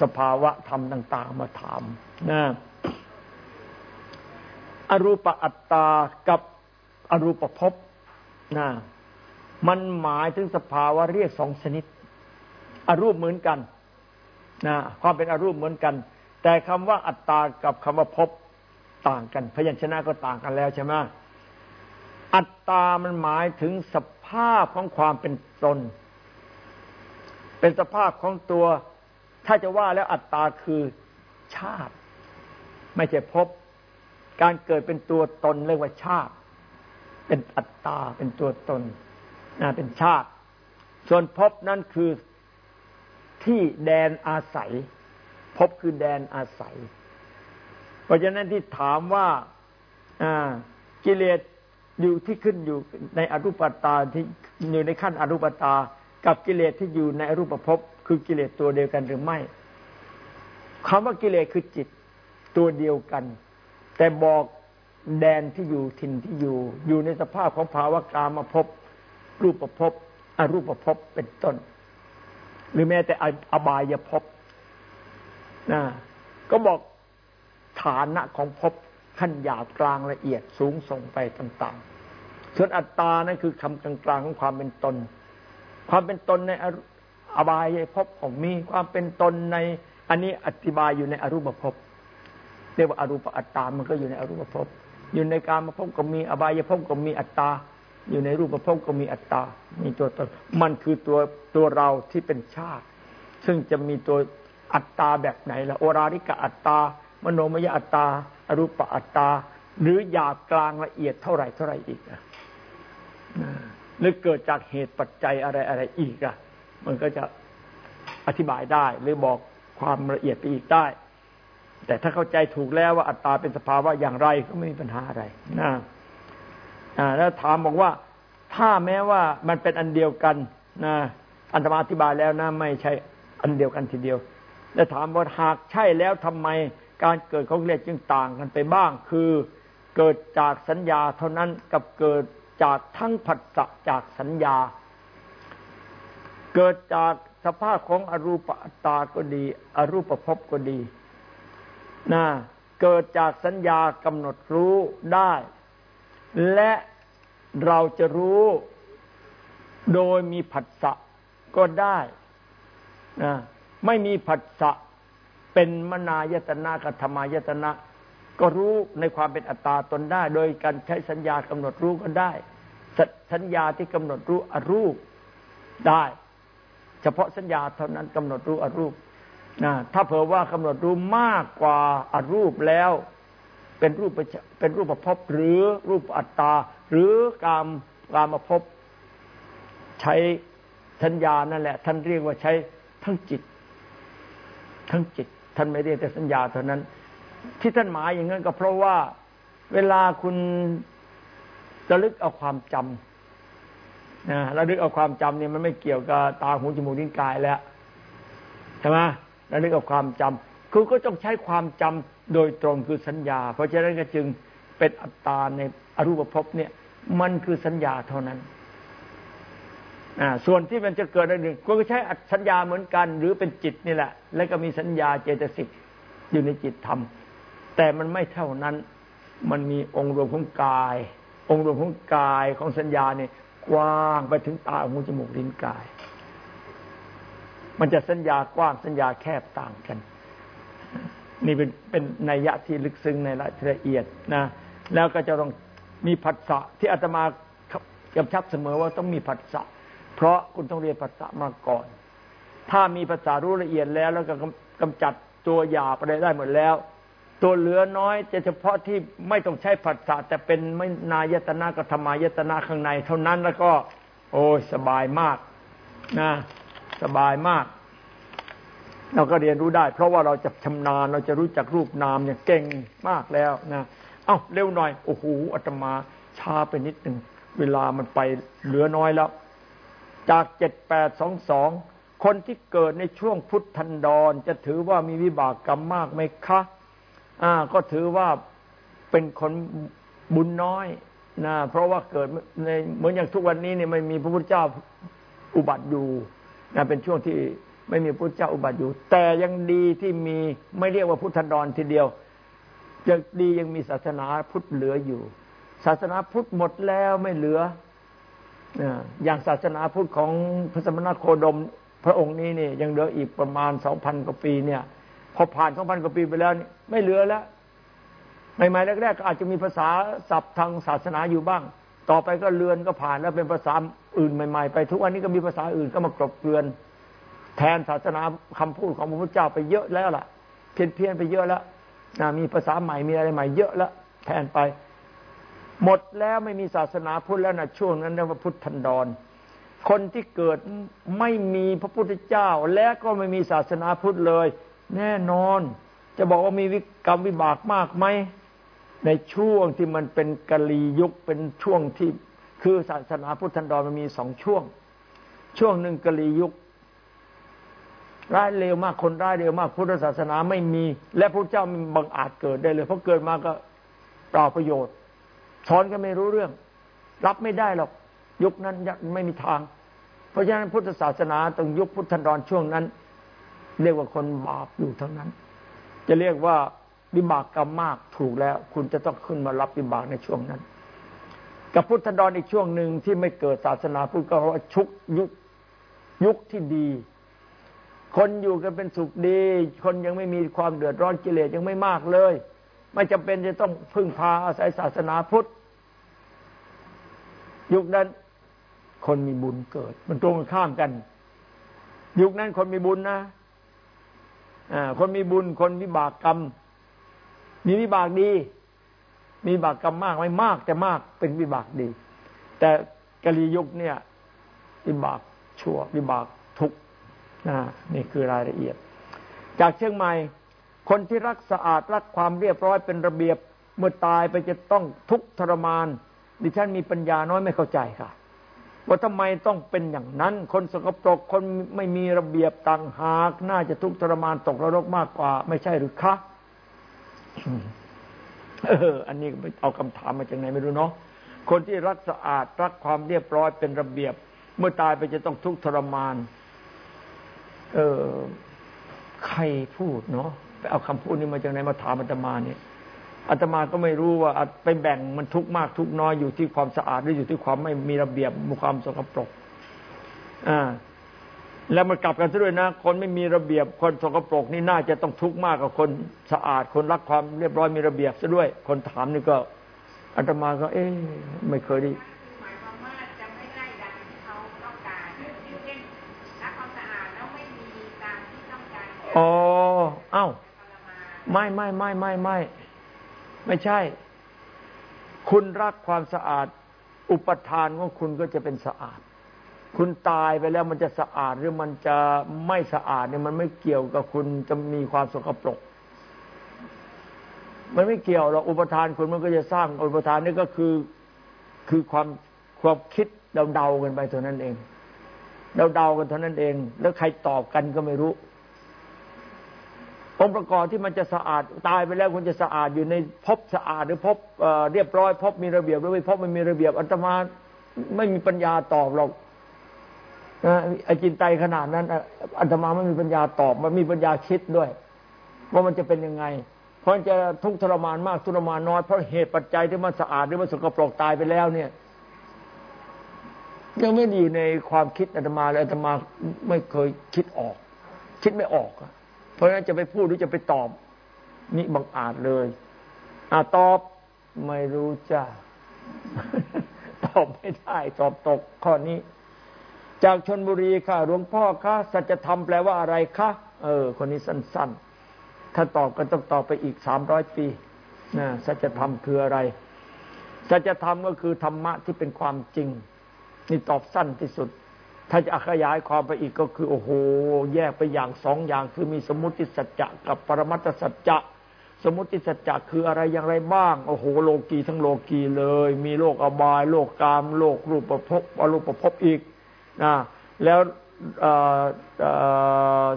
สภาวะธรรมต่าง ๆ มาถามนะ อรูปอัตตากับอรูปภพนะมันหมายถึงสภาวะเรียกสองชนิด อรูปเหมือนกันนะความเป็นอรูปเหมือนกัน แต่คำว่าอัตตากับคำว่าภพต่างกัน พยัญชนะก็ต่างกันแล้วใช่ไหมอัตตามันหมายถึงสภาพของความเป็นตน เป็นสภาพของตัว ถ้าจะว่าแล้วอัตตาคือชาติ ไม่ใช่ภพ การเกิดเป็นตัวตนเรียกว่าชาติ เป็นอัตตา เป็นตัวตนนะเป็นชาติ ส่วนภพนั่นคือที่แดนอาศัยภพคือแดนอาศัย เพราะฉะนั้นที่ถามว่ากิเลสอยู่ที่ขึ้นอยู่ในอรูปตาที่อยู่ในขั้นอรูปตา กับกิเลสที่อยู่ในอรูปภพคือกิเลสตัวเดียวกันหรือไม่คำว่ากิเลสคือจิตตัวเดียวกัน แต่บอกแดนที่อยู่ถิ่นที่อยู่ อยู่ในสภาพของภาวะกามาพบ รูปประพบอรูปประพบเป็นต้น หรือแม้แต่อบายภพนะก็บอกฐานะของภพขั้นหยาบกลางละเอียดสูงส่งไปต่างๆ ส่วนอัตตานั่นคือคำกลางๆของความเป็นตน ความเป็นตนในอบายภพของมีความเป็นตนใน อันนี้อธิบายอยู่ในอรูปภพ เรียกว่าอารูปอัตตา มันก็อยู่ในอรูปภพอยู่ในการมาพบก็มีอบายภพก็มีอัตตา อยู่ในรูปภพก็มีอัตตา มีตัวตนมันคือตัวตัวเราที่เป็นชาติ ซึ่งจะมีตัวอัตตาแบบไหนล่ะโอราริกะอัตตามโนมยอัตตาอรูปอัตตา หรือหยาบกลางละเอียดเท่าไหร่เท่าไหร่อีกอะหรือเกิดจากเหตุปัจจัยอะไรอะไรอีกอะ มันก็จะอธิบายได้หรือบอกความละเอียดไปอีกได้ แต่ถ้าเข้าใจถูกแล้วว่าอัตตาเป็นสภาวะอย่างไรก็ไม่มีปัญหาอะไรนะแล้วถามบอกว่า ถ้าแม้ว่ามันเป็นอันเดียวกันนะอันตมาอธิบายแล้วนะไม่ใช่อันเดียวกันทีเดียว แล้วถามว่าหากใช่แล้วทำไมการเกิดของเรียกจึงต่างกันไปบ้าง คือเกิดจากสัญญาเท่านั้นกับเกิดจากทั้งผัสสะจากสัญญา เกิดจากสภาพของอรูปอัตตาก็ดี อรูปภพก็ดี นะเกิดจากสัญญากำหนดรู้ได้ และเราจะรู้โดยมีผัสสะก็ได้นะไม่มีผัสสะเป็นมนายตนะกับธรรมายตนะ ก็รู้ในความเป็นอัตตาตนได้ โดยการใช้สัญญากำหนดรู้ก็ได้ สัญญาที่กำหนดรู้อรูปได้ เฉพาะสัญญาเท่านั้นกำหนดรู้อรูป นะถ้าเผื่อว่ากำหนดรู้มากกว่าอรูปแล้ว เป็นรูปเป็นรูปประพบหรือรูปอัตตา หรือกามกามภพใช้สัญญานั่นแหละ ท่านเรียกว่าใช้ทั้งจิต ทั้งจิต ท่านไม่เรียกแต่สัญญาเท่านั้น ที่ท่านหมายอย่างนั้นก็เพราะว่าเวลาคุณระลึกเอาความจำนะระลึกเอาความจำเนี่ยมันไม่เกี่ยวกับตาหูจมูกลิ้นกายแล้วใช่ไหม และนึกเอาความจำคือก็ต้องใช้ความจำโดยตรงคือสัญญา เพราะฉะนั้นก็จึงเป็นอัตตาในอรูปภพเนี่ย มันคือสัญญาเท่านั้นอ่าส่วนที่มันจะเกิดอะไรหนึ่ง ก็ใช้สัญญาเหมือนกัน หรือเป็นจิตนี่แหละ แล้วก็มีสัญญาเจตสิกอยู่ในจิตธรรม แต่มันไม่เท่านั้น มันมีองค์รวมของกาย องค์รวมของกายของสัญญาเนี่ยกว้างไปถึงตาหูจมูกลิ้นกาย มันจะสัญญากว้างสัญญาแคบต่างกัน นี่เป็นเป็นนัยยะที่ลึกซึ้งในรายละเอียดนะ แล้วก็จะต้องมีผัสสะที่อาตมากำชับเสมอว่าต้องมีผัสสะเพราะคุณต้องเรียนผัสสะมาก่อน ถ้ามีภาษารู้ละเอียดแล้ว แล้วก็กำจัดตัวหยาบอะไรได้หมดแล้ว ตัวเหลือน้อยจะเฉพาะที่ไม่ต้องใช้ผัสสะแต่เป็นไม่นายตนากับธรรมายตนาข้างใน เท่านั้นแล้วก็ โอ้สบายมากนะ สบายมาก เราก็เรียนรู้ได้ เพราะว่าเราจะชำนาญเราจะรู้จักรูปนามเนี่ยเก่งมากแล้วนะเอ้าเร็วหน่อยโอ้โหอาตมาช้าไปนิดหนึ่งเวลามันไปเหลือน้อยแล้ว จากเจ็ดแปดสองสองคนที่เกิดในช่วงพุทธันดร จะถือว่ามีวิบากกรรมมากไหมคะ อ่า ก็ถือว่าเป็นคนบุญน้อยนะเพราะว่าเกิดในเหมือนอย่างทุกวันนี้เนี่ยไม่มีพระพุทธเจ้าอุบัติอยู่ นะเป็นช่วงที่ไม่มีพระพุทธเจ้าอุบัติอยู่ แต่ยังดีที่มีไม่เรียกว่าพุทธันดรทีเดียวยังดียังมีศาสนาพุทธเหลืออยู่ ศาสนาพุทธหมดแล้วไม่เหลืออย่างศาสนาพุทธของพระสมณโคดม พระองค์นี้นี่ยังเหลืออีกประมาณสองพันกว่าปีเนี่ย พอผ่านสองพันกว่าปีไปแล้วนี่ไม่เหลือแล้วใหม่ๆแรกๆก็อาจจะมีภาษาศัพท์ทางศาสนาอยู่บ้าง ต่อไปก็เลือนก็ผ่านแล้วเป็นภาษาอื่นใหม่ ๆ ไปทุกวันนี้ก็มีภาษาอื่นก็มากรบเกลือน แทนศาสนาคำพูดของพระพุทธเจ้าไปเยอะแล้วล่ะ เพี้ยนเพียนไปเยอะแล้วนะมีภาษาใหม่มีอะไรใหม่เยอะแล้วแทนไป หมดแล้วไม่มีศาสนาพุทธแล้วนะช่วงนั้นเรียกว่าพุทธันดร คนที่เกิดไม่มีพระพุทธเจ้า และก็ไม่มีศาสนาพุทธเลย แน่นอน จะบอกว่ามีวิกรรมวิบากมากไหม ในช่วงที่มันเป็นกะลียุคเป็นช่วงที่คือศาสนาพุทธันดรมันมีสองช่วง ช่วงหนึ่งกะลียุค ร้ายเร็วมากคนร้ายเร็วมากพุทธศาสนาไม่มี และพระเจ้ามันบังอาจเกิดได้เลยเพราะเกิดมาก็เปล่าประโยชน์สอนก็ไม่รู้เรื่อง รับไม่ได้หรอกยุคนั้นไม่มีทาง เพราะฉะนั้นพุทธศาสนาตรงยุคพุทธันดรช่วงนั้น เรียกว่าคนบาปอยู่ทั้งนั้น จะเรียกว่า วิบากกรรมมากถูกแล้ว คุณจะต้องขึ้นมารับวิบากในช่วงนั้น กับพุทธันดรอีกช่วงหนึ่งที่ไม่เกิดศาสนาพุทธก็ว่าชุกยุคยุคที่ดี คนอยู่กันเป็นสุขดี คนยังไม่มีความเดือดร้อนกิเลสยังไม่มากเลย ไม่จำเป็นจะต้องพึ่งพาอาศัยศาสนาพุทธยุคนั้นคนมีบุญเกิด มันตรงข้ามกัน ยุคนั้นคนมีบุญนะคนมีบุญคนวิบากกรรม มีวิบากดี มีบากกรรมมากไม่มากแต่มากเป็นวิบากดี แต่กะลียุคเนี่ยวิบากชั่ว วิบากทุกนะนี่คือรายละเอียด จากเชียงใหม่ คนที่รักสะอาดรักความเรียบร้อยเป็นระเบียบเมื่อตายไปจะต้องทุกทรมาน ดิฉันมีปัญญาน้อยไม่เข้าใจค่ะ ว่าทำไมต้องเป็นอย่างนั้น คนสกปรกคนไม่มีระเบียบต่างหาก น่าจะทุกทรมานตกนรกมากกว่า ไม่ใช่หรือคะ เออ อันนี้เอาคำถามมาจากไหนไม่รู้เนาะคนที่รักสะอาดรักความเรียบร้อยเป็นระเบียบ เมื่อตายไปจะต้องทุกข์ทรมาน เออใครพูดเนาะไปเอาคำพูดนี้มาจากไหนมาถามอาตมาเนี่ยอาตมาก็ไม่รู้ว่าไปแบ่งมันทุกข์มากทุกข์น้อยอยู่ที่ความสะอาดหรืออยู่ที่ความไม่มีระเบียบมีความสกปรก อ่า แล้วมันกลับกันซะด้วยนะ คนไม่มีระเบียบคนสกปรกนี่น่าจะต้องทุกข์มากกว่าคนสะอาด คนรักความเรียบร้อยมีระเบียบซะด้วย คนถามนี่ก็อาตมาก็ เอ๊ะไม่เคยได้อ๋อเอ้า ไม่ไม่ไม่ไม่ไม่ไม่ใช่ คุณรักความสะอาด อุปทานของคุณก็จะเป็นสะอาด คุณตายไปแล้วมันจะสะอาดหรือมันจะไม่สะอาดเนี่ยมันไม่เกี่ยวกับคุณจะมีความสกปรก มันไม่เกี่ยวหรอกอุปทานคุณมันก็จะสร้างอุปทานนี่ก็คือคือความความคิดเดาๆกันไปเท่านั้นเองเดาๆกันเท่านั้นเอง แล้วใครตอบกันก็ไม่รู้องค์ประกอบที่มันจะสะอาดตายไปแล้วคุณจะสะอาดอยู่ในพบสะอาดหรือพบเรียบร้อยพบมีระเบียบหรือไม่พบมันมีระเบียบอัตมาไม่มีปัญญาตอบหรอก นะไอจินไตขนาดนั้นอัตมาไม่มีปัญญาตอบ มันมีปัญญาคิดด้วย ว่ามันจะเป็นยังไง เพราะจะทุกข์ทรมานมากทุรมานน้อยเพราะเหตุปัจจัยที่มันสะอาดหรือมันสกปรกตายไปแล้วเนี่ยยังไม่ดีในความคิดอาตมาเลยอาตมาไม่เคยคิดออก คิดไม่ออกเพราะฉะนั้นจะไปพูดหรือจะไปตอบ นี่บังอาจเลยอ่าตอบไม่รู้จ้าตอบไม่ได้ ตอบตกข้อนี้ จากชนบุรีค่ะหลวงพ่อคะสัจธรรมแปลว่าอะไรคะเออ คนนี้สั้น ๆ ถ้าตอบก็ต้องตอบไปอีกสามร้อยปีนะสัจธรรมคืออะไร สัจธรรมก็คือธรรมะที่เป็นความจริง นี่ตอบสั้นที่สุด ถ้าจะขยายความไปอีกก็คือ โอ้โห แยกไปอย่างสองอย่าง คือมีสมมติสัจจะกับปรมัตถสัจจะสมมติสัจจะคืออะไรอย่างไรบ้าง โอ้โห โลกีทั้งโลกีเลย มีโลกอบาย โลกกาม โลกรูปประพบอรูปประพบอีก นะแล้ว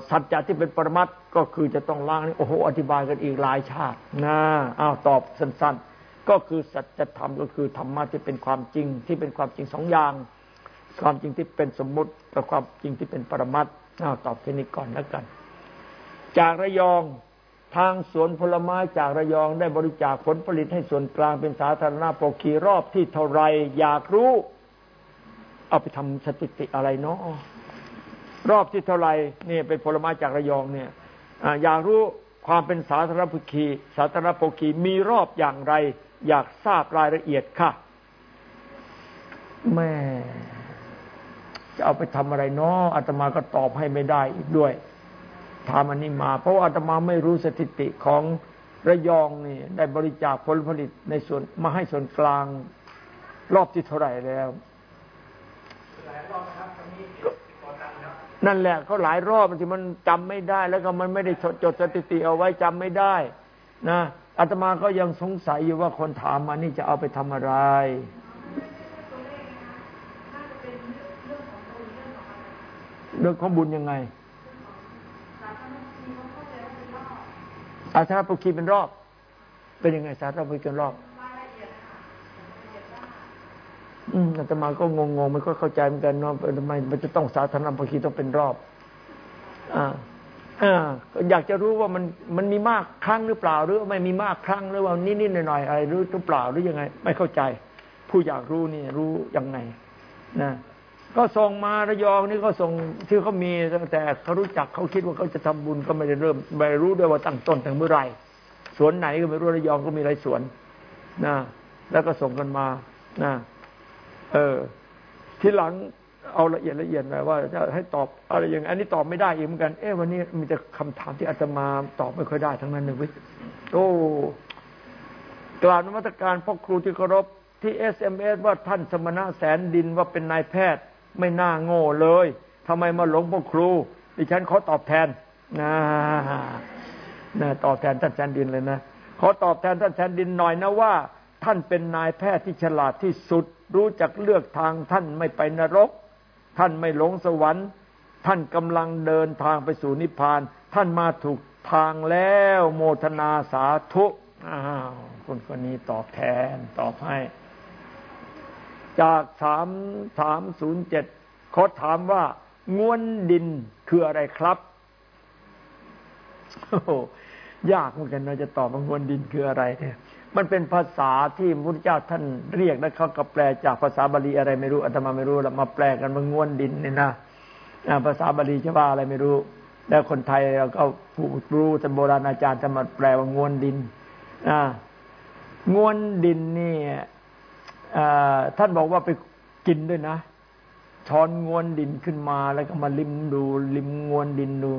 สัจจะที่เป็นปรมัตก็คือจะต้องล้างนี่โอ้โหอธิบายกันอีกหลายชาตินะอ้าวตอบสั้นๆ ก็คือสัจธรรมก็คือธรรมะที่เป็นความจริงที่เป็นความจริงสองอย่าง ความจริงที่เป็นสมมุติกับความจริงที่เป็นปรมัตอ้าวตอบทีนี้ก่อนแล้วกัน จากระยองทางสวนผลไม้จากระยองได้บริจาคผลผลิตให้ส่วนกลางเป็นสาธารณโปรคีรอบที่เท่าไรอยากรู้ เอาไปทำสถิติอะไรเนาะรอบที่เท่าไรนี่ยเป็นผลไม้จากระยองเนี่ยอยากรู้ความเป็นสาธารณภคีสาธารณภคีมีรอบอย่างไร อยากทราบรายละเอียดค่ะแม่จะเอาไปทำอะไรเนาะอาตมาก็ตอบให้ไม่ได้อีกด้วยถามอันนี้มา เพราะาอาตมาไม่รู้สถิติของระยองนี่ได้บริจาคผลผลิตในส่วนมาให้ส่วนกลาง รอบที่เท่าไหร่แล้ว นั่นแหละเขาหลายรอบที่มันจำไม่ได้ แล้วก็มันไม่ได้จดสถิติเอาไว้จำไม่ได้ นะอาตมาก็ยังสงสัยอยู่ว่าคนถามมานี่จะเอาไปทำอะไรเรื่องของบุญยังไงอาชาปุคีเป็นรอบ เป็นยังไงสาธารณปุคีเป็นรอบ อืมอาตมาก็งงงม่ค่อยเข้าใจเหมือนกันเนาะทำไมมันจะต้องสาธารณปุคีต้องเป็นรอบ อ่าอ่าอยากจะรู้ว่ามันมันมีมากครั้งหรือเปล่า หรือไม่มีมากครั้งหรือว่านิดๆหน่อยๆอะไรหรือเปล่าหรือยังไง ไม่เข้าใจ ผู้อยากรู้นี่รู้ยังไงนะก็ส่งมาระยองนี่ก็ส่งที่เขามีตั้งแต่เขารู้จักเขาคิดว่าเขาจะทำบุญก็ไม่ได้เริ่มไม่รู้ด้วยว่าตั้งต้นถึงเมื่อไรสวนไหนก็ไม่รู้ระยองก็มีหลายสวนนะแล้วก็ส่งกันมานะ เออ ทีหลังเอาละเอียดละเอียดหน่อยว่าจะให้ตอบอะไรอย่างอันนี้ตอบไม่ได้อีกเหมือนกันเอ๊ะวันนี้มีแต่คำถามที่อาตมาตอบไม่ค่อยได้ทั้งนั้นเลยวิโอ้กราบนมัสการพ่อครูที่เคารพที่ SMS ว่าท่านสมณะแสนดินว่าเป็นนายแพทย์ ไม่น่าโง่เลยทำไมมาหลงพ่อครูดิฉันขอตอบแทนนะนะตอบแทนท่านแสนดินเลยนะขอตอบแทนท่านแสนดินหน่อยนะว่า ท่านเป็นนายแพทย์ที่ฉลาดที่สุด รู้จักเลือกทางท่านไม่ไปนรก ท่านไม่หลงสวรรค์ ท่านกำลังเดินทางไปสู่นิพพาน ท่านมาถูกทางแล้วโมทนาสาธุอ้าวคนคนนี้ตอบแทนตอบให้ จากสามสามศูนย์เจ็ดเขาถามว่างวนดินคืออะไรครับโอ้ยากเหมือนกันเราจะตอบว่างวนดินคืออะไรเนี่ย มันเป็นภาษาที่พระพุทเจ้าท่านเรียกแล้วเขาก็แปลจากภาษาบาลีอะไรไม่รู้อาตมาไม่รู้แล้วมาแปลกันว่างวนดินเนี่ยนะภาษาบาลีจะว่าอะไรไม่รู้ แล้วคนไทยเราก็ผู้รู้ท่านโบราณอาจารย์จะมาแปลว่างวนดินอ่างวนดินนี่ท่านบอกว่าไปกินด้วยนะช้อนงวนดินขึ้นมาแล้วก็มาลิมดูลิมงวนดินดู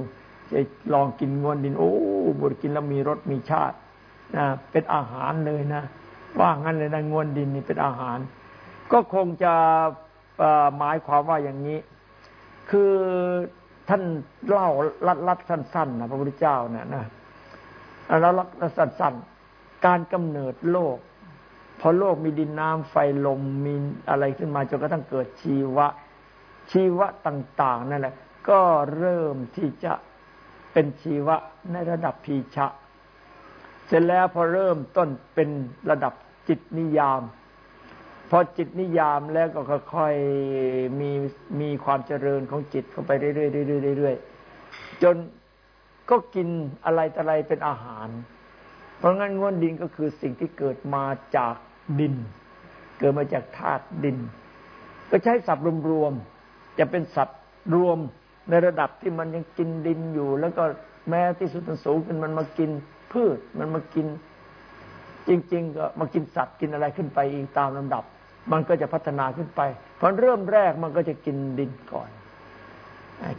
จะลองกินงวนดิน โอ้บุกินแล้วมีรสมีชาติ เป็นอาหารเลยนะ ว่างั้นเลยนะงวนดินนี่เป็นอาหาร ก็คงจะหมายความว่าอย่างนี้ คือท่านเล่าลัดลัดสั้นๆนะพระพุทธเจ้าเนี่ยนะแล้วลัดสั้นๆ การกำเนิดโลก พอโลกมีดินน้ำไฟลมมีอะไรขึ้นมาจนกระทั่งเกิดชีวะ ชีวะต่าง ๆ นั่นแหละ ก็เริ่มที่จะเป็นชีวะในระดับพีชะ เสร็จแล้วพอเริ่มต้นเป็นระดับจิตนิยาม พอจิตนิยามแล้วก็ค่อยๆมีมีความเจริญของจิตเข้าไปเรื่อยๆเรื่อยๆจนก็กินอะไรแต่อะไรเป็นอาหาร เพราะงั้นง้วนดินก็คือสิ่งที่เกิดมาจากดิน เกิดมาจากธาตุดิน ก็ใช้ศัพท์รวมๆจะเป็นสัตว์รวมในระดับที่มันยังกินดินอยู่ แล้วก็แม้ที่สุดสูงขึ้นมันมากิน พืช มันมากิน จริง ๆ ก็มากินสัตว์กินอะไรขึ้นไปอีกตามลำดับ มันก็จะพัฒนาขึ้นไปพอเริ่มแรกมันก็จะกินดินก่อน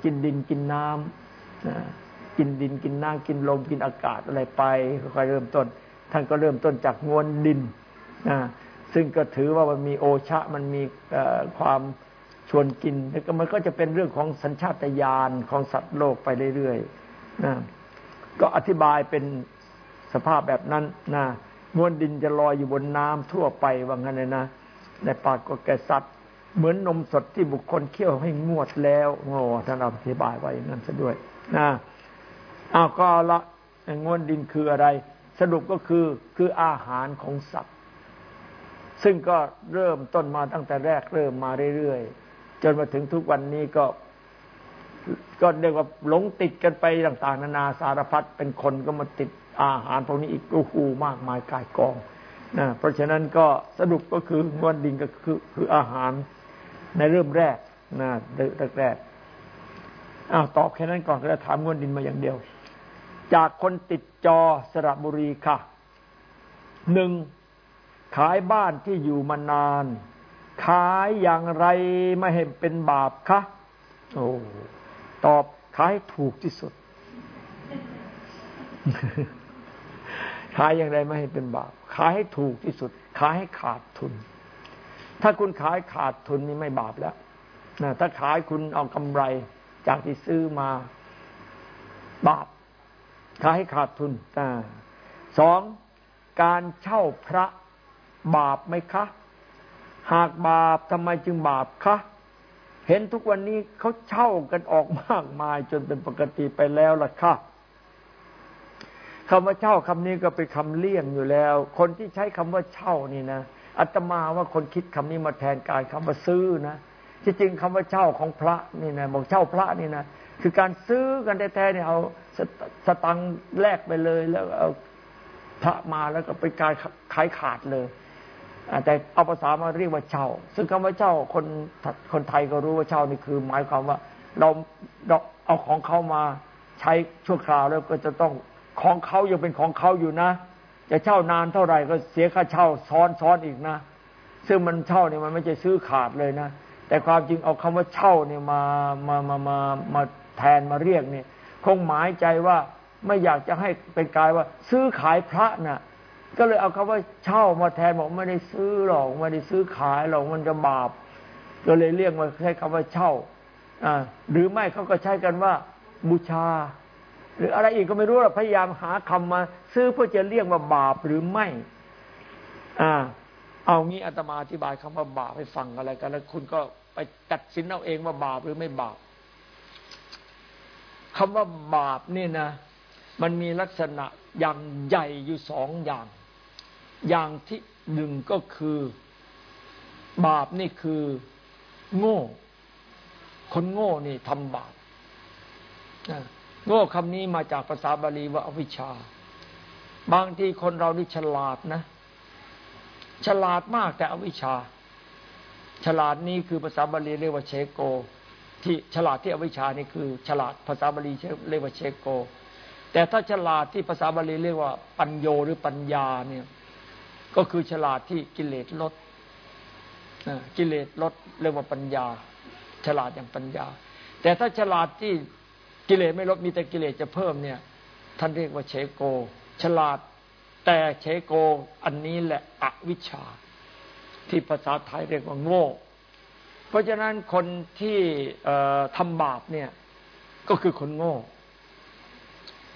กินดินกินน้ำกินดินกินน้ำกินลมกินอากาศอะไรไปค่อยเริ่มต้น ท่านก็เริ่มต้นจากงวนดินซึ่งก็ถือว่ามันมีโอชะมันมีความชวนกินแล้วก็มันก็จะเป็นเรื่องของสัญชาตญาณของสัตว์โลกไปเรื่อยๆนะก็อธิบายเป็น สภาพแบบนั้นนะมวลดินจะลอยอยู่บนน้ำทั่วไปว่างั้นเลยนะในปากก็แก่สัตว์เหมือนนมสดที่บุคคลเคี่ยวให้งวดแล้วโอ้ท่านอธิบายไว้อย่างนั้นซะด้วยนะเอาก็ละงวลดินคืออะไร สรุปก็คือคืออาหารของสัตว์ ซึ่งก็เริ่มต้นมาตั้งแต่แรกเริ่มมาเรื่อยๆจนมาถึงทุกวันนี้ก็ ก็เรียกว่าหลงติดกันไปต่างๆ นานาสารพัดเป็นคนก็มาติด อาหารพวกนี้อีกโอ้โหมากมายกายกองนะเพราะฉะนั้นก็สรุปก็คืองวนดินก็คือคืออาหารในเริ่มแรกนะแรกแรกอ้าวตอบแค่นั้นก่อนก็จะถามงวนดินมาอย่างเดียว จากคนติดจอสระบุรีค่ะหนึ่งขายบ้านที่อยู่มานาน ขายอย่างไรไม่ให้เป็นบาปคะโอ้ตอบขายถูกที่สุด ขายอย่างไรไม่ให้เป็นบาป ขายให้ถูกที่สุด ขายให้ขาดทุน ถ้าคุณขายขาดทุนนี่ไม่บาปแล้วนะถ้าขายคุณเอากำไรจากที่ซื้อมาบาป ขายให้ขาดทุนอสองการเช่าพระบาปไหมคะ หากบาปทำไมจึงบาปคะเห็นทุกวันนี้เขาเช่ากันออกมากมายจนเป็นปกติไปแล้วล่ะค่ะ คำว่าเช่าคำนี้ก็เป็นคำเลี่ยงอยู่แล้ว คนที่ใช้คำว่าเช่านี่นะอาตมาว่าคนคิดคำนี้มาแทนการคำว่าซื้อนะที่จริงคำว่าเช่าของพระนี่นะบอกเช่าพระนี่นะคือการซื้อกันแท้ๆเนี่ยเอาสตังค์แลกไปเลยแล้วเอาพระมาแล้วก็ไปการขายขาดเลยแต่เอาภาษามาเรียกว่าเช่า ซึ่งคำว่าเช่าคนคนไทยก็รู้ว่าเช่านี่คือ หมายความว่าเราเราเอาของเขามาใช้ชั่วคราวแล้วก็จะต้อง ของเขายังเป็นของเขาอยู่นะ จะเช่านานเท่าไหร่ก็เสียค่าเช่าซ้อนซ้อนอีกนะ ซึ่งมันเช่าเนี่ยมันไม่ใช่ซื้อขาดเลยนะ แต่ความจริงเอาคำว่าเช่าเนี่ยมามามามามาแทนมาเรียกเนี่ย คงหมายใจว่าไม่อยากจะให้เป็นกายว่า ซื้อขายพระน่ะ ก็เลยเอาคำว่าเช่ามาแทนบอกไม่ได้ซื้อหรอกไม่ได้ซื้อขายหรอกมันจะบาป ก็เลยเรียกมาใช้คำว่าเช่าอ่าหรือไม่เขาก็ใช้กันว่าบูชา หรืออะไรอีกก็ไม่รู้เราพยายามหาคำมา ซื้อเพื่อจะเรียกว่าบาปหรือไม่ อ่า เอางี้อาตมาอธิบายคำว่าบาปให้ฟังอะไรกันแล้วคุณก็ไปตัดสินเอาเองว่าบาปหรือไม่บาปคำว่าบาปนี่นะ มันมีลักษณะอย่างใหญ่อยู่สองอย่าง อย่างที่หนึ่งก็คือ บาปนี่คือ โง่ คนโง่นี่ทำบาป โง่คำนี้มาจากภาษาบาลีว่าอวิชชา บางทีคนเรานี่ฉลาดนะ ฉลาดมากแต่อวิชชา ฉลาดนี้คือภาษาบาลีเรียกว่าเชโก ที่ฉลาดที่อวิชชานี่คือ ฉลาดภาษาบาลีเรียกว่าเชโก แต่ถ้าฉลาดที่ภาษาบาลีเรียกว่าปัญโยหรือปัญญาเนี่ย ก็คือฉลาดที่กิเลสลดกิเลสลดเรียกว่าปัญญา ฉลาดอย่างปัญญา แต่ถ้าฉลาดที่ กิเลสไม่ลดมีแต่กิเลสจะเพิ่มเนี่ย ท่านเรียกว่าเชโก ฉลาด แต่เชโกอันนี้แหละอวิชชา ที่ภาษาไทยเรียกว่าโง่ เพราะฉะนั้นคนที่ทำบาปเนี่ย ก็คือคนโง่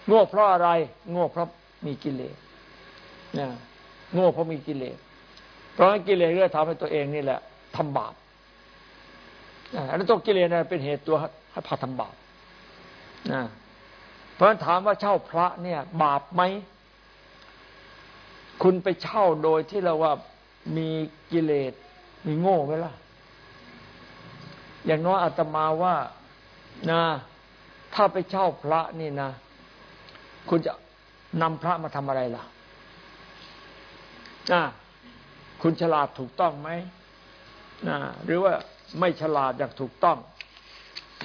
โง่เพราะอะไร โง่เพราะมีกิเลสนะโง่เพราะมีกิเลส เพราะงกิเลสก็ทำให้ตัวเองนี่แหละทำบาปอันนั้นตัวกิเลสเป็นเหตุตัวให้พาทำบาป นะเพราะถามว่าเช่าพระเนี่ย บาปไหม คุณไปเช่าโดยที่เราว่ามีกิเลสมีโง่ไหมล่ะ อย่างน้อยอาตมาว่านะถ้าไปเช่าพระนี่นะ คุณจะนำพระมาทำอะไรล่ะนะคุณฉลาดถูกต้องไหมนะหรือว่าไม่ฉลาดอย่างถูกต้อง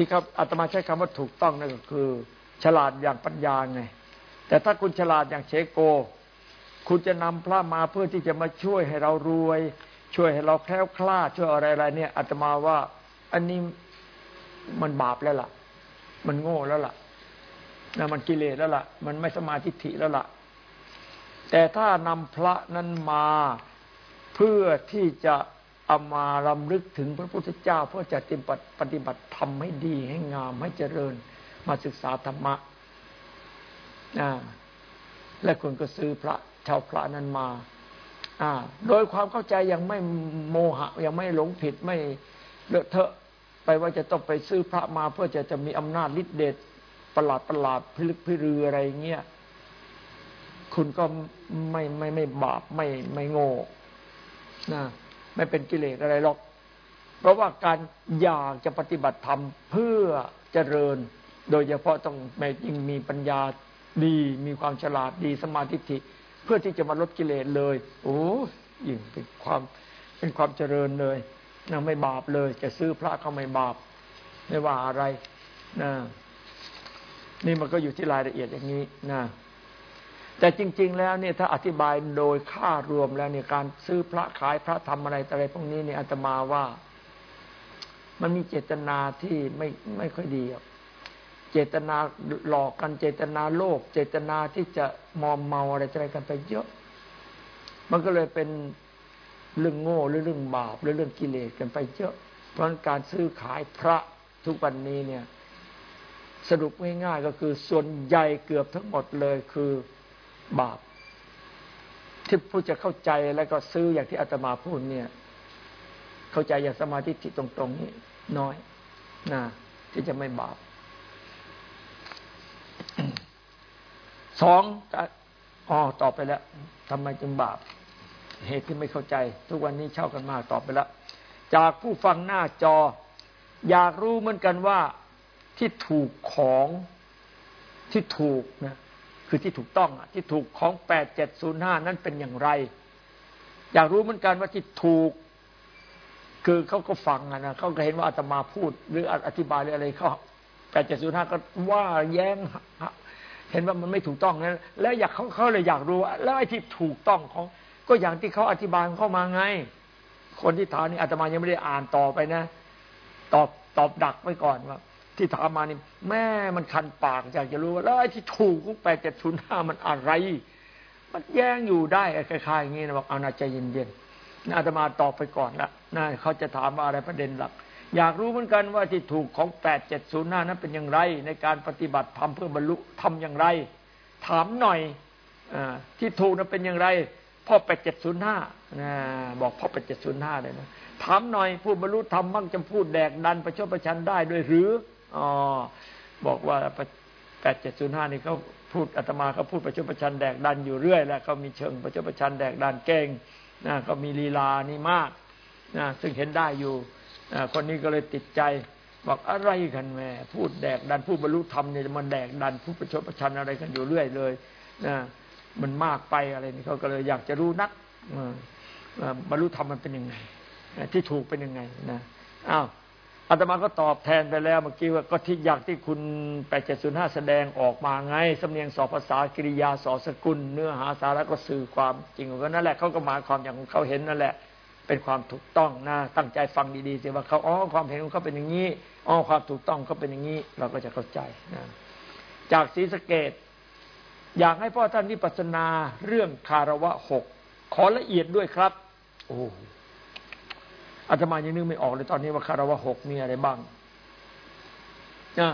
ที่ครับอาตมาใช้คำว่าถูกต้องนั่นก็คือ ฉลาดอย่างปัญญาไง แต่ถ้าคุณฉลาดอย่างเชโก คุณจะนำพระมาเพื่อที่จะมาช่วยให้เรารวย ช่วยให้เราแคล้วคลาดช่วยอะไรๆเนี่ยอาตมาว่า อันนี้มันบาปแล้วล่ะ มันโง่แล้วล่ะนะมันกิเลสแล้วล่ะ มันไม่สมาธิฐิแล้วล่ะ แต่ถ้านำพระนั้นมาเพื่อที่จะ เอามาลำลึกถึงพระพุทธเจ้า เพื่อจะปฏิบัติปฏิบัติธรรมให้ดีให้งามให้เจริญ มาศึกษาธรรมะและคุณก็ซื้อพระชาวพระนั้นมาอ่าโดยความเข้าใจยังไม่โมหะ ยังไม่หลงผิดไม่เลอะเทอะ ไปว่าจะต้องไปซื้อพระมาเพื่อจะจะมีอำนาจฤทธิเดชประหลาดประหลาดพิลึกพิรืออะไรเงี้ยคุณก็ไม่ไม่ไม่บาปไม่ไม่โง่นะ ไม่เป็นกิเลสอะไรหรอก เพราะว่าการอยากจะปฏิบัติธรรมเพื่อเจริญ โดยเฉพาะต้องแม้ยิ่งมีปัญญาดีมีความฉลาดดีสมาธิิเพื่อที่จะมาลดกิเลสเลย โอ้ยิ่งเป็นความเป็นความเจริญเลยนะไม่บาปเลย จะซื้อพระก็ไม่บาป ไม่ว่าอะไรนะนี่มันก็อยู่ที่รายละเอียดอย่างนี้นะ แต่จริง ๆ แล้วเนี่ยถ้าอธิบายโดยค่ารวมแล้วเนี่ยการซื้อพระขายพระทำอะไรอะไรพวกนี้เนี่ยอาตมาว่า มันมีเจตนาที่ไม่ไม่ค่อยดีเจตนาหลอกกันเจตนาโลภเจตนาที่จะมอมเมาอะไรอะไรกันไปเยอะ มันก็เลยเป็นเรื่องโง่หรือเรื่องบาปหรือเรื่องกิเลสกันไปเยอะ เพราะการซื้อขายพระทุกวันนี้เนี่ย สรุปง่ายๆก็คือส่วนใหญ่เกือบทั้งหมดเลยคือ บาป ที่ผู้จะเข้าใจแล้วก็ซื้ออย่างที่อาตมาพูดเนี่ย เข้าใจอย่างสมาธิตรงๆนี้น้อยนะที่จะไม่บาปสองอ๋อตอบไปแล้วทำไมจึงบาป เหตุที่ไม่เข้าใจ ทุกวันนี้เช่ากันมากตอบไปแล้ว จากผู้ฟังหน้าจอ อยากรู้เหมือนกันว่าที่ถูกของที่ถูกนะ คือที่ถูกต้องที่ถูกของแปดเจ็ดศูนย์ห้านั้นเป็นอย่างไร อยากรู้เหมือนกันว่าที่ถูก คือเขาก็ฟังนะเขาก็เห็นว่าอาตมาพูด หรืออธิบายหรืออะไรเขาแปดเจ็ดศูนย์ห้าก็ว่าแย้งเห็นว่ามันไม่ถูกต้องนั้นแล้วอยากเขาเขาเลยอยากรู้แล้วไอ้ที่ถูกต้องของ ก็อย่างที่เขาอธิบายเข้ามาไง คนที่ถามนี่อาตมายังไม่ได้อ่านต่อไปนะ ตอบตอบดักไว้ก่อนว่า ที่ถามมานี่แม่มันคันปากอยากจะรู้ว่าแล้วไอ้ที่ถูกกุ๊กแปดเจ็ดศูนย์ห้ามันอะไร มันแย้งอยู่ได้คล้ายๆอย่างนี้นะบอกเอานาใจเย็นๆนะอาตมาตอบไปก่อนละนะเขาจะถามว่าอะไรประเด็นหลัก อยากรู้เหมือนกันว่าที่ถูกของแปดเจ็ดศูนย์ห้านั้นเป็นอย่างไร ในการปฏิบัติทำเพื่อบรรลุทำอย่างไร ถามหน่อยอที่ถูกนั้นเป็นอย่างไรพ่อแปดเจ็ดศูนย์ห้าบอกพ่อแปดเจ็ดศูนย์ห้าเลยนะถามหน่อยผู้บรรลุธรรมมั่งจะพูดแดกดันประชดประชันได้ด้วยหรือ อ๋อบอกว่าแปดเจ็ดศูนย์ห้านี่เขาพูดอาตมาเขาพูดประชดประชันแดกดันอยู่เรื่อยแล้วเขามีเชิงประชดประชันแดกดันเก่งนะเขามีลีลานี่มากนะซึ่งเห็นได้อยู่นะคนนี้ก็เลยติดใจ บอกอะไรกันแม่ พูดแดกดันพูดบรรลุธรรมเนี่ยมันแดกดันพูดประชดประชันอะไรกันอยู่เรื่อยเลยนะมันมากไปอะไรนี่เขาก็เลยอยากจะรู้นักบรรลุธรรมมันเป็นยังไงที่ถูกเป็นยังไงนะอ้าว อาตมาก็ตอบแทนไปแล้วเมื่อกี้ว่าก็ที่อยากที่คุณแปดเจ็ดศูนย์ห้าแสดงออกมาไงสำเนียงสอบภาษากิริยาสอสกุล เนื้อหาสาระก็สื่อความจริงก็นั่นแหละเขาก็หมายความอย่างของเขาเห็นนั่นแหละ เป็นความถูกต้องนะตั้งใจฟังดีๆสิว่าเขาอ๋อความเห็นของเขาเป็นอย่างนี้อ๋อความถูกต้องเขาเป็นอย่างนี้ เราก็จะเข้าใจนะจากศรีสเกต อยากให้พ่อท่านนิปัสนาเรื่องคารวะหกขอละเอียดด้วยครับ โอ้ อาตมายังนึกไม่ออกเลยตอนนี้ว่าคารวะหกมีอะไรบ้างนะ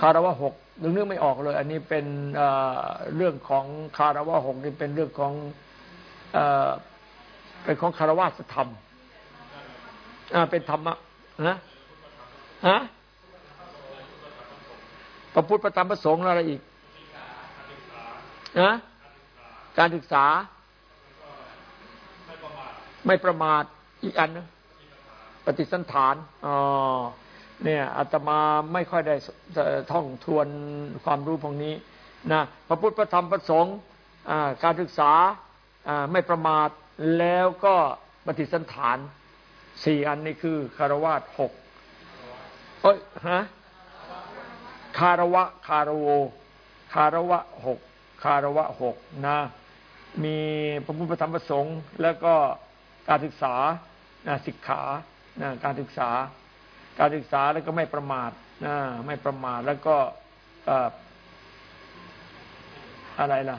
คารวะหกนึกนึกไม่ออกเลย อันนี้เป็นเรื่องของคารวะหกนี่เป็นเรื่องของเป็นของคารวะธรรมเป็นธรรมะนะฮะพระพุทธพระธรรมพระสงฆ์อะไรอีกนะการศึกษา ไม่ประมาท อีกอันนึงปฏิสันฐานอ๋อเนี่ยอาตมาไม่ค่อยได้ท่องทวนความรู้พวกนี้นะพระพุทธพระธรรมพระสงฆ์การศึกษาไม่ประมาทแล้วก็ปฏิสันฐานสี่อันนี้คือคารวะหกเอ้ยฮะคารวะคารโวคารวะหกคารวะหกนะ มีพระพุทธธรรมประสงค์ แล้วก็การศึกษา ศึกขาการศึกษา การศึกษาแล้วก็ไม่ประมาทไม่ประมาทแล้วก็อะไรล่ะ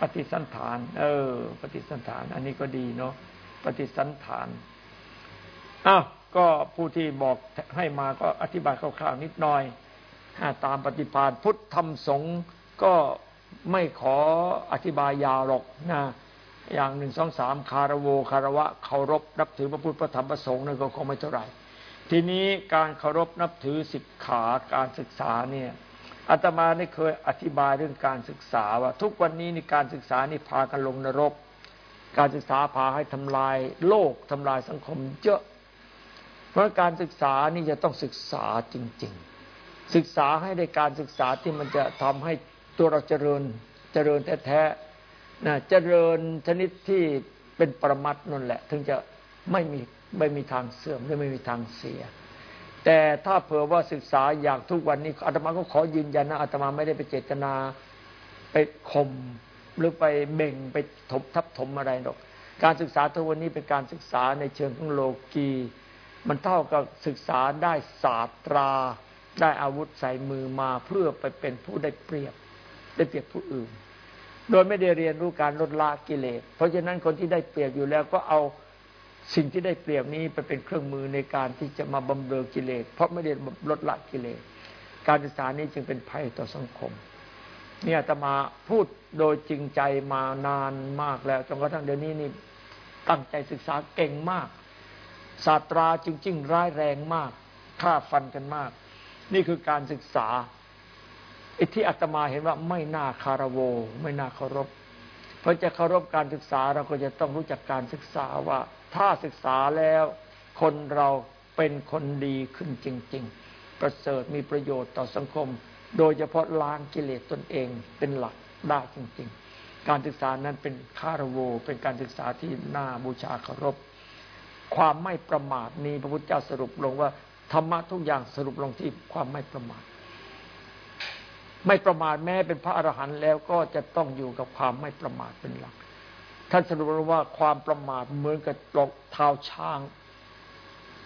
ปฏิสันฐาน เออ ปฏิสันฐาน อันนี้ก็ดีเนาะปฏิสันฐานอ้าวก็ผู้ที่บอกให้มาก็อธิบายคร่าวๆนิดหน่อยตามปฏิภาณพุทธธรรมสงฆ์ก็ไม่ขออธิบายยาวหรอกนะ อย่างหนึ่งสองสามคารวคารวะเคารพนับถือพระพุทธพระธรรมพระสงฆ์นั่นก็คงไม่เท่าไหร่ ทีนี้การเคารพนับถือศิกขาการศึกษาเนี่ยอาตมาได้เคยอธิบายเรื่องการศึกษาว่า ทุกวันนี้ในการศึกษานี่พากันลงนรก การศึกษาพาให้ทำลายโลกทำลายสังคมเยอะ เพราะการศึกษานี่จะต้องศึกษาจริง ๆ ศึกษาให้ได้การศึกษาที่มันจะทำให้ตัวเราเจริญเจริญแท้ๆ นะเจริญชนิดที่เป็นปรมัตนั่นแหละ ถึงจะไม่มีไม่มีทางเสื่อมและไม่มีทางเสีย แต่ถ้าเผื่อว่าศึกษาอย่างทุกวันนี้อาตมาก็ขอยืนยันนะอาตมาไม่ได้ไปเจตนาไปข่มหรือไปเบ่งไปถมทับถมอะไรหรอก การศึกษาทุกวันนี้เป็นการศึกษาในเชิงของโลกีมันเท่ากับศึกษาได้ศาสตรา ได้อาวุธใส่มือมาเพื่อไปเป็นผู้ได้เปรียบ ได้เปรียบผู้อื่น โดยไม่ได้เรียนรู้การลดละกิเลส เพราะฉะนั้นคนที่ได้เปรียบอยู่แล้วก็เอาสิ่งที่ได้เปรียบนี้ไปเป็นเครื่องมือในการที่จะมาบำเรอกิเลส เพราะไม่ได้ลดละกิเลส การศึกษานี้จึงเป็นภัยต่อสังคม เนี่ยตมาพูดโดยจริงใจมานานมากแล้วจนกระทั่งเดี๋ยวนี้นี่ตั้งใจศึกษาเก่งมากศาสตราจริง ๆ ร้ายแรงมากฆ่าฟันกันมาก นี่คือการศึกษา ไอ้ที่อาตมาเห็นว่าไม่น่าคารวไม่น่าเคารพ เพราะจะเคารพการศึกษาเราก็จะต้องรู้จักการศึกษาว่า ถ้าศึกษาแล้ว คนเราเป็นคนดีขึ้นจริง ๆ ประเสริฐมีประโยชน์ต่อสังคม โดยเฉพาะล้างกิเลสตนเองเป็นหลักได้จริง ๆ การศึกษานั้นเป็นคารวเป็นการศึกษาที่น่าบูชาเคารพ ความไม่ประมาทนี้พระพุทธเจ้าสรุปลงว่าธรรมะทุกอย่างสรุปลงที่ความไม่ประมาท ไม่ประมาทแม้เป็นพระอรหันต์แล้วก็จะต้องอยู่กับความไม่ประมาทเป็นหลัก ท่านสรุปว่าความประมาทเหมือนกับลงเท้าช้าง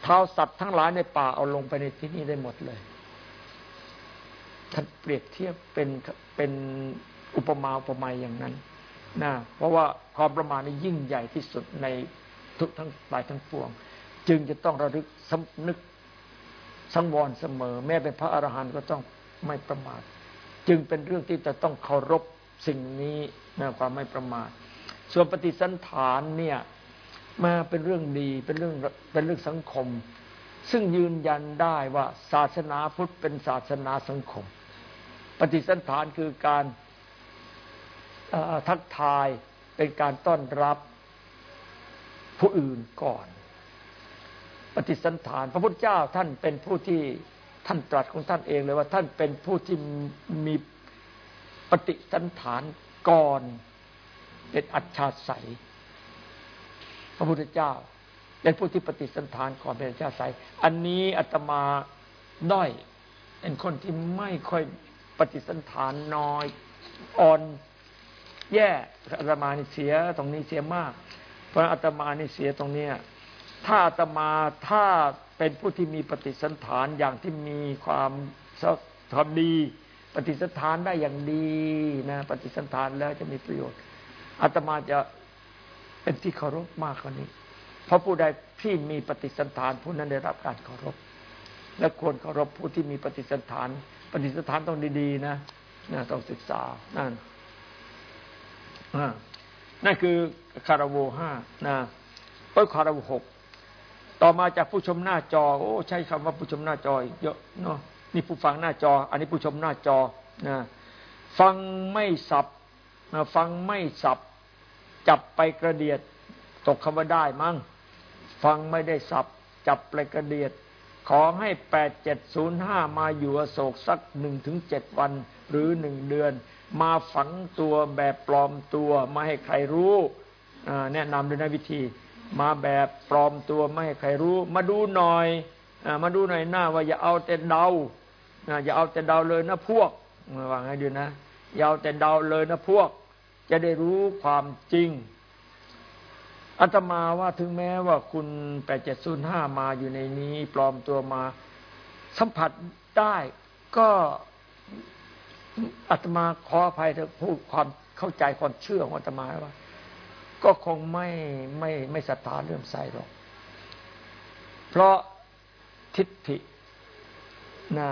เท้าสัตว์ทั้งหลายในป่าเอาลงไปในที่นี้ได้หมดเลยท่านเปรียบเทียบเป็นเป็นอุปมาอุปไมยอย่างนั้นนะเพราะว่าความประมาทนี่ยิ่งใหญ่ที่สุดในทุกทั้งหลายทั้งปวง จึงจะต้องระลึกสำนึกสังวรเสมอ แม้เป็นพระอรหันต์ก็ต้องไม่ประมาท จึงเป็นเรื่องที่จะต้องเคารพสิ่งนี้นะความไม่ประมาทส่วนปฏิสันฐานเนี่ยมาเป็นเรื่องดีเป็นเรื่องเป็นเรื่องสังคม ซึ่งยืนยันได้ว่าศาสนาพุทธเป็นศาสนาสังคม ปฏิสันฐานคือการทักทายเป็นการต้อนรับผู้อื่นก่อน ปฏิสันฐาน พระพุทธเจ้าท่านเป็นผู้ที่ ท่านตรัสของท่านเองเลยว่าท่านเป็นผู้ที่มีปฏิสันฐานก่อนเป็นอัจฉริยพระพุทธเจ้าเป็นผู้ที่ปฏิสันฐานก่อนเป็นอัจฉริยอันนี้อาตมาด้อยเป็นคนที่ไม่ค่อยปฏิสันฐานน้อยอ่อนแย่อาตมานี่เสียตรงนี้เสียมาก เพราะอาตมานี่เสียตรงเนี้ยถ้าอาตมาถ้า เป็นผู้ที่มีปฏิสันฐานอย่างที่มีความทำดี ปฏิสันฐานได้อย่างดีนะปฏิสันฐานแล้วจะมีประโยชน์อาตมาจะเป็นที่เคารพมากกว่านี้ เพราะผู้ใดที่มีปฏิสันฐานผู้นั้นได้รับการเคารพ และควรเคารพผู้ที่มีปฏิสันฐาน ปฏิสันฐานต้องดีๆนะนะต้องศึกษานั่นนั่นคือคาราวห้านะเอ้ยคาราวหก ต่อมาจากผู้ชมหน้าจอ โอ้ใช้คำว่าผู้ชมหน้าจอเยอะเนาะนี่ผู้ฟังหน้าจอ อันนี้ผู้ชมหน้าจอนะฟังไม่สับฟังไม่สับ จับไปกระเดียด ตกคำว่าได้มั้งฟังไม่ได้สับ จับไปกระเดียด ขอให้แปดเจ็ดศูนย์ห้ามาอยู่อโศกสักหนึ่งถึงเจ็ดวันหรือหนึ่งเดือน มาฝังตัวแบบปลอมตัว ไม่ให้ใครรู้แนะนำด้วยนะวิธี มาแบบปลอมตัวไม่ให้ใครรู้ มาดูหน่อยมาดูหน่อยหน้าว่าอย่าเอาแต่เดาอย่าเอาแต่เดาเลยนะพวกว่าไงดีนะอย่าเอาแต่เดาเลยนะพวก จะได้รู้ความจริงอัตมาว่าถึงแม้ว่าคุณแปดเจ็ดศูนย์ห้ามาอยู่ในนี้ ปลอมตัวมา สัมผัสได้ก็อาตมาขออภัยเถอพูดความเข้าใจความเชื่อของอาตมาว่า ก็คงไม่ไม่ไม่ศรัทธาเรื่องใสหรอก เพราะทิฏฐินะ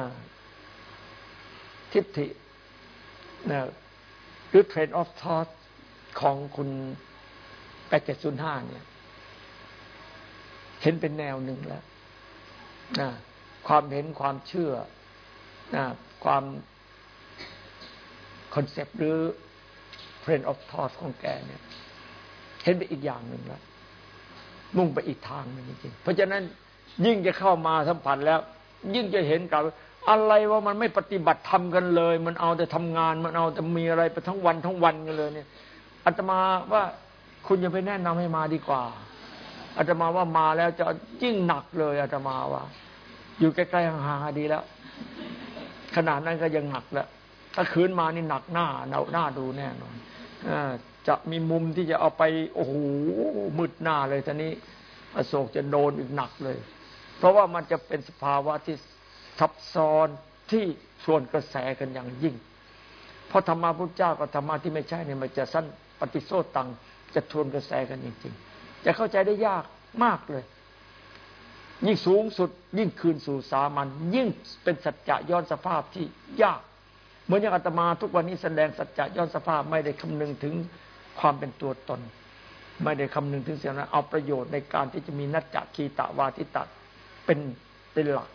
ทิฏฐินะหรือ Train of Thought ของคุณ8705เนี่ย เห็นเป็นแนวหนึ่งแล้วนะความเห็นความเชื่อนะความคอนเซปต์หรือ Train of Thought ของแกเนี่ย เห็นไปอีกอย่างหนึ่งแล้วมุ่งไปอีกทางหนึ่งจริงเพราะฉะนั้นยิ่งจะเข้ามาสัมผัสแล้ว ยิ่งจะเห็นกับอะไรว่ามันไม่ปฏิบัติธรรมกันเลย มันเอาแต่ทำงาน มันเอาแต่มีอะไรไปทั้งวันทั้งวันกันเลยเนี่ยอาตมาว่าคุณอย่าไปแนะนำให้มาดีกว่าอาตมาว่ามาแล้วจะยิ่งหนักเลยอาตมาว่า อยู่ใกล้ๆห่างๆดีแล้ว ขนาดนั้นก็ยังหนักแล้วถ้าคืนมานี่หนักหน้าหนาหน้าดูแน่นอนอา จะมีมุมที่จะเอาไป โอ้โหมืดหน้าเลยทีนี้ อโศกจะโดนอีกหนักเลย เพราะว่ามันจะเป็นสภาวะที่ซับซ้อนที่ชวนกระแสกันอย่างยิ่ง เพราะธรรมะพุทธเจ้ากับธรรมะที่ไม่ใช่เนี่ยมันจะสั้นปฏิโซตังจะชวนกระแสกันจริงๆจะเข้าใจได้ยากมากเลย ยิ่งสูงสุด ยิ่งคืนสู่สามัญยิ่งเป็นสัจจะย้อนสภาพที่ยาก เหมือนอย่างอาตมาทุกวันนี้แสดงสัจจะย้อนสภาพไม่ได้คำนึงถึง ความเป็นตัวตน ไม่ได้คำนึงถึงเสียงนั้นเอาประโยชน์ในการที่จะมีนัจจคีตะวาทิตะเป็นเป็นหลัก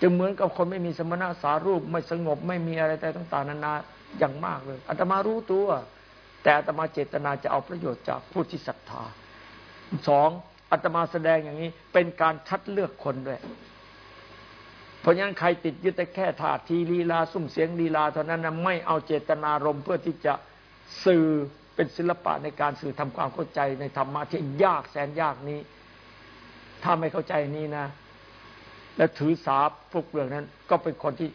จะเหมือนกับคนไม่มีสมณะสารูปไม่สงบไม่มีอะไรแต่ต่างๆนานาอย่างมากเลยอาตมารู้ตัว แต่อาตมาเจตนาจะเอาประโยชน์จากผู้ที่ศรัทธาสองอาตมาแสดงอย่างนี้เป็นการคัดเลือกคนด้วย เพราะฉะนั้นใครติดยึดแต่แค่ถาทีลีลา สุ่มเสียงลีลาเท่านั้นนะไม่เอาเจตนารมเพื่อที่จะ สื่อเป็นศิลปะในการสื่อทำความเข้าใจในธรรมะที่ยากแสนยากนี้ ถ้าไม่เข้าใจนี้นะ และถือสาพวกเรื่องนั้น ก็เป็นคนที่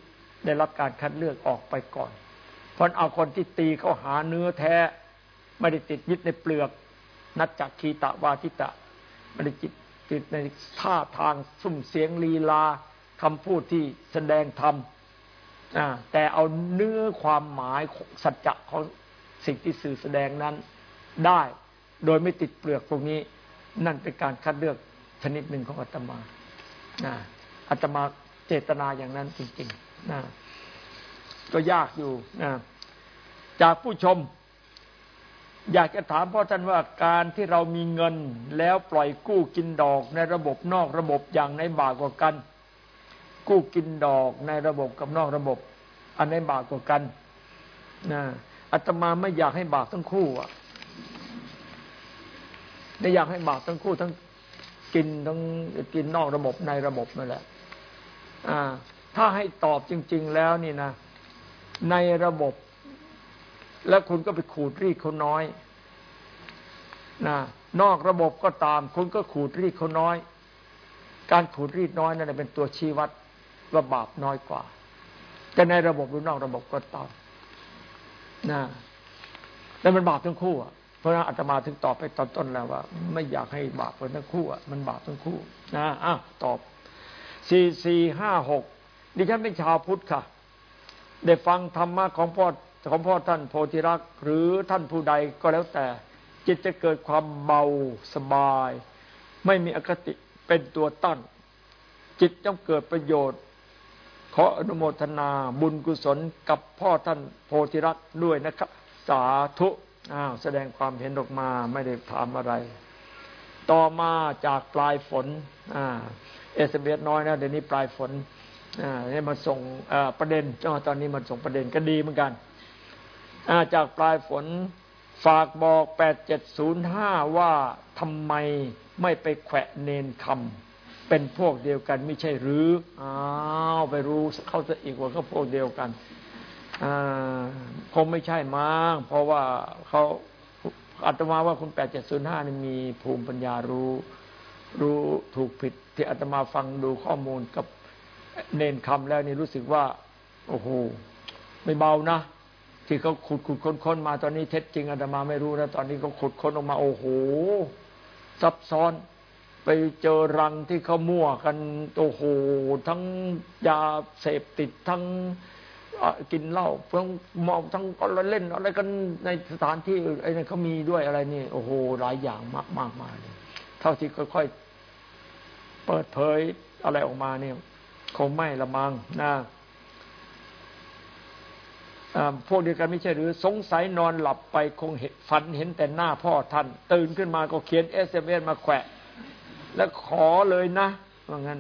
ได้รับการคัดเลือกออกไปก่อน เพราะเอาคนที่ตีเข้าหาเนื้อแท้ ไม่ได้ติดยึดในเปลือก นัจจคีตะวาทิตะไม่ได้จิตติดในท่าทางสุ่มเสียงลีลาคำพูดที่แสดงธรรมแต่เอาเนื้อความหมายสัจจะของ สิ่งที่สื่อแสดงนั้นได้ โดยไม่ติดเปลือกตรงนี้ นั่นเป็นการคัดเลือกชนิดหนึ่งของอาตมาอาตมาเจตนาอย่างนั้นจริงๆนะก็ยากอยู่นะจากผู้ชม อยากจะถามพ่อท่านว่าการที่เรามีเงินแล้วปล่อยกู้กินดอกในระบบนอกระบบอย่างไหนบากกว่ากัน กู้กินดอกในระบบกับนอกระบบ อันไหนบากกว่ากันนะ อาตมาไม่อยากให้บาปทั้งคู่อะไม่อยากให้บาปทั้งคู่ทั้งกินทั้งกินนอกระบบในระบบนั่นแหละ อ่า ถ้าให้ตอบจริง ๆ แล้วนี่นะ ในระบบ แล้วคุณก็ไปขูดรีดเขาน้อยนะนอกระบบก็ตาม คุณก็ขูดรีดเขาน้อย การขูดรีดน้อยนั่นเป็นตัวชี้วัดว่าบาปน้อยกว่า จะในระบบหรือนอกระบบก็ตาม นะแล้วมันบาปทั้งคู่อะเพราะนั้นอาตมาถึงตอบไปตอนต้นแล้วว่า ไม่อยากให้บาปกันทั้งคู่อะมันบาปทั้งคู่นะอะตอบสี่สี่ห้าหกดิฉันเป็นชาวพุทธค่ะ ได้ฟังธรรมะของพ่อของพ่อท่านโพธิรักษ์หรือท่านผู้ใดก็แล้วแต่ จิตจะเกิดความเบาสบาย ไม่มีอคติเป็นตัวตั้งจิตต้องเกิดประโยชน์ ขออนุโมทนาบุญกุศลกับพ่อท่านโพธิรัตน์ด้วยนะครับ สาธุอ้าวแสดงความเห็นออกมาไม่ได้ถามอะไร ต่อมาจากปลายฝนอ่าเอสเบียน้อยนะเดี๋ยวนี้ปลายฝนอ่านี่ยมาส่งประเด็นจ้าตอนนี้มันส่งประเด็นก็ดีเหมือนกันจากปลายฝนฝากบอกแปดเจ็ดศูนย์ห้าว่าทำไมไม่ไปแขวะเนนคำ เป็นพวกเดียวกันไม่ใช่หรืออ้าวไปรู้เข้าจะอีกว่าเขาพวกเดียวกันคงไม่ใช่มั้งเพราะว่าเขาอาตมาว่าคุณแปดเจ็ดศูนย์ห้านี่มีภูมิปัญญารู้ รู้ถูกผิด ที่อาตมาฟังดูข้อมูลกับเนนคำแล้วนี่รู้สึกว่า โอ้โหไม่เบานะที่เขาขุดขุดค้นค้นมาตอนนี้เท็จจริงอาตมาไม่รู้นะตอนนี้เขาขุดค้นออกมา โอ้โหซับซ้อน ไปเจอรังที่เขามั่วกันโอ้โหทั้งยาเสพติดทั้งกินเหล้าทั้งมองทั้งอะไรเล่น อะไรกันในสถานที่ไอ้นั่เขามีด้วยอะไรนี่โอ้โหหลายอย่างมากมากมาเลยเท่าที่ค่อยๆเปิดเผยอะไรออกมาเนี่ยคงไม่ละมังนะพวกเดียวกันไม่ใช่หรือสงสัยนอนหลับไปคงเห็นฝันเห็นแต่หน้าพ่อท่าน ตื่นขึ้นมาก็เขียนเอสเอ็มเอมาแขวะ และขอเลยนะว่างั้น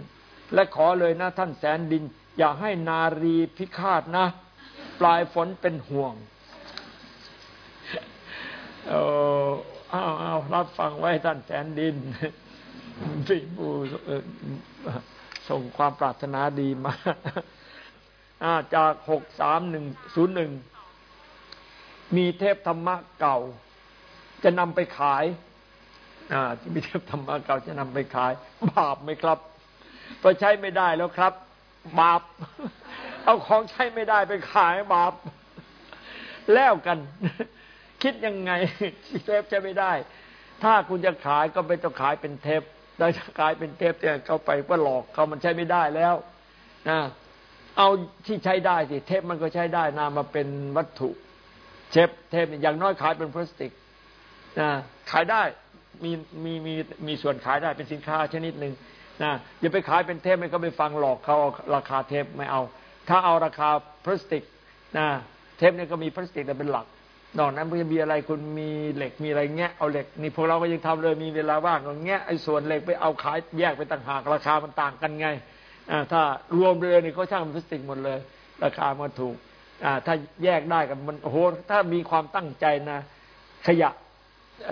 และขอเลยนะ ท่านแสนดิน อย่าให้นารีพิฆาตนะ ปลายฝนเป็นห่วงเอออ้าวอ้ารับฟังไว้ท่านแสนดินพี่ผู้ส่งความปรารถนาดีมาจากหกสามหนึ่งศูนย์หนึ่งมีเทพธรรมะเก่า จะนำไปขาย อ่ามีเทพธรรมะเก่าจะนำไปขาย บาปไหมครับเพราะใช้ไม่ได้แล้วครับ บาป เอาของใช้ไม่ได้ไปขายบาป แล้วกัน คิดยังไงเทปใช้ไม่ได้ ถ้าคุณจะขายก็ไม่ต้องขายเป็นเทปได้ขายเป็นเทปเนี่ยเข้าไปก็หลอกเขามันใช้ไม่ได้แล้วนะเอาที่ใช้ได้สิเทปมันก็ใช้ได้นามาเป็นวัตถุ เชฟเทปอย่างน้อยขายเป็นพลาสติกนะขายได้ มีมีมีมีส่วนขายได้เป็นสินค้าชนิดหนึ่งนะอย่าไปขายเป็นเทปมันก็ไปฟังหลอกเขาราคาเทปไม่เอา ถ้าเอาราคาพลาสติกนะเทปเนี่ยก็มีพลาสติกแต่เป็นหลักนอกนั้นมันจะมีอะไรคุณมีเหล็กมีอะไรแงะเอาเหล็กนี่พวกเราก็ยังทำเลยมีเวลาว่างก็แงะไอ้ส่วนเหล็กไปเอาขายแยกไปต่างหากราคามันต่างกันไงถ้ารวมเลยนี่เขาช่างพลาสติกหมดเลย ราคามันถูกถ้าแยกได้กับมันโอ้โหถ้ามีความตั้งใจนะ ขยะ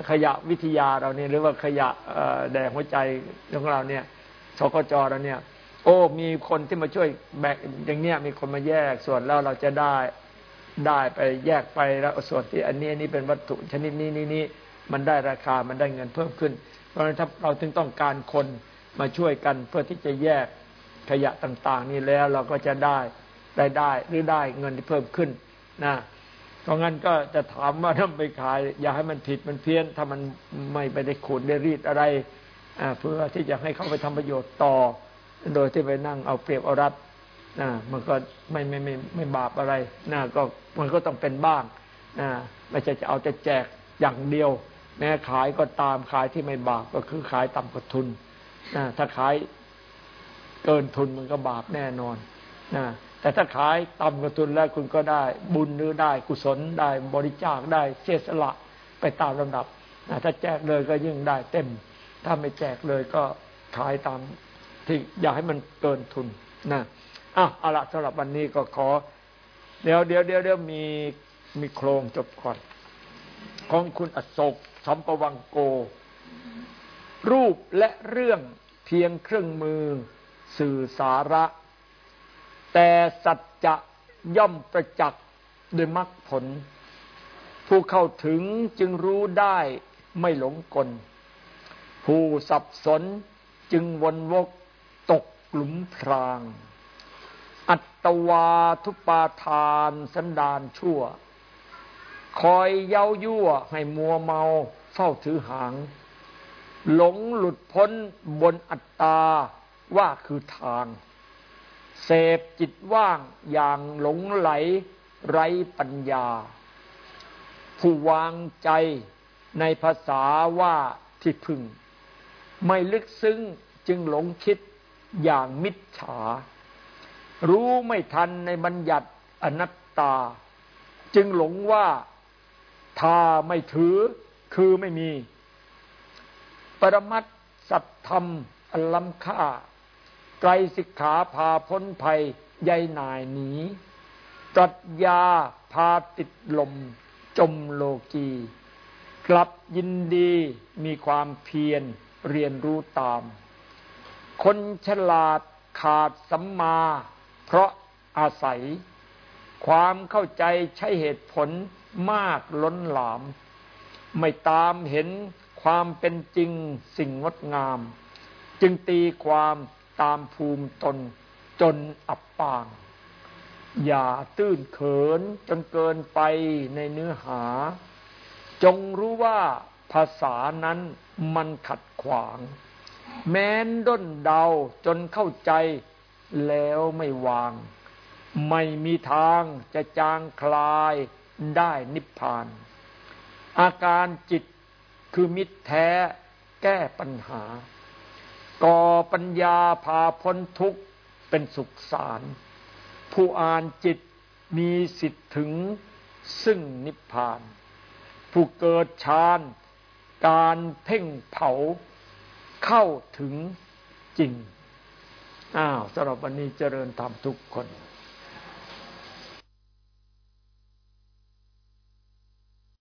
ขยะวิทยาเราเนี่ยหรือว่าขยะแดงหัวใจของเราเนี่ยสกจเราเนี่ย โอ้มีคนที่มาช่วยแบกอย่างเนี้ยมีคนมาแยกส่วนแล้วเราจะได้ได้ไปแยกไปแล้วส่วนที่อันนี้อันนี้เป็นวัตถุชนิดนี้นี้นี้มันได้ราคามันได้เงินเพิ่มขึ้น เพราะฉะนั้นถ้าเราถึงต้องการคนมาช่วยกันเพื่อที่จะแยกขยะต่าง ๆ นี่แล้วเราก็จะได้ได้ได้หรือได้เงินที่เพิ่มขึ้นนะ เพราะงั้นก็จะถามว่าถ้าไปขาย อย่าให้มันผิดมันเพี้ยน ถ้ามันไม่ไปได้ขูดได้รีดอะไรเพื่อที่จะให้เขาไปทำประโยชน์ต่อ โดยที่ไปนั่งเอาเปรียบเอารัดนะมันก็ไม่ไม่ไม่ไม่บาปอะไรนะก็มันก็ต้องเป็นบ้างนะไม่ใช่จะเอาจะแจกอย่างเดียว แม้ขายก็ตามขายที่ไม่บาปก็คือขายต่ำกว่าทุนนะถ้าขายเกินทุนมันก็บาปแน่นอนนะ แต่ถ้าขายต่ำกว่าทุนแล้วคุณก็ได้บุญหรือได้กุศลได้บริจาคได้เสียสละไปตามลำดับนะถ้าแจกเลยก็ยิ่งได้เต็ม ถ้าไม่แจกเลยก็ขายตามที่อยากให้มันเกินทุนนะอ้าวเอาละสำหรับวันนี้ก็ขอ เดี๋ยวเดี๋ยวเดี๋ยวเดี๋ยวมีมีโครงจบก่อนของคุณอโศกสัมปวังโก รูปและเรื่องเพียงเครื่องมือ สื่อสาระ แต่สัจจะย่อมประจักษ์ด้วยมรรคผล ผู้เข้าถึงจึงรู้ได้ไม่หลงกล ผู้สับสนจึงวนวกตกหลุมพราง อัตวาทุปาทานสันดานชั่ว คอยเย้ายั่วให้มัวเมาเฝ้าถือหาง หลงหลุดพ้นบนอัตตาว่าคือทาง เสพจิตว่างอย่างหลงไหลไร้ปัญญา ผู้วางใจในภาษาว่าที่พึง ไม่ลึกซึ้งจึงหลงคิดอย่างมิจฉา รู้ไม่ทันในบัญญัติอนัตตา จึงหลงว่าถ้าไม่ถือคือไม่มี ปรมัตสัตธรรมอันล้ำค่า ไกลสิกขาพาพ้นภัยใยนายหนีตรัสยาพาติดลม จมโลกี กลับยินดีมีความเพียรเรียนรู้ตาม คนฉลาดขาดสัมมา เพราะอาศัย ความเข้าใจใช้เหตุผลมากล้นหลาม ไม่ตามเห็นความเป็นจริงสิ่งงดงาม จึงตีความ ตามภูมิตนจนอับปาง อย่าตื้นเขินจนเกินไปในเนื้อหา จงรู้ว่าภาษานั้นมันขัดขวาง แม้นด้นเดาจนเข้าใจแล้วไม่วาง ไม่มีทางจะจางคลายได้นิพพาน อาการจิตคือมิตรแท้แก้ปัญหา ก่อปัญญาพาพ้นทุกข์เป็นสุขสาร ผู้อ่านจิตมีสิทธิ์ถึงซึ่งนิพพาน ผู้เกิดฌานการเพ่งเผาเข้าถึงจริง อ้าวสำหรับวันนี้เจริญธรรมทุกคน